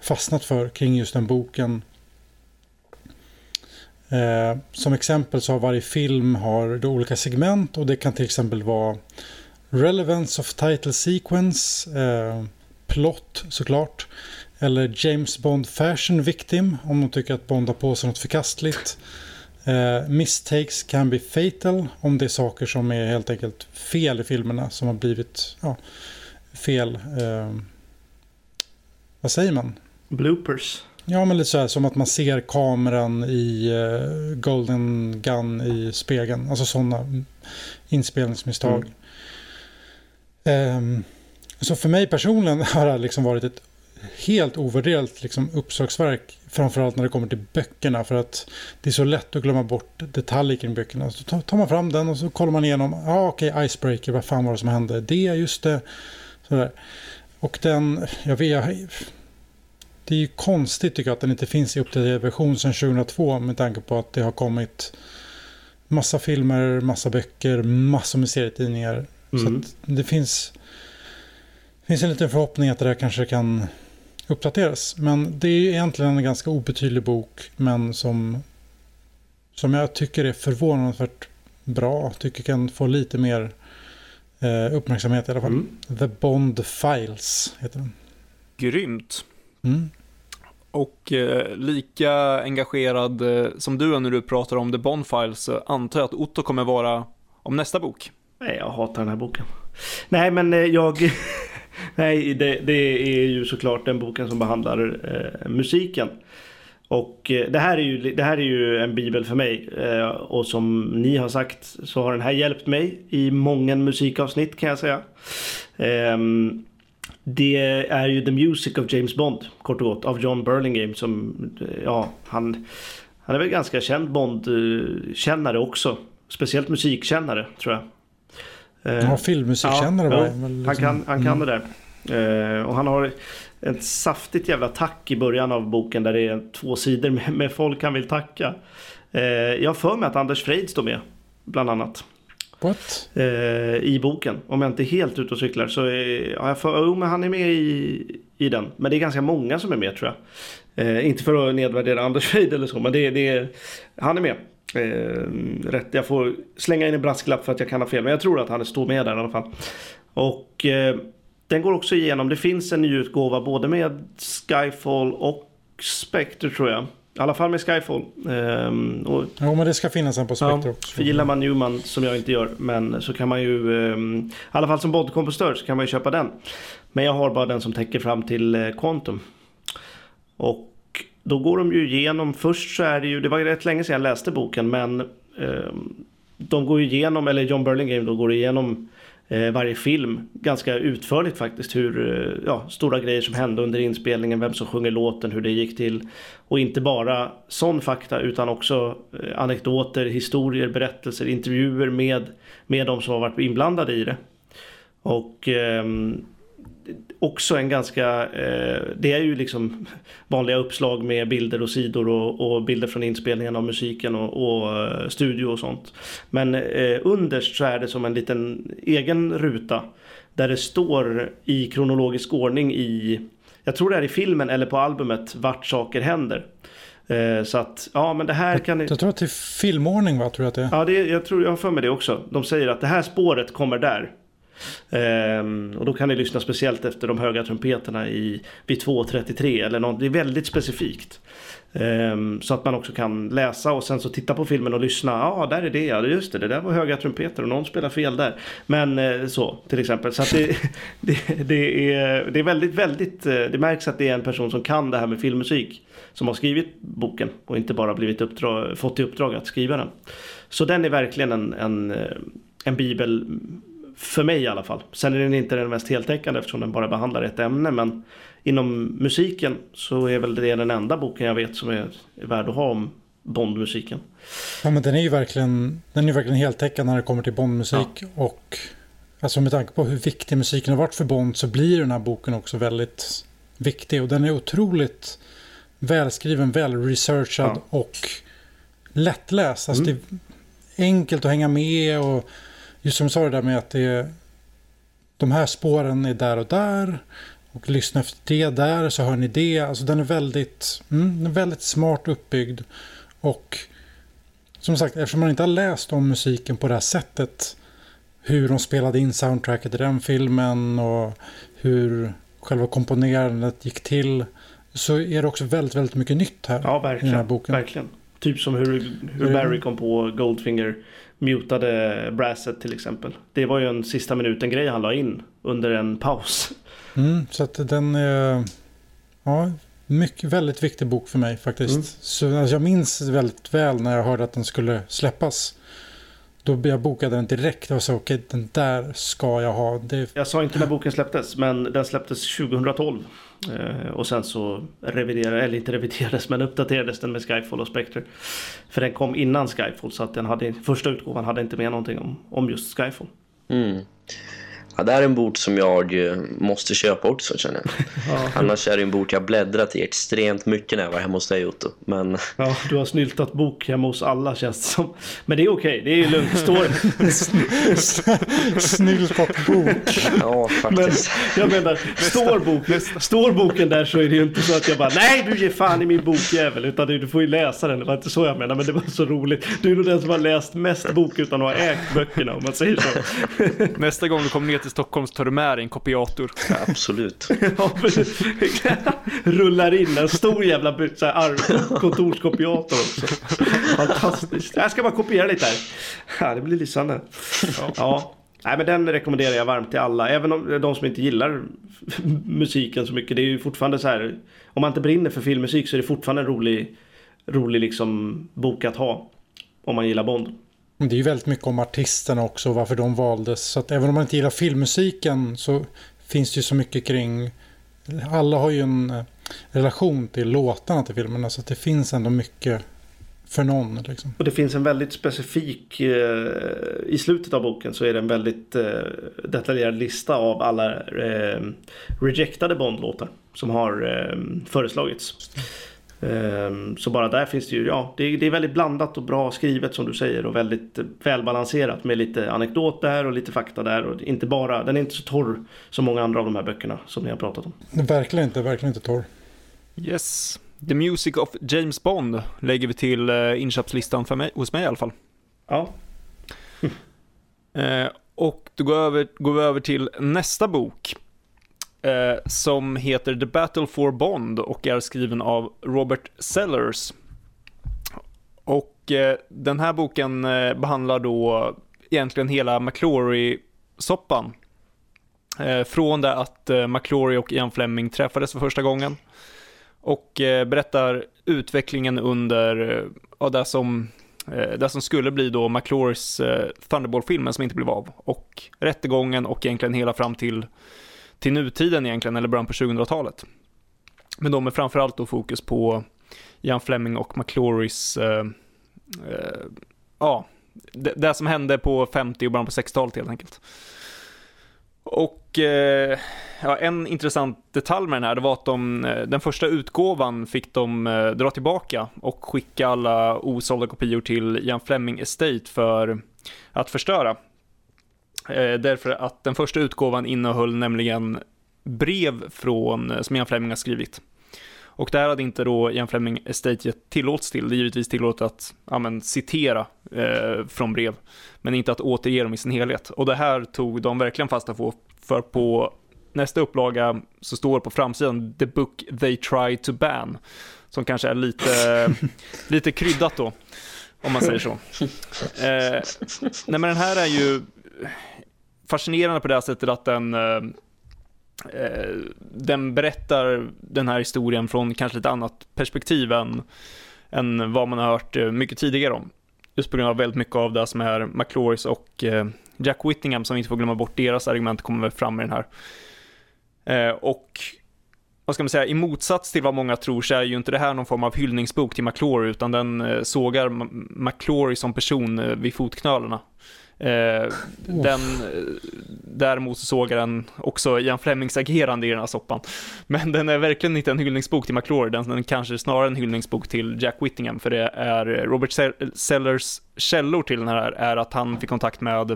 fastnat för kring just den boken. Eh, som exempel så har varje film har då olika segment och det kan till exempel vara Relevance of Title Sequence, eh, Plot såklart, eller James Bond Fashion Victim om de tycker att Bond har på sig något förkastligt. Uh, mistakes can be fatal om det är saker som är helt enkelt fel i filmerna som har blivit ja, fel. Uh, vad säger man? Bloopers. Ja, men lite så här som att man ser kameran i uh, Golden Gun i spegeln. Alltså sådana inspelningsmisstag. Mm. Um, så för mig personligen har det liksom varit ett helt ovärderligt liksom, uppslagsverk. Framförallt när det kommer till böckerna. För att det är så lätt att glömma bort detaljer kring böckerna. Så tar man fram den och så kollar man igenom. Ja ah, okej, okay, Icebreaker, vad fan var det som hände? Det, just det. Sådär. Och den, jag vet, det är ju konstigt tycker jag att den inte finns i uppdaterad version sedan 2002 med tanke på att det har kommit massa filmer, massa böcker, massor med serietidningar Så att det finns, finns en liten förhoppning att det där kanske kan uppdateras. Men det är ju egentligen en ganska obetydlig bok, men som, som jag tycker är förvånansvärt bra. Tycker kan få lite mer eh, uppmärksamhet i alla fall. Mm. The Bond Files heter den. Grymt. Mm. Och eh, lika engagerad eh, som du är när du pratar om The Bonfiles så antar jag att Otto kommer vara om nästa bok. Nej, jag hatar den här boken. Nej, men eh, jag... Nej, det, det är ju såklart den boken som behandlar eh, musiken. Och eh, det, här är ju, det här är ju en bibel för mig. Eh, och som ni har sagt så har den här hjälpt mig i många musikavsnitt kan jag säga. Ehm, det är ju The Music of James Bond, kort och gott, av John Burlingame som, eh, ja, han, han är väl ganska känd Bond-kännare eh, också. Speciellt musikkännare, tror jag. Eh, Ja, filmmusikkännare ja, var väl Han liksom- kan, han kan det där. Eh, och han har ett saftigt jävla tack i början av boken där det är två sidor med, med folk han vill tacka. Eh, jag har för mig att Anders Freid står med, bland annat. What? Eh, I boken. Om jag inte är helt ute och cyklar så är, har jag för, jo, men han är med i, i den. Men det är ganska många som är med tror jag. Eh, inte för att nedvärdera Anders Freid eller så, men det, det är, han är med. Eh, rätt, jag får slänga in en brasklapp för att jag kan ha fel, men jag tror att han står med där i alla fall. Och eh, den går också igenom, det finns en ny utgåva både med Skyfall och Spectre tror jag. I alla fall med Skyfall. Ehm, och Jo, men det ska finnas en på Spectre Ja, också. för gillar man Newman, som jag inte gör, men så kan man ju, ehm, i alla fall som Bond-kompositör så kan man ju köpa den. Men jag har bara den som täcker fram till eh, Quantum. Och då går de ju igenom, först så är det ju, det var ju rätt länge sedan jag läste boken, men eh, de går ju igenom, eller John Burlingame då går igenom eh, varje film ganska utförligt faktiskt. Hur eh, ja, stora grejer som hände under inspelningen, vem som sjunger låten, hur det gick till. Och inte bara sån fakta utan också eh, anekdoter, historier, berättelser, intervjuer med, med de som har varit inblandade i det. Och ehm, också en ganska, eh, det är ju liksom vanliga uppslag med bilder och sidor och, och bilder från inspelningen av musiken och, och eh, studio och sånt. Men eh, underst så är det som en liten egen ruta där det står i kronologisk ordning i, jag tror det är i filmen eller på albumet, vart saker händer. Eh, så att, ja men det här kan ni... Jag tror att det är filmordning va? Tror jag att det är. Ja, det, jag tror jag har för mig det också. De säger att det här spåret kommer där. Ehm, och då kan ni lyssna speciellt efter de höga trumpeterna i, vid 2.33 eller något. Det är väldigt specifikt. Ehm, så att man också kan läsa och sen så titta på filmen och lyssna. Ja, där är det ja, just det, det där var höga trumpeter och någon spelar fel där. Men eh, så till exempel. Så att det, det, det, är, det är väldigt, väldigt, eh, det märks att det är en person som kan det här med filmmusik. Som har skrivit boken och inte bara blivit uppdrag, fått i uppdrag att skriva den. Så den är verkligen en, en, eh, en bibel för mig i alla fall. Sen är den inte den mest heltäckande eftersom den bara behandlar ett ämne. Men inom musiken så är väl det den enda boken jag vet som är, är värd att ha om Bondmusiken. Ja, men den är ju verkligen, den är ju verkligen heltäckande när det kommer till Bondmusik. Och alltså med tanke på hur viktig musiken har varit för Bond så blir den här boken också väldigt viktig. Och den är otroligt välskriven, välresearchad Ja. och lättläst. Alltså Mm. det är enkelt att hänga med och just som du sa det där med att det är, de här spåren är där och där. Och lyssna efter det där så hör ni det. Alltså den är väldigt, mm, väldigt smart uppbyggd. Och som sagt, eftersom man inte har läst om musiken på det här sättet. Hur de spelade in soundtracket i den filmen och hur själva komponerandet gick till. Så är det också väldigt, väldigt mycket nytt här Ja, i den här boken. verkligen. Typ som hur, hur. Barry kom på Goldfinger mutade brasset till exempel. Det var ju en sista minuten-grej han la in under en paus. Mm, så att den är ja, mycket, väldigt viktig bok för mig faktiskt. Mm. Så alltså, jag minns väldigt väl när jag hörde att den skulle släppas. Då jag bokade den direkt och sa okej den där ska jag ha. Det, Jag sa inte när boken släpptes, men den släpptes 2012. Eh, och sen så reviderades, eller inte reviderades, men uppdaterades den med Skyfall och Spectre. För den kom innan Skyfall, så att den hade, första utgåvan hade inte med någonting om, om just Skyfall. Mm. Ja, det här är en bok som jag eh, måste köpa också känner jag. Ja. Annars är det en bok jag bläddrat i extremt mycket när jag var hemma hos dig Otto. Men Ja, du har snyltat bok hemma hos alla känns det som. Men det är okej, det är lugnt. Står... Snyltat bok. ja, Men faktiskt. jag menar, står, bok, står boken där så är det ju inte så att jag bara Nej du ger fan i min bokjävel utan du får ju läsa den. Det var inte så jag menar men det var så roligt. Du är nog den som har läst mest bok utan att ha ägt böckerna om man säger så. Nästa gång du kommer ner till Stockholm så tar du med dig en kopiator. Absolut. Ja, men- Rullar in en stor jävla så här, kontorskopiator också. Fantastiskt. Jag ska bara kopiera lite här. Ja, det blir lysande. Ja. Nej men den rekommenderar jag varmt till alla. Även om de som inte gillar musiken så mycket. Det är ju fortfarande så här. Om man inte brinner för filmmusik så är det fortfarande en rolig, rolig liksom bok att ha. Om man gillar Bond. Det är ju väldigt mycket om artisterna också och varför de valdes. Så att även om man inte gillar filmmusiken så finns det ju så mycket kring... Alla har ju en eh, relation till låtarna till filmerna så att det finns ändå mycket för någon. Liksom. Och det finns en väldigt specifik, eh, i slutet av boken så är det en väldigt eh, detaljerad lista av alla eh, rejectade Bond-låtar som har eh, föreslagits. Eh, så bara där finns det ju, ja, det är, väldigt blandat och bra skrivet som du säger och väldigt välbalanserat med lite anekdot där och lite fakta där och inte bara, den är inte så torr som många andra av de här böckerna som ni har pratat om. Verkligen inte, verkligen inte torr. Yes. The Music of James Bond lägger vi till eh, inköpslistan för mig, hos mig i alla fall. Ja, Eh, och då går, över, går vi över till nästa bok. Eh, som heter The Battle for Bond och är skriven av Robert Sellers. Och eh, den här boken eh, behandlar då egentligen hela McClory-soppan. Eh, från det att eh, McClory och Ian Fleming träffades för första gången. Och eh, berättar utvecklingen under eh, ja, det som Eh, det som skulle bli då McClorys eh, Thunderball-filmen som inte blev av. Och rättegången och egentligen hela fram till, till nutiden egentligen, eller början på 2000-talet. Men de är framförallt då fokus på Ian Fleming och McClorys, eh, eh, ja, det, det som hände på 50 och början på 60-talet helt enkelt. Och eh, ja, en intressant detalj med den här, det var att de, eh, den första utgåvan fick de eh, dra tillbaka och skicka alla osålda kopior till Ian Fleming Estate för att förstöra. Eh, därför att den första utgåvan innehöll nämligen brev från, eh, som Ian Fleming har skrivit. Och det här hade inte då Ian Fleming Estate gett tillåts till. Det är givetvis tillåtet att ja, men, citera eh, från brev, men inte att återge dem i sin helhet. Och det här tog de verkligen fasta på, för på nästa upplaga så står på framsidan “The book they tried to ban”, som kanske är lite, lite kryddat då, om man säger så. Eh, nej men den här är ju fascinerande på det här sättet att den eh, eh, den berättar den här historien från kanske lite annat perspektiv än, än vad man har hört eh, mycket tidigare om. Just på grund av väldigt mycket av det som är McClorys och eh, Jack Whittingham, som vi inte får glömma bort, deras argument kommer väl fram i den här. Eh, och vad ska man säga, i motsats till vad många tror så är ju inte det här någon form av hyllningsbok till McClory, utan den eh, sågar McClory som person vid fotknölarna. Eh, den, eh, däremot så sågar den också Ian Flemings agerande i den här soppan. Men den är verkligen inte en hyllningsbok till McClory, den, den kanske är snarare en hyllningsbok till Jack Whittingham, för det är eh, Robert Sell- Sellers källor till den här är att han fick kontakt med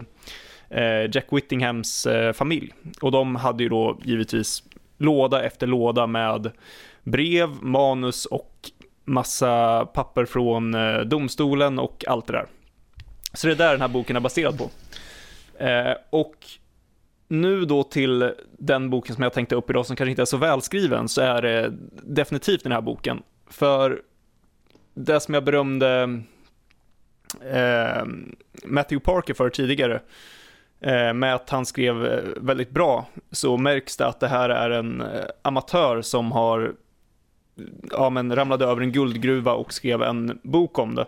eh, Jack Whittinghams familj. Och de hade ju då givetvis låda efter låda med brev, manus och massa papper från domstolen och allt det där. Så det är där den här boken är baserad på. Eh, och nu då till den boken som jag tänkte upp idag som kanske inte är så välskriven så är det definitivt den här boken. För det som jag berömde eh, Matthew Parker för tidigare eh, med att han skrev eh, väldigt bra så märks det att det här är en eh, amatör som har ja, men ramlade över en guldgruva och skrev en bok om det.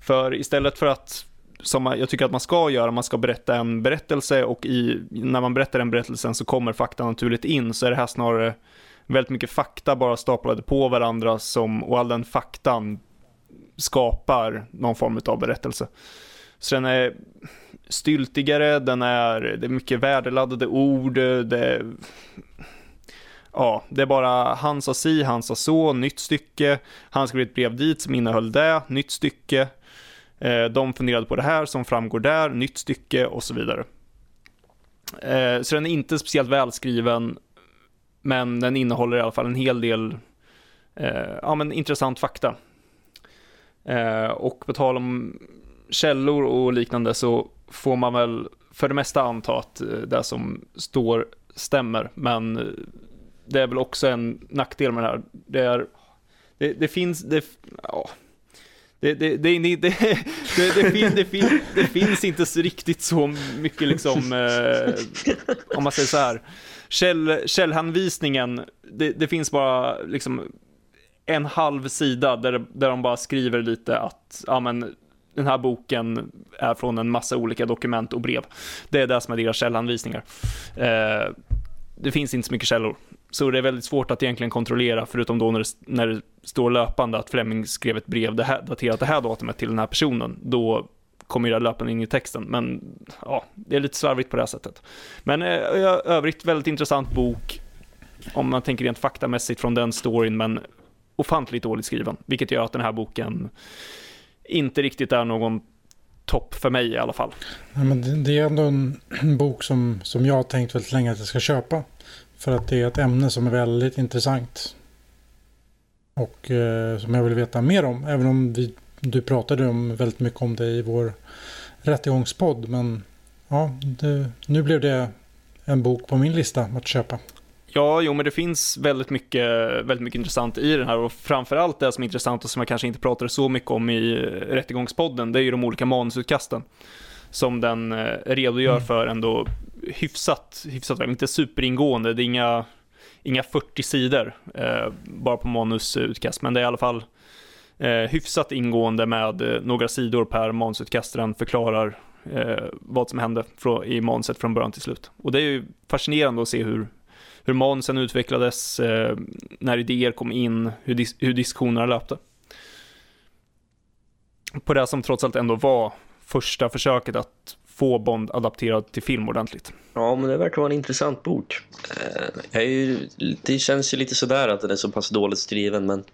För istället för att som jag tycker att man ska göra, man ska berätta en berättelse och i, när man berättar den berättelsen så kommer fakta naturligt in, så är det här snarare väldigt mycket fakta bara staplade på varandra som, och all den faktan skapar någon form av berättelse. Så den är styltigare, den är, det är mycket värdeladdade ord, det, ja, det är bara han sa si, han sa så, nytt stycke, han skrev ett brev dit som innehöll det, nytt stycke, Eh, de funderade på det här som framgår där, nytt stycke och så vidare. Eh, så den är inte speciellt välskriven, men den innehåller i alla fall en hel del eh, ja, men intressant fakta. och på tal om källor och liknande så får man väl för det mesta anta att det som står stämmer, men det är väl också en nackdel med det här. Det, är, det, det finns, det, ja, det, det, det, det, det, det, fin, det, fin, det, finns inte riktigt så mycket liksom, eh, om man säger så här, käll, källhänvisningen, det, det finns bara liksom en halv sida där, där de bara skriver lite att, ja men, den här boken är från en massa olika dokument och brev. Det är det som är deras källhänvisningar. Eh, det finns inte så mycket källor. Så det är väldigt svårt att egentligen kontrollera, förutom då när det, när det står löpande att Fleming skrev ett brev det här, daterat det här datumet till den här personen. Då kommer det löpande in i texten. Men ja, det är lite slarvigt på det här sättet. Men eh, övrigt väldigt intressant bok. Om man tänker rent faktamässigt från den storyn, men ofantligt dåligt skriven. Vilket gör att den här boken inte riktigt är någon topp för mig i alla fall. Ja, men det är ändå en bok som, som jag har tänkt väldigt länge att jag ska köpa. För att det är ett ämne som är väldigt intressant. Och eh, som jag vill veta mer om. Även om vi, du pratade om väldigt mycket om det i vår rättegångspodd. Men ja, det, nu blev det en bok på min lista att köpa. Ja, jo, men det finns väldigt mycket, väldigt mycket intressant i den här och framförallt det som är intressant och som jag kanske inte pratade så mycket om i rättegångspodden, det är ju de olika manusutkasten som den eh, redogör mm. för ändå hyfsat, hyfsat väl, inte superingående, det är inga, inga 40 sidor eh, bara på manusutkast, men det är i alla fall eh, hyfsat ingående med eh, några sidor per manusutkast där den förklarar eh, vad som hände från, i manuset från början till slut. Och det är ju fascinerande att se hur, hur manusen utvecklades, eh, när idéer kom in, hur, dis hur diskussionerna löpte. På det som trots allt ändå var första försöket att få Bond adapterad till film ordentligt. Ja, men det verkar vara en intressant bok. Eh, ju, det känns ju lite sådär att den är så pass dåligt skriven, men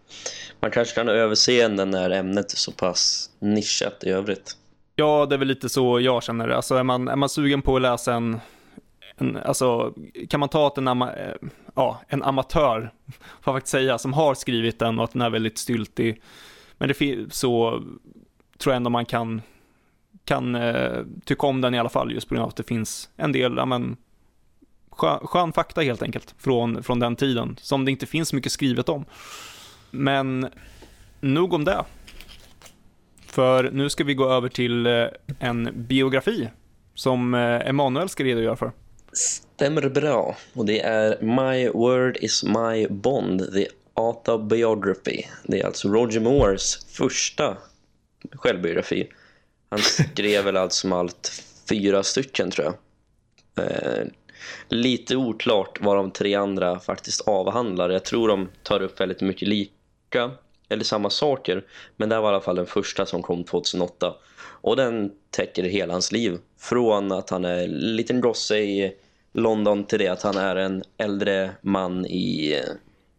man kanske kan överse den när ämnet är så pass nischat i övrigt. Ja, det är väl lite så jag känner det. Alltså är man, är man sugen på att läsa en, en alltså kan man ta att en, ama, eh, ja, en amatör, får jag faktiskt säga, som har skrivit den och att den är väldigt styltig, men det så tror jag ändå man kan kan eh, tycka om den i alla fall just på grund av att det finns en del, ja men, skön, skön fakta helt enkelt från, från den tiden som det inte finns mycket skrivet om. Men nog om det. För nu ska vi gå över till eh, en biografi som eh, Emanuel ska redogöra för. Stämmer bra. Och det är My Word is My Bond, The Autobiography. Det är alltså Roger Moores första självbiografi. Han skrev väl allt som allt fyra stycken tror jag. Eh, lite oklart vad de tre andra faktiskt avhandlar. Jag tror de tar upp väldigt mycket lika eller samma saker. Men det var i alla fall den första som kom 2008. Och den täcker hela hans liv. Från att han är en liten gosse i London till det att han är en äldre man i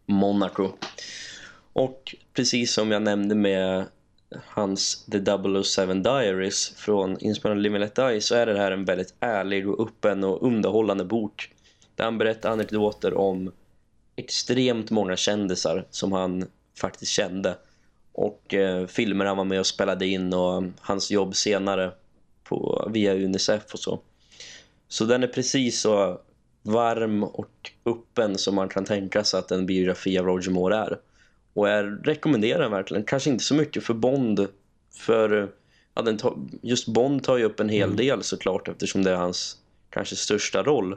Monaco. Och precis som jag nämnde med hans The 007 Diaries från Inspirerad Live Let Die så är det här en väldigt ärlig och öppen och underhållande bok där han berättar anekdoter om extremt många kändisar som han faktiskt kände och eh, filmer han var med och spelade in och hans jobb senare på, via Unicef och så. Så den är precis så varm och öppen som man kan tänka sig att en biografi av Roger Moore är. Och jag rekommenderar verkligen. Kanske inte så mycket för Bond. För ja, den tar, just Bond tar ju upp en hel mm. del såklart. Eftersom det är hans kanske största roll.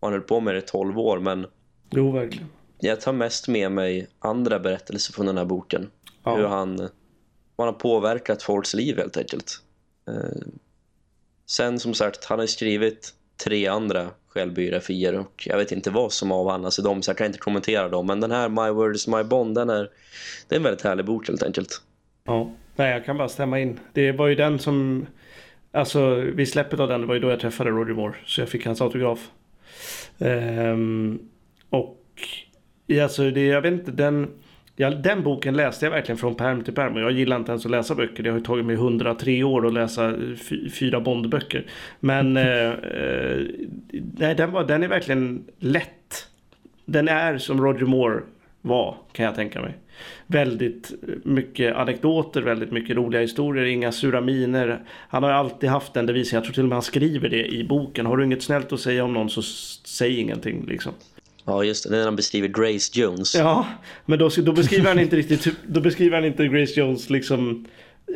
Han höll på med det i 12 år. Men jo, verkligen. jag tar mest med mig andra berättelser från den här boken. Ja. Hur han, han har påverkat folks liv helt enkelt. Eh, sen som sagt, han har skrivit tre andra självbiografier och jag vet inte vad som avhandlas i dem så jag kan inte kommentera dem. Men den här My Word is My Bond, den är, det är en väldigt härlig bok helt enkelt. Ja, nej jag kan bara stämma in. Det var ju den som Alltså vid släppet av den, det var ju då jag träffade Roger Moore. Så jag fick hans autograf. Ehm, och alltså det, jag vet inte, den, ja, den boken läste jag verkligen från perm till perm. Och jag gillar inte ens att läsa böcker. Det har ju tagit mig 103 år att läsa fyra Bondböcker. Men eh, eh, nej, den, var, den är verkligen lätt. Den är som Roger Moore var, kan jag tänka mig. Väldigt mycket anekdoter, väldigt mycket roliga historier, inga sura miner. Han har alltid haft den devisen, jag tror till och med han skriver det i boken. Har du inget snällt att säga om någon så säg ingenting liksom. Ja, just det. När han beskriver Grace Jones. Ja, men då, då beskriver han inte riktigt, då beskriver han inte Grace Jones liksom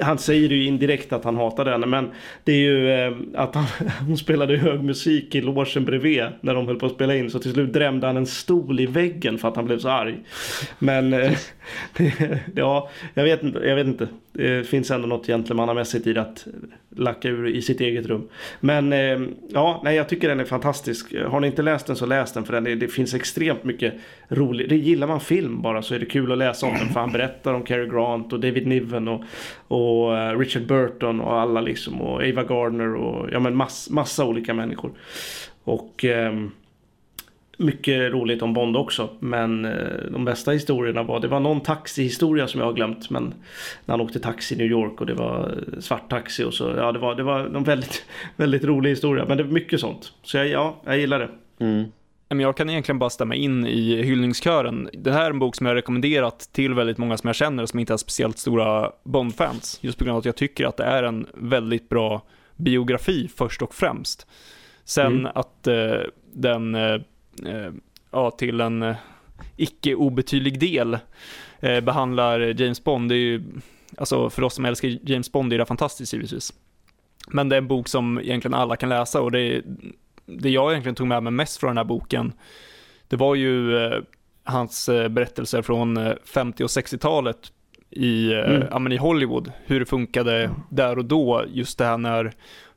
han säger ju indirekt att han hatade henne men det är ju eh, att han, hon spelade hög musik i logen bredvid när de höll på att spela in så till slut drämde han en stol i väggen för att han blev så arg. Men eh, det, ja, jag vet, inte, jag vet inte. Det finns ändå något gentlemannamässigt i att lacka ur i sitt eget rum. Men eh, ja, nej, jag tycker den är fantastisk. Har ni inte läst den så läs den för den. Det, det finns extremt mycket roligt. Gillar man film bara så är det kul att läsa om den för han berättar om Cary Grant och David Niven och, och och eh, Richard Burton och alla liksom och Ava Gardner och ja men mass, massa olika människor. Och eh, mycket roligt om Bond också. Men eh, de bästa historierna var, det var någon taxihistoria som jag har glömt. Men när han åkte taxi i New York och det var eh, svart taxi och så. Ja, det var, det var en väldigt, väldigt rolig historia. Men det var mycket sånt. Så jag, ja, jag gillar det. Mm. Jag kan egentligen bara stämma in i hyllningskören. Det här är en bok som jag har rekommenderat till väldigt många som jag känner som inte är speciellt stora Bond-fans. Just på grund av att jag tycker att det är en väldigt bra biografi först och främst. Sen mm. att eh, den eh, Eh, ja, till en eh, icke obetydlig del eh, behandlar James Bond. Det är ju, alltså för oss som älskar James Bond är det fantastiskt givetvis. Men det är en bok som egentligen alla kan läsa och det, det jag egentligen tog med mig mest från den här boken, det var ju hans berättelser från 50 och 60-talet i, mm. i Hollywood, hur det funkade där och då, just det här när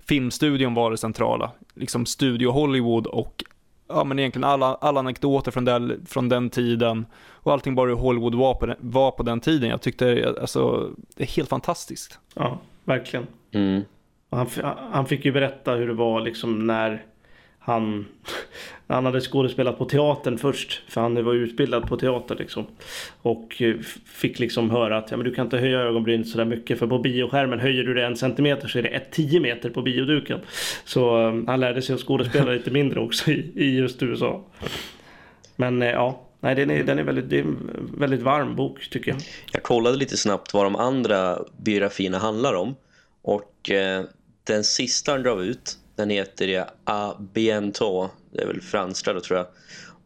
filmstudion var det centrala. Liksom Studio Hollywood och ja, men egentligen alla, alla anekdoter från den, från den tiden och allting bara hur Hollywood var på, den, var på den tiden. Jag tyckte alltså, det är helt fantastiskt. Ja, verkligen. Mm. Han, han fick ju berätta hur det var liksom när han, han hade skådespelat på teatern först. För han var utbildad på teater liksom. Och eh, fick liksom höra att ja, men du kan inte höja ögonbrynet sådär mycket. För på bioskärmen höjer du det en centimeter så är det ett tio meter på bioduken. Så um, han lärde sig att skådespela lite mindre också i, i just USA. Men eh, ja, Nej, den är, den är väldigt, det är en väldigt varm bok tycker jag. Jag kollade lite snabbt vad de andra biografierna handlar om. Och eh, den sista han gav ut den heter det A Bientôt. Det är väl franska då tror jag.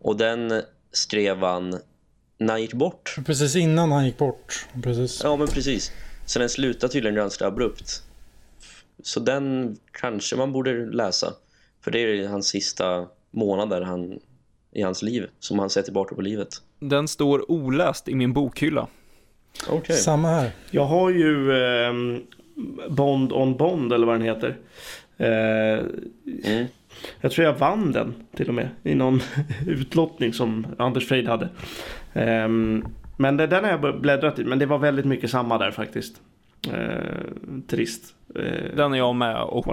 Och den skrev han när han gick bort. Precis innan han gick bort. Precis. Ja men precis. Så den slutar tydligen ganska abrupt. Så den kanske man borde läsa. För det är hans sista månader han, i hans liv som han ser tillbaka på livet. Den står oläst i min bokhylla. Okay. Samma här. Jag har ju eh, Bond on Bond eller vad den heter. Eh, mm. Jag tror jag vann den till och med i någon utlottning som Anders Freid hade. Um, men det, den har jag bläddrat i, men det var väldigt mycket samma där faktiskt. Uh, trist. Uh, den är jag med och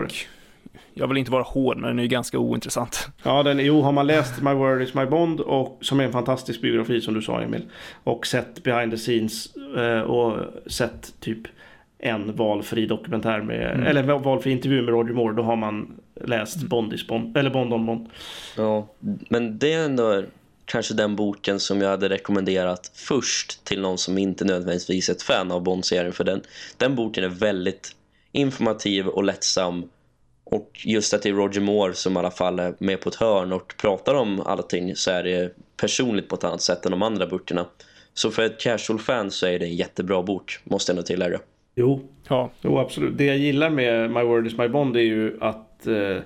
jag vill inte vara hård men den är ju ganska ointressant. Ja, den, jo, har man läst My Word Is My Bond och, som är en fantastisk biografi som du sa Emil. Och sett behind the scenes och sett typ en valfri dokumentär med, mm. eller valfri intervju med Roger Moore, då har man läst mm. Bondis Bond, eller Bond on Bond. Ja, men det är ändå kanske den boken som jag hade rekommenderat först till någon som inte nödvändigtvis är ett fan av Bond-serien, för den, den boken är väldigt informativ och lättsam och just att det är Roger Moore som i alla fall är med på ett hörn och pratar om allting så är det personligt på ett annat sätt än de andra böckerna. Så för ett casual-fan så är det en jättebra bok, måste jag nog tillägga. Jo, ja. jo, absolut. Det jag gillar med My Word Is My Bond är ju att eh,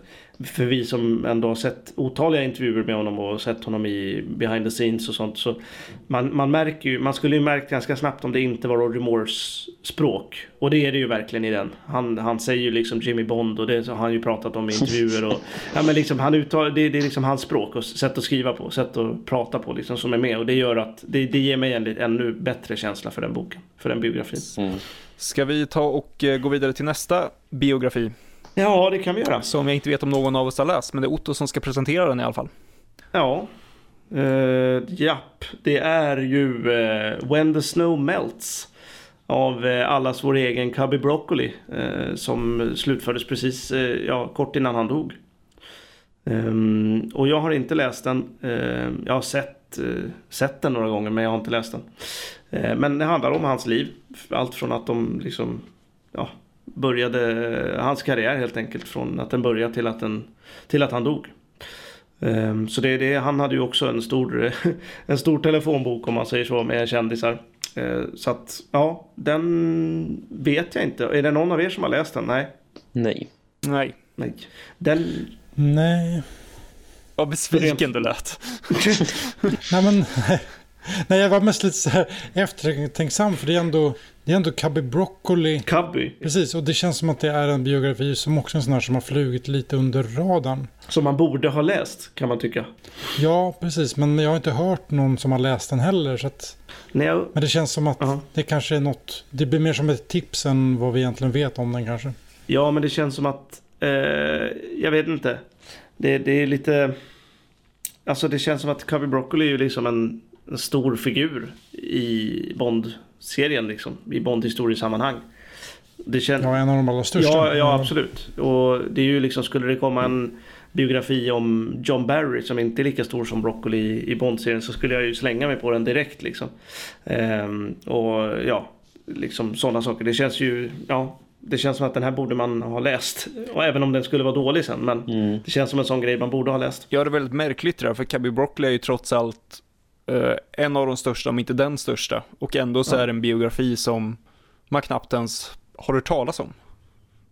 för vi som ändå har sett otaliga intervjuer med honom och sett honom i behind the scenes och sånt så man, man märker ju, man skulle ju märkt ganska snabbt om det inte var Roger Moores språk och det är det ju verkligen i den. Han, han säger ju liksom Jimmy Bond och det har han ju pratat om i intervjuer och ja men liksom han uttalar, det, det är liksom hans språk och sätt att skriva på, sätt att prata på liksom som är med och det gör att det, det ger mig en ännu bättre känsla för den boken, för den biografin. Mm. Ska vi ta och eh, gå vidare till nästa biografi? Ja, det kan vi göra. Som jag inte vet om någon av oss har läst, men det är Otto som ska presentera den i alla fall. Ja. Uh, japp, det är ju uh, When the Snow Melts av uh, allas vår egen Cubby Broccoli uh, som slutfördes precis ja, kort innan han dog. Um, och jag har inte läst den. jag har sett, sett den några gånger men jag har inte läst den. Men det handlar om hans liv. Allt från att de liksom ja, började, hans karriär helt enkelt från att den började till att, den, till att han dog. Ehm, så det, det, han hade ju också en stor, en stor telefonbok om man säger så med kändisar. Ehm, så att ja, den vet jag inte. Är det någon av er som har läst den? Nej. Nej. Nej. Nej. Den... Nej. Vad besviken du lät. Nej men, nej jag var mest lite så här eftertänksam för det är ändå det är ändå Cubby Broccoli. Cubby. Precis, och det känns som att det är en biografi som också är en sån här som har flugit lite under radarn. Som man borde ha läst, kan man tycka. Ja, precis. Men jag har inte hört någon som har läst den heller. Så att... Nej, jag... Men det känns som att uh -huh. det kanske är något... Det blir mer som ett tips än vad vi egentligen vet om den kanske. Ja, men det känns som att... Eh, jag vet inte. Det, det är lite... Alltså det känns som att Cubby Broccoli är ju liksom en, en stor figur i Bond serien liksom, i Bond-historiesammanhang. Det känns... Ja, en av de allra största. Ja, ja, absolut. Och det är ju liksom, skulle det komma en biografi om John Barry som inte är lika stor som Broccoli i Bond-serien så skulle jag ju slänga mig på den direkt liksom. Ehm, och ja, liksom sådana saker. Det känns ju, ja, det känns som att den här borde man ha läst. Och även om den skulle vara dålig sen. Men mm. det känns som en sån grej man borde ha läst. Ja, det är väldigt märkligt det där. För Cabby Broccoli är ju trots allt en av de största, om inte den största. Och ändå så är det en biografi som man knappt ens har hört talas om.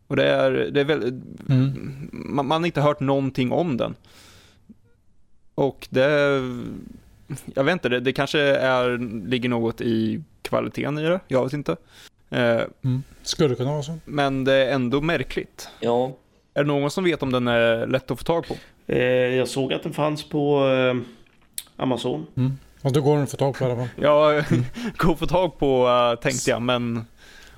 Och det är, det är väldigt, mm. man, man har inte hört någonting om den. Och det, jag vet inte, det, det kanske är, ligger något i kvaliteten i det, jag vet inte. Eh, mm. Skulle kunna vara så. Men det är ändå märkligt. Ja. Är det någon som vet om den är lätt att få tag på? Eh, jag såg att den fanns på eh, Amazon. Mm. Och då går den att få tag på i alla fall. Ja, går att få tag på uh, tänkte jag, men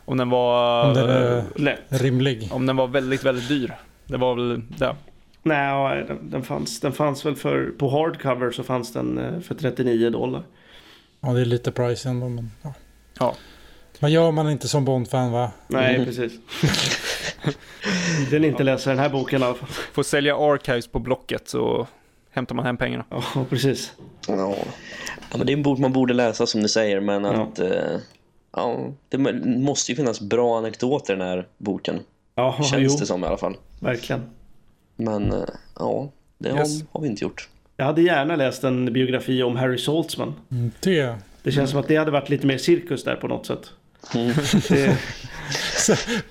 om den var... Om den är uh, rimlig. Om den var väldigt, väldigt dyr. Det var väl det. Nej, den, den, fanns, den fanns väl för, på hardcover så fanns den uh, för 39 dollar. Ja, det är lite price ändå, men ja. ja. Vad gör man inte som Bond-fan va? Nej, mm. precis. den inte läser den här boken i alla fall. Får sälja Archives på Blocket så hämtar man hem pengarna. Ja, precis. Ja. ja, men det är en bok man borde läsa som du säger, men att... Ja. Eh, ja, det måste ju finnas bra anekdoter i den här boken. Ja, Känns jo. det som i alla fall. Verkligen. Men eh, ja, det yes. har, har, vi inte gjort. Jag hade gärna läst en biografi om Harry Saltzman. Mm, det. Det känns som att det hade varit lite mer cirkus där på något sätt. Mm. Det...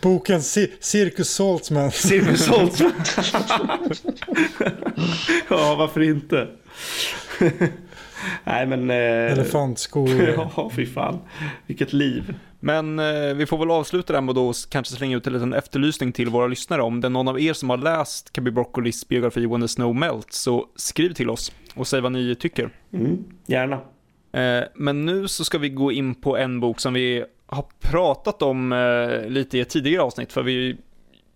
Boken Cirkus Saltzman. Cirkus Saltzman. ja, varför inte? Nej men... Eh, Elefantskor. ja, fy fan. Vilket liv. Men eh, vi får väl avsluta den med att kanske slänga ut en liten efterlysning till våra lyssnare. Om det är någon av er som har läst Cabby Broccolis biografi When the Snow Melts så skriv till oss och säg vad ni tycker. Mm, gärna. Eh, men nu så ska vi gå in på en bok som vi har pratat om eh, lite i ett tidigare avsnitt, för vi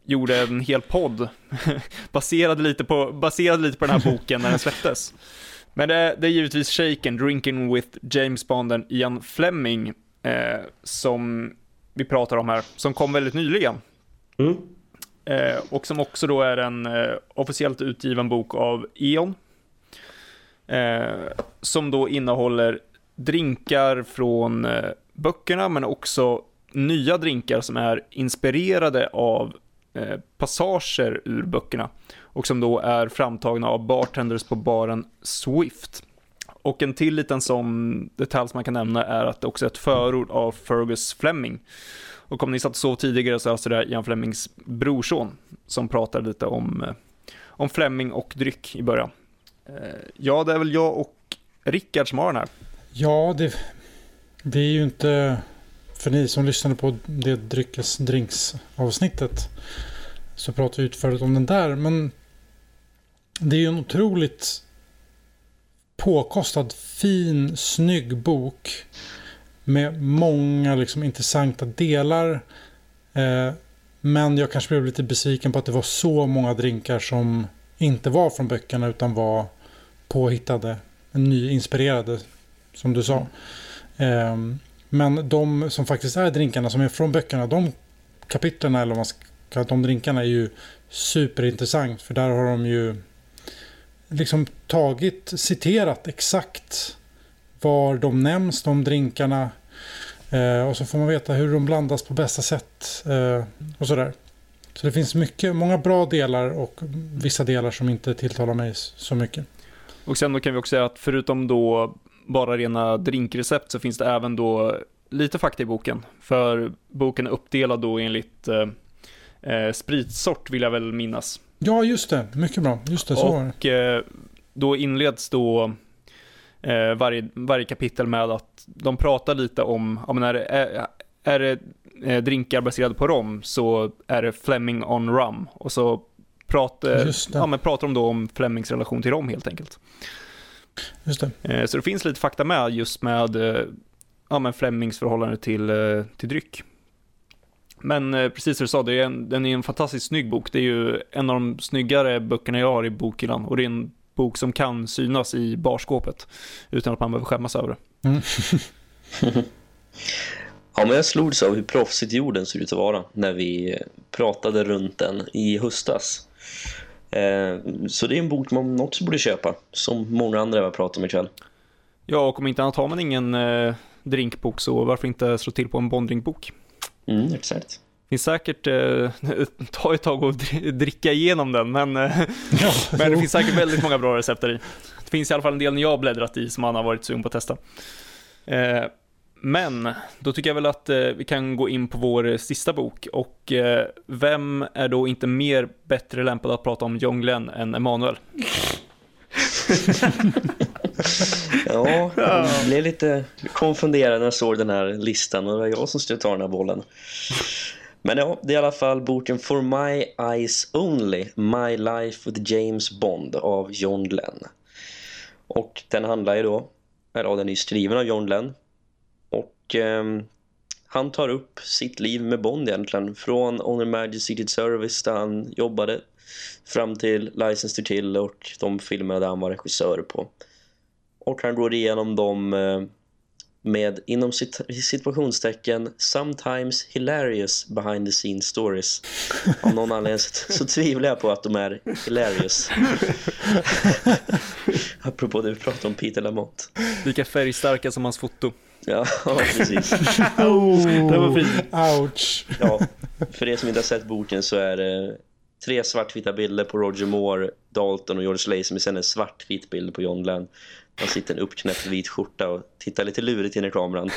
gjorde en hel podd baserad lite på, baserad lite på den här boken när den släpptes. Men det, det är givetvis Shaken, Drinking with James Bonden Ian Fleming, eh, som vi pratar om här, som kom väldigt nyligen. Mm. Eh, och som också då är en eh, officiellt utgiven bok av E.ON. Eh, som då innehåller drinkar från eh, böckerna, men också nya drinkar som är inspirerade av eh, passager ur böckerna och som då är framtagna av bartenders på baren Swift. Och en till liten sån detalj som man kan nämna är att det också är ett förord av Fergus Fleming. Och om ni satt och sov tidigare så är alltså det Ian Flemings brorson som pratar lite om, eh, om Fleming och dryck i början. Eh, ja, det är väl jag och Rickard som har den här. Ja, det, det är ju inte... För ni som lyssnade på det dryckes drinks avsnittet så pratar vi utförligt om den där. Men det är ju en otroligt påkostad, fin, snygg bok med många liksom intressanta delar. Eh, Men jag kanske blev lite besviken på att det var så många drinkar som inte var från böckerna utan var påhittade, nyinspirerade som du sa. Mm. Ehm, men de som faktiskt är drinkarna som är från böckerna, de kapitlerna eller vad man ska de drinkarna är ju superintressant för där har de ju liksom tagit, citerat exakt var de nämns, de drinkarna. Ehm, och så får man veta hur de blandas på bästa sätt eh, och sådär. Så det finns mycket, många bra delar och vissa delar som inte tilltalar mig så mycket. Och sen då kan vi också säga att förutom då bara rena drinkrecept så finns det även då lite fakta i boken. För boken är uppdelad då enligt eh, eh, spritsort vill jag väl minnas. Ja, just det. Mycket bra. Just det, så var det. Och eh, då inleds då eh, varje, varje kapitel med att de pratar lite om, ja men är det, är, är det eh, drinkar baserade på rom så är det Fleming on rum. Och så pratar, ja, men pratar de då om Flemings relation till rom helt enkelt. Just det. Eh, så det finns lite fakta med just med eh, ja, men Flemings förhållande till, eh, till dryck. Men eh, precis som du sa, det är en, den är en fantastiskt snygg bok. Det är ju en av de snyggare böckerna jag har i bokhyllan och det är en bok som kan synas i barskåpet utan att man behöver skämmas över det. Mm. ja, men jag slogs av hur proffsigt jorden ser ut att vara när vi pratade runt den i höstas. Eh, så det är en bok man också borde köpa, som många andra jag pratat om ikväll. Ja, och om inte annat har man ingen eh, drinkbok så varför inte slå till på en bonddrinkbok? Mm, exakt. Det finns säkert, eh, ta ett tag att dricka igenom den, men, eh, ja, men det finns säkert väldigt många bra recept där i. Det finns i alla fall en del jag har bläddrat i som man har varit sugen på att testa. Eh, men då tycker jag väl att eh, vi kan gå in på vår eh, sista bok och eh, vem är då inte mer bättre lämpad att prata om John Glenn än Emanuel? ja, jag blev lite konfunderad när jag såg den här listan och det var jag som skulle ta den här bollen. Men ja, det är i alla fall boken For My Eyes Only, My Life with James Bond av John Glenn. Och den handlar ju då, eller den är skriven av John Glenn. Och eh, han tar upp sitt liv med Bond egentligen. Från On Magic Secret Service där han jobbade fram till License to Kill och de filmerna där han var regissör på. Och han går igenom dem eh, med inom situationstecken sometimes hilarious behind the scenes stories. Av någon anledning så tvivlar jag på att de är hilarious. Apropå det vi pratade om Peter Lamont. Lika färgstarka som hans foto. Ja, precis. oh, det var fint. Ouch. Ja, för er som inte har sett boken så är det tre svartvita bilder på Roger Moore, Dalton och George Lazenby. Sen en svartvit bild på John Glenn. Han sitter en uppknäppt vit skjorta och tittar lite lurigt in i kameran.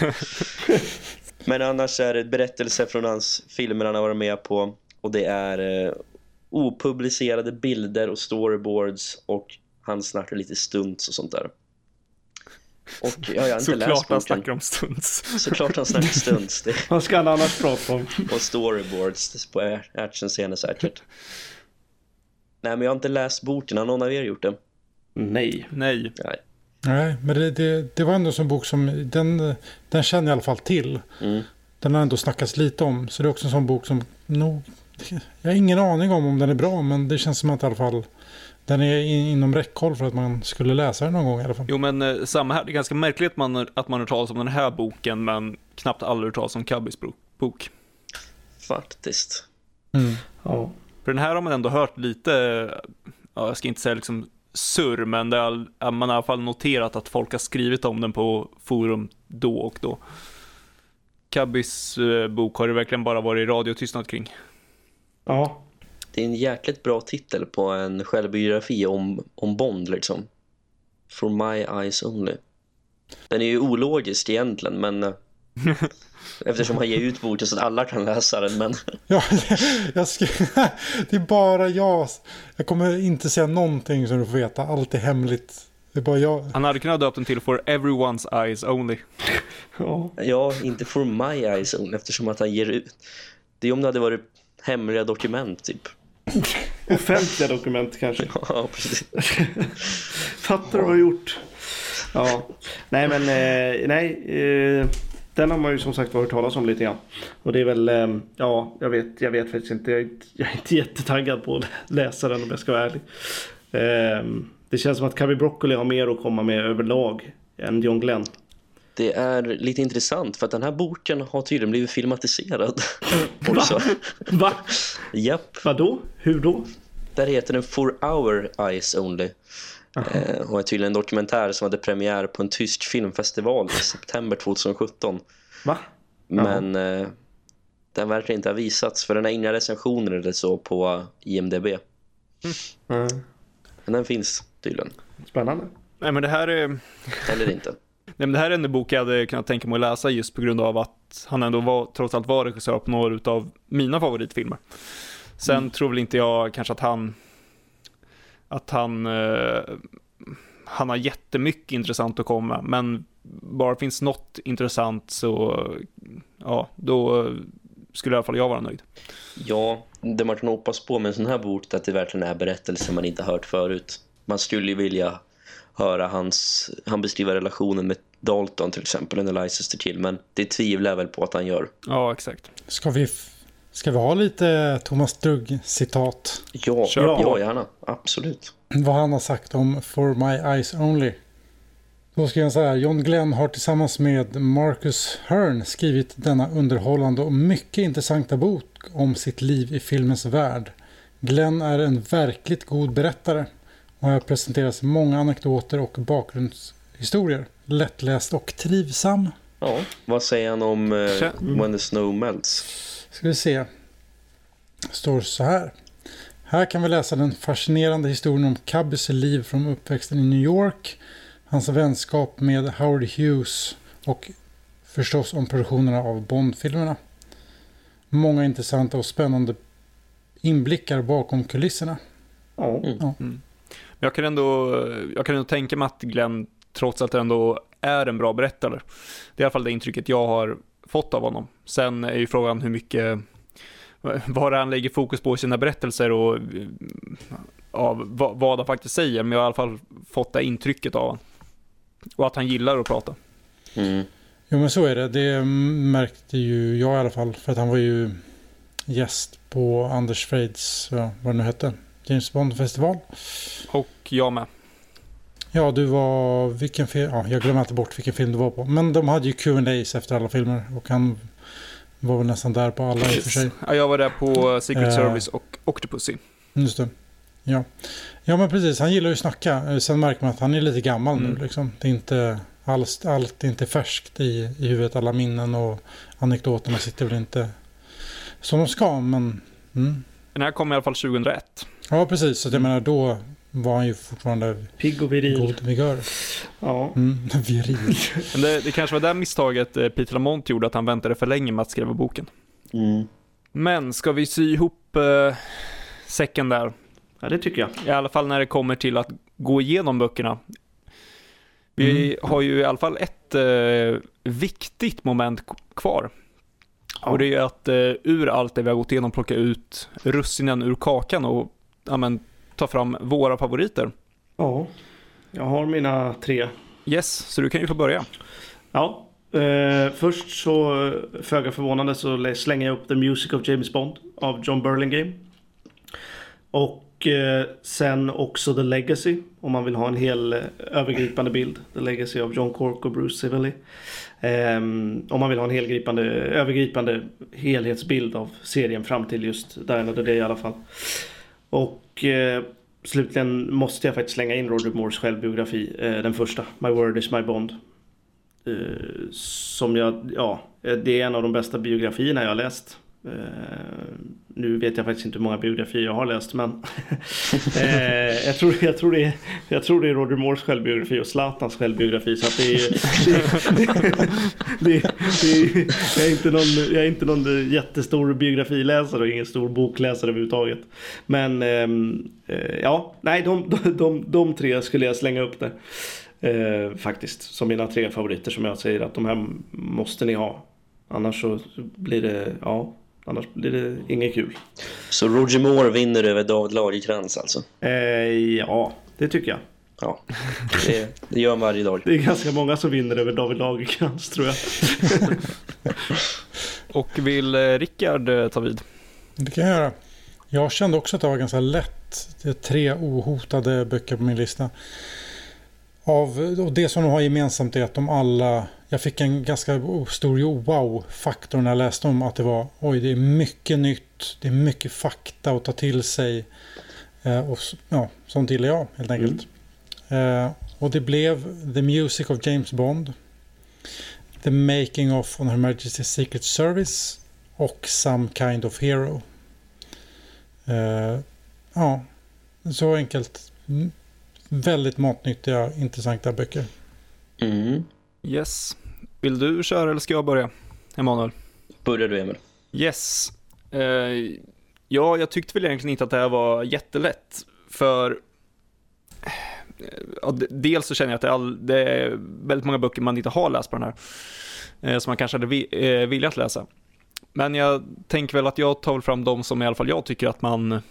Men annars är det berättelser från hans filmer han har varit med på. Och det är eh, opublicerade bilder och storyboards. Och han snackar lite stunts och sånt där. Och ja, jag har inte Såklart läst han snackar om stunts. Såklart han snackar stunts. Det. Vad ska han annars prata om? Och storyboards på actionscener säkert. Nej, men jag har inte läst boken. Har någon av er gjort det? Nej. Nej. Nej. Nej, men det, det, det var ändå en bok som, den, den känner jag i alla fall till. Mm. Den har ändå snackats lite om, så det är också en sån bok som nog, jag har ingen aning om om den är bra, men det känns som att i alla fall den är inom räckhåll för att man skulle läsa den någon gång i alla fall. Jo, men eh, samma här. Det är ganska märkligt att man, att man hört talas om den här boken, men knappt aldrig hört talas om Cubbys bok. Faktiskt. Mm. Ja. För den här har man ändå hört lite, ja, jag ska inte säga liksom surr, men det är, man har i alla fall noterat att folk har skrivit om den på forum då och då. Cubbys eh, bok har det verkligen bara varit radiotystnad kring. Ja. Det är en jäkligt bra titel på en självbiografi om, om Bond liksom. For my eyes only. Den är ju ologisk egentligen, men eh, eftersom han ger ut boken så att alla kan läsa den, men... Ja, jag ska, det är bara jag. Jag kommer inte säga någonting som du får veta. Allt är hemligt. Det är bara jag. Han hade kunnat döpa den till For Everyone's Eyes Only. Ja. ja, inte For my eyes only, eftersom att han ger ut... Det är om det hade varit hemliga dokument, typ. Offentliga dokument kanske. Ja, precis. Fattar du vad du har gjort? Ja. Nej, men eh, nej. Eh, Den har man ju som sagt hört talas om lite grann. Och det är väl, eh, ja, jag vet, jag vet faktiskt inte. Jag är inte, jag är inte jättetaggad på att läsa den om jag ska vara ärlig. Eh, det känns som att Carrie Broccoli har mer att komma med överlag än John Glenn. Det är lite intressant för att den här boken har tydligen blivit filmatiserad. också. Va? Japp, Vadå? Hur då? där heter den For Our Eyes Only. Eh, och är tydligen en dokumentär som hade premiär på en tysk filmfestival i september 2017. Va? Men eh, den verkar inte ha visats för den har inga recensioner eller så på IMDB. Mm. Men den finns tydligen. Spännande. Nej men det här är, Eller inte. Nej, men det här är en bok jag hade kunnat tänka mig att läsa just på grund av att han ändå var, trots allt var regissör på några av mina favoritfilmer. Sen tror väl inte jag kanske att han, att han, eh, han har jättemycket intressant att komma, men bara finns något intressant så, ja, då skulle i alla fall jag vara nöjd. Ja, det man kan hoppas på med en sån här bok är att det verkligen är berättelser man inte hört förut. Man skulle ju vilja höra hans, han beskriva relationen med Dalton till exempel under License to Kill, men det tvivlar jag väl på att han gör. Ja, exakt. Ska vi, ska vi ha lite Thomas Drugg-citat? Ja, Kör ja, gärna. Absolut. Vad han har sagt om For My Eyes Only. Då skriver han så här. John Glenn har tillsammans med Marcus Hearn skrivit denna underhållande och mycket intressanta bok om sitt liv i filmens värld. Glenn är en verkligt god berättare och har presenterat många anekdoter och bakgrundshistorier. Lättläst och trivsam. Ja, vad säger han om eh, When the Snow Melts? Ska vi se. Står så här. Här kan vi läsa den fascinerande historien om Cubbys liv från uppväxten i New York, hans vänskap med Howard Hughes och förstås om produktionerna av Bond-filmerna. Många intressanta och spännande inblickar bakom kulisserna. Ja. Men jag kan ändå, jag kan ändå tänka mig att Glenn trots allt ändå är en bra berättare. Det är i alla fall det intrycket jag har fått av honom. Sen är ju frågan hur mycket, vad han lägger fokus på i sina berättelser och ja, vad, vad han faktiskt säger. Men jag har i alla fall fått det intrycket av honom. Och att han gillar att prata. Mm. Jo men så är det. Det märkte ju jag i alla fall. För att han var ju gäst på Anders Freids, ja, vad det nu hette, James Bond-festival. Och jag med. Ja, du var... Vilken film? Ja, jag glömmer inte bort vilken film du var på. Men de hade ju Q&As efter alla filmer. Och han var väl nästan där på alla i och för sig. Ja, jag var där på Secret Eh. Service och Octopussy. Just det. Ja. ja, men precis. Han gillar ju att snacka. Eh, Sen märker man att han är lite gammal Mm. nu. Liksom. Det är inte... Allt, allt är inte färskt i, i huvudet. Alla minnen och anekdoterna sitter väl inte som de ska. Men... Mm. Den här kom i alla fall 2001. Ja, precis. Så jag menar, då var han ju fortfarande Pigg och viril. god vigör. Ja. Mm. Viril. Men det, det kanske var det misstaget eh, Peter Lamont gjorde, att han väntade för länge med att skriva boken. Mm. Men ska vi sy ihop eh, säcken där? ja, det tycker jag. I alla fall när det kommer till att gå igenom böckerna. Vi har ju i alla fall ett eh, viktigt moment kvar. Ja. Och det är ju att eh, ur allt det vi har gått igenom plocka ut russinen ur kakan och ja, men, ta fram våra favoriter. Ja. Jag har mina tre. Yes, så du kan ju få börja. Ja. Eh, först så, föga förvånande, så lä- slänger jag upp The Music of James Bond av John Burlingame. Och eh, sen också The Legacy, om man vill ha en hel eh, övergripande bild. The Legacy av John Cork och Bruce Civilly. Ehm, om man vill ha en helgripande, övergripande helhetsbild av serien fram till just Die Another Day i alla fall. Och eh, slutligen måste jag faktiskt slänga in Roger Moores självbiografi, eh, den första, My Word Is My Bond. Eh, som jag, ja, eh, det är en av de bästa biografierna jag har läst. Eh, nu vet jag faktiskt inte hur många biografier jag har läst men eh, jag, tror, jag, tror det är, jag tror det är Roger Moores självbiografi och Zlatans självbiografi så det är, det, det, det, jag, är inte någon, jag är inte någon jättestor biografiläsare och ingen stor bokläsare överhuvudtaget. Men ehm, eh, ja, nej de, de, de, de tre skulle jag slänga upp där. Eh, faktiskt, som mina tre favoriter som jag säger att de här måste ni ha. Annars så blir det, ja, annars blir det inget kul. Så Roger Moore vinner över David Lagercrantz alltså. Eh, ja, det tycker jag. ja, det, det gör han varje dag. Det är ganska många som vinner över David Lagercrantz tror jag. Och vill eh, Rickard eh, ta vid? Det kan jag göra. Jag kände också att det var ganska lätt. Det är tre ohotade böcker på min lista. Av, och det som de har gemensamt är att de alla... Jag fick en ganska stor wow-faktor när jag läste om att det var oj, det är mycket nytt, det är mycket fakta att ta till sig. Eh, och ja, sånt gillar jag helt enkelt. Eh, och det blev The Music of James Bond. The Making of on Her Majesty's Secret Service och Some Kind of Hero. Eh, ja, så enkelt. Väldigt matnyttiga, intressanta böcker. Mm. Yes. Vill du köra eller ska jag börja? Emanuel? Börjar du Emil? Yes. Eh, ja, jag tyckte väl egentligen inte att det här var jättelätt. För ja, d- dels så känner jag att det är, all, det är väldigt många böcker man inte har läst på den här. Eh, som man kanske hade vi, eh, velat läsa. Men jag tänker väl att jag tar fram de som i alla fall jag tycker att man,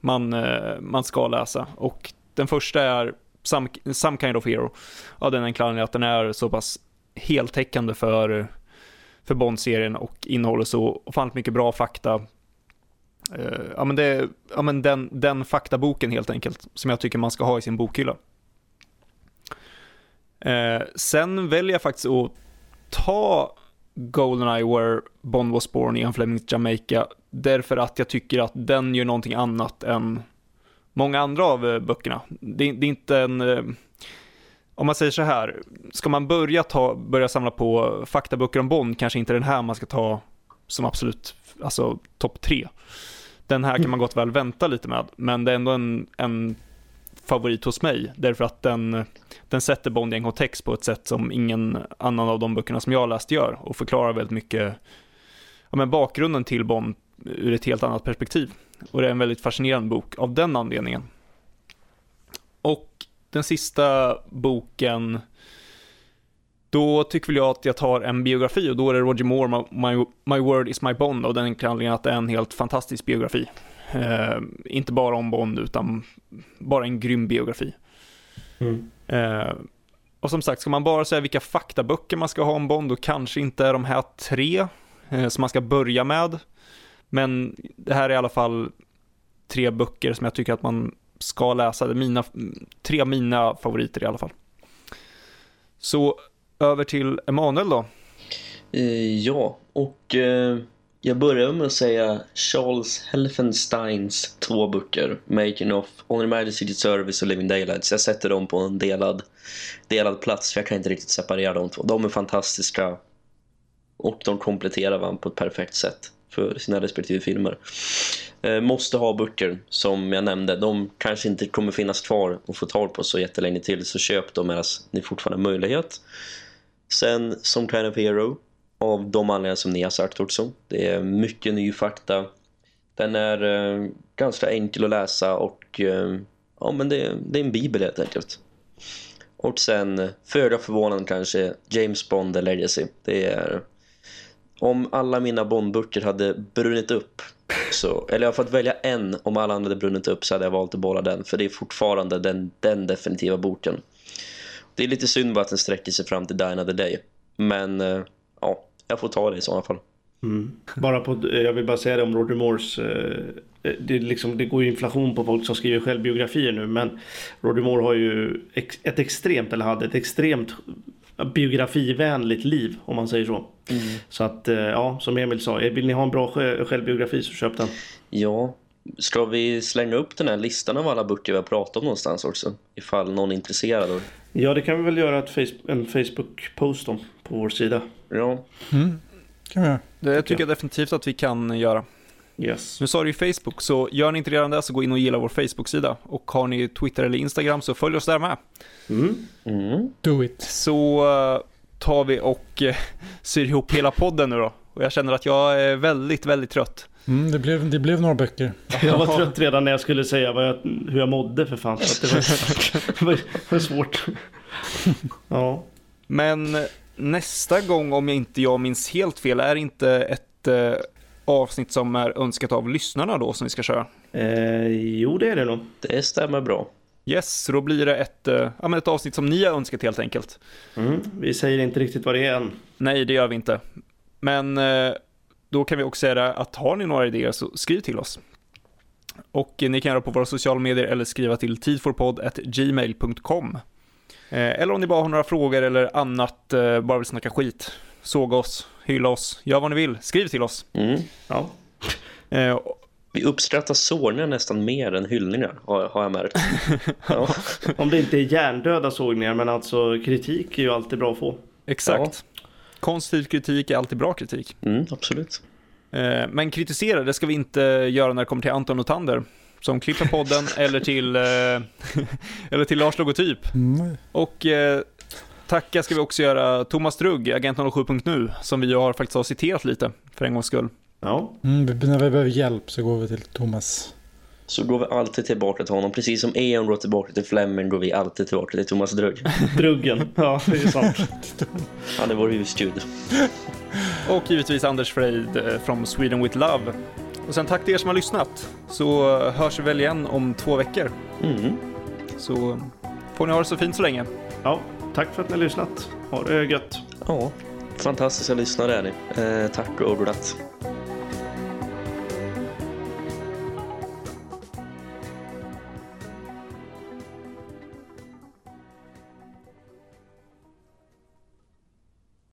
man, eh, man ska läsa. Och den första är Some, Some Kind of Hero. Av den enkla anledningen att den är så pass heltäckande för, för Bond-serien och innehåller så ofantligt mycket bra fakta. Uh, ja, men det, ja, men den, den faktaboken helt enkelt, som jag tycker man ska ha i sin bokhylla. Uh, sen väljer jag faktiskt att ta Goldeneye Where Bond Was Born, i Flemings Jamaica, därför att jag tycker att den gör någonting annat än många andra av eh, böckerna. Det, det är inte en... Eh, om man säger så här, ska man börja, ta, börja samla på faktaböcker om Bond, kanske inte den här man ska ta som absolut, alltså topp tre. Den här kan man gott väl vänta lite med, men det är ändå en, en favorit hos mig, därför att den, den sätter Bond i en kontext på ett sätt som ingen annan av de böckerna som jag har läst gör och förklarar väldigt mycket ja, men bakgrunden till Bond ur ett helt annat perspektiv. Och det är en väldigt fascinerande bok av den anledningen. Och den sista boken, då tycker väl jag att jag tar en biografi och då är det Roger Moore, My, My, Word Is My Bond och den enkla anledningen att det är en helt fantastisk biografi. Eh, inte bara om Bond utan bara en grym biografi. Mm. Eh, och som sagt, ska man bara säga vilka faktaböcker man ska ha om Bond, då kanske inte är de här tre eh, som man ska börja med. Men det här är i alla fall tre böcker som jag tycker att man ska läsa. Det är mina, tre av mina favoriter i alla fall. Så över till Emanuel då. Eh, ja, och eh, jag börjar med att säga Charles Helfensteins två böcker, Making of Honor Majesty Service och Living Daylights. Jag sätter dem på en delad, delad plats för jag kan inte riktigt separera de två. De är fantastiska och de kompletterar varandra på ett perfekt sätt för sina respektive filmer. Eh, måste ha böcker som jag nämnde. De kanske inte kommer finnas kvar och få tag på så jättelänge till så köp dem medan ni fortfarande har möjlighet. Sen Some Kind of Hero av de anledningar som ni har sagt också. Det är mycket ny fakta. Den är eh, ganska enkel att läsa och eh, ja, men det, det är en bibel helt enkelt. Och sen, föga förvånande kanske, James Bond The Legacy. Det är... Om alla mina Bond-böcker hade brunnit upp så, eller jag har fått välja en om alla andra hade brunnit upp så hade jag valt att bara den. För det är fortfarande den, den definitiva boken. Det är lite synd bara att den sträcker sig fram till Dine of the Day. Men eh, ja, jag får ta det i sådana fall. Mm. Bara på, eh, jag vill bara säga det om Roger Moores. Eh, det, liksom, det går ju inflation på folk som skriver självbiografier nu. Men Roger Moore har ju ett extremt, eller hade ett extremt biografivänligt liv om man säger så. Så att, eh, ja, som Emil sa, eh, vill ni ha en bra sj- självbiografi så köp den. Ja, ska vi slänga upp den här listan av alla böcker vi har pratat om någonstans också? Ifall någon är intresserad. Och... Ja, det kan vi väl göra ett face, en Facebook-post om på vår sida. Ja, Mm. Kan vi. Det tycker jag definitivt att vi kan göra. Yes. Nu sa du ju Facebook, så gör ni inte redan det så gå in och gilla vår Facebook-sida. Och har ni Twitter eller Instagram så följ oss där med. Mm. mm. Do it. Så eh, tar vi och eh, syr ihop hela podden nu då. Och jag känner att jag är väldigt, väldigt trött. Mm, det, blev, det blev några böcker. Jag var trött redan när jag skulle säga vad jag, hur jag mådde för fan. Att det, var, det var, det var svårt. Ja. Men nästa gång, om jag inte jag minns helt fel, är inte ett eh, avsnitt som är önskat av lyssnarna då som vi ska köra? Eh, jo, det är det nog. Det stämmer bra. Yes, så då blir det ett, eh, men ett avsnitt som ni har önskat helt enkelt. Mm. Vi säger inte riktigt vad det är än. Nej, det gör vi inte. Men eh, då kan vi också säga att har ni några idéer så skriv till oss. Och ni kan göra på våra sociala medier eller skriva till tidforpodd.gmail.com. Eh, eller om ni bara har några frågor eller annat, eh, bara vill snacka skit, såga oss, hylla oss, gör vad ni vill, skriv till oss. Mm. Ja. Eh, Vi uppskattar sågningar nästan mer än hyllningar, har, har jag märkt. ja. Om det inte är hjärndöda sågningar, men alltså kritik är ju alltid bra att få. exakt. Konstruktiv kritik är alltid bra kritik. Mm, absolut. Eh, men kritisera, det ska vi inte göra när det kommer till Anton och Tander som klipper podden eller till, eh, eller till Lars Logotyp. Mm. Och eh, tacka ska vi också göra Thomas Drugg, Agent 07.nu, som vi har faktiskt har citerat lite för en gångs skull. Ja, Mm, vi- när vi behöver hjälp så går vi till Thomas. Så går vi alltid tillbaka till honom. Precis som Eon går tillbaka till Fleming går vi alltid tillbaka till Thomas Drugg. druggen. Ja, det är sant. Han är vår husgud. Och givetvis Anders Freid eh, från Sweden with Love. Och sen tack till er som har lyssnat, så eh, hörs vi väl igen om två veckor. Mm. Så får ni ha det så fint så länge. Ja, tack för att ni har lyssnat. Ha det gött. Ja, fantastiska lyssnare är ni. Eh, tack och godnatt.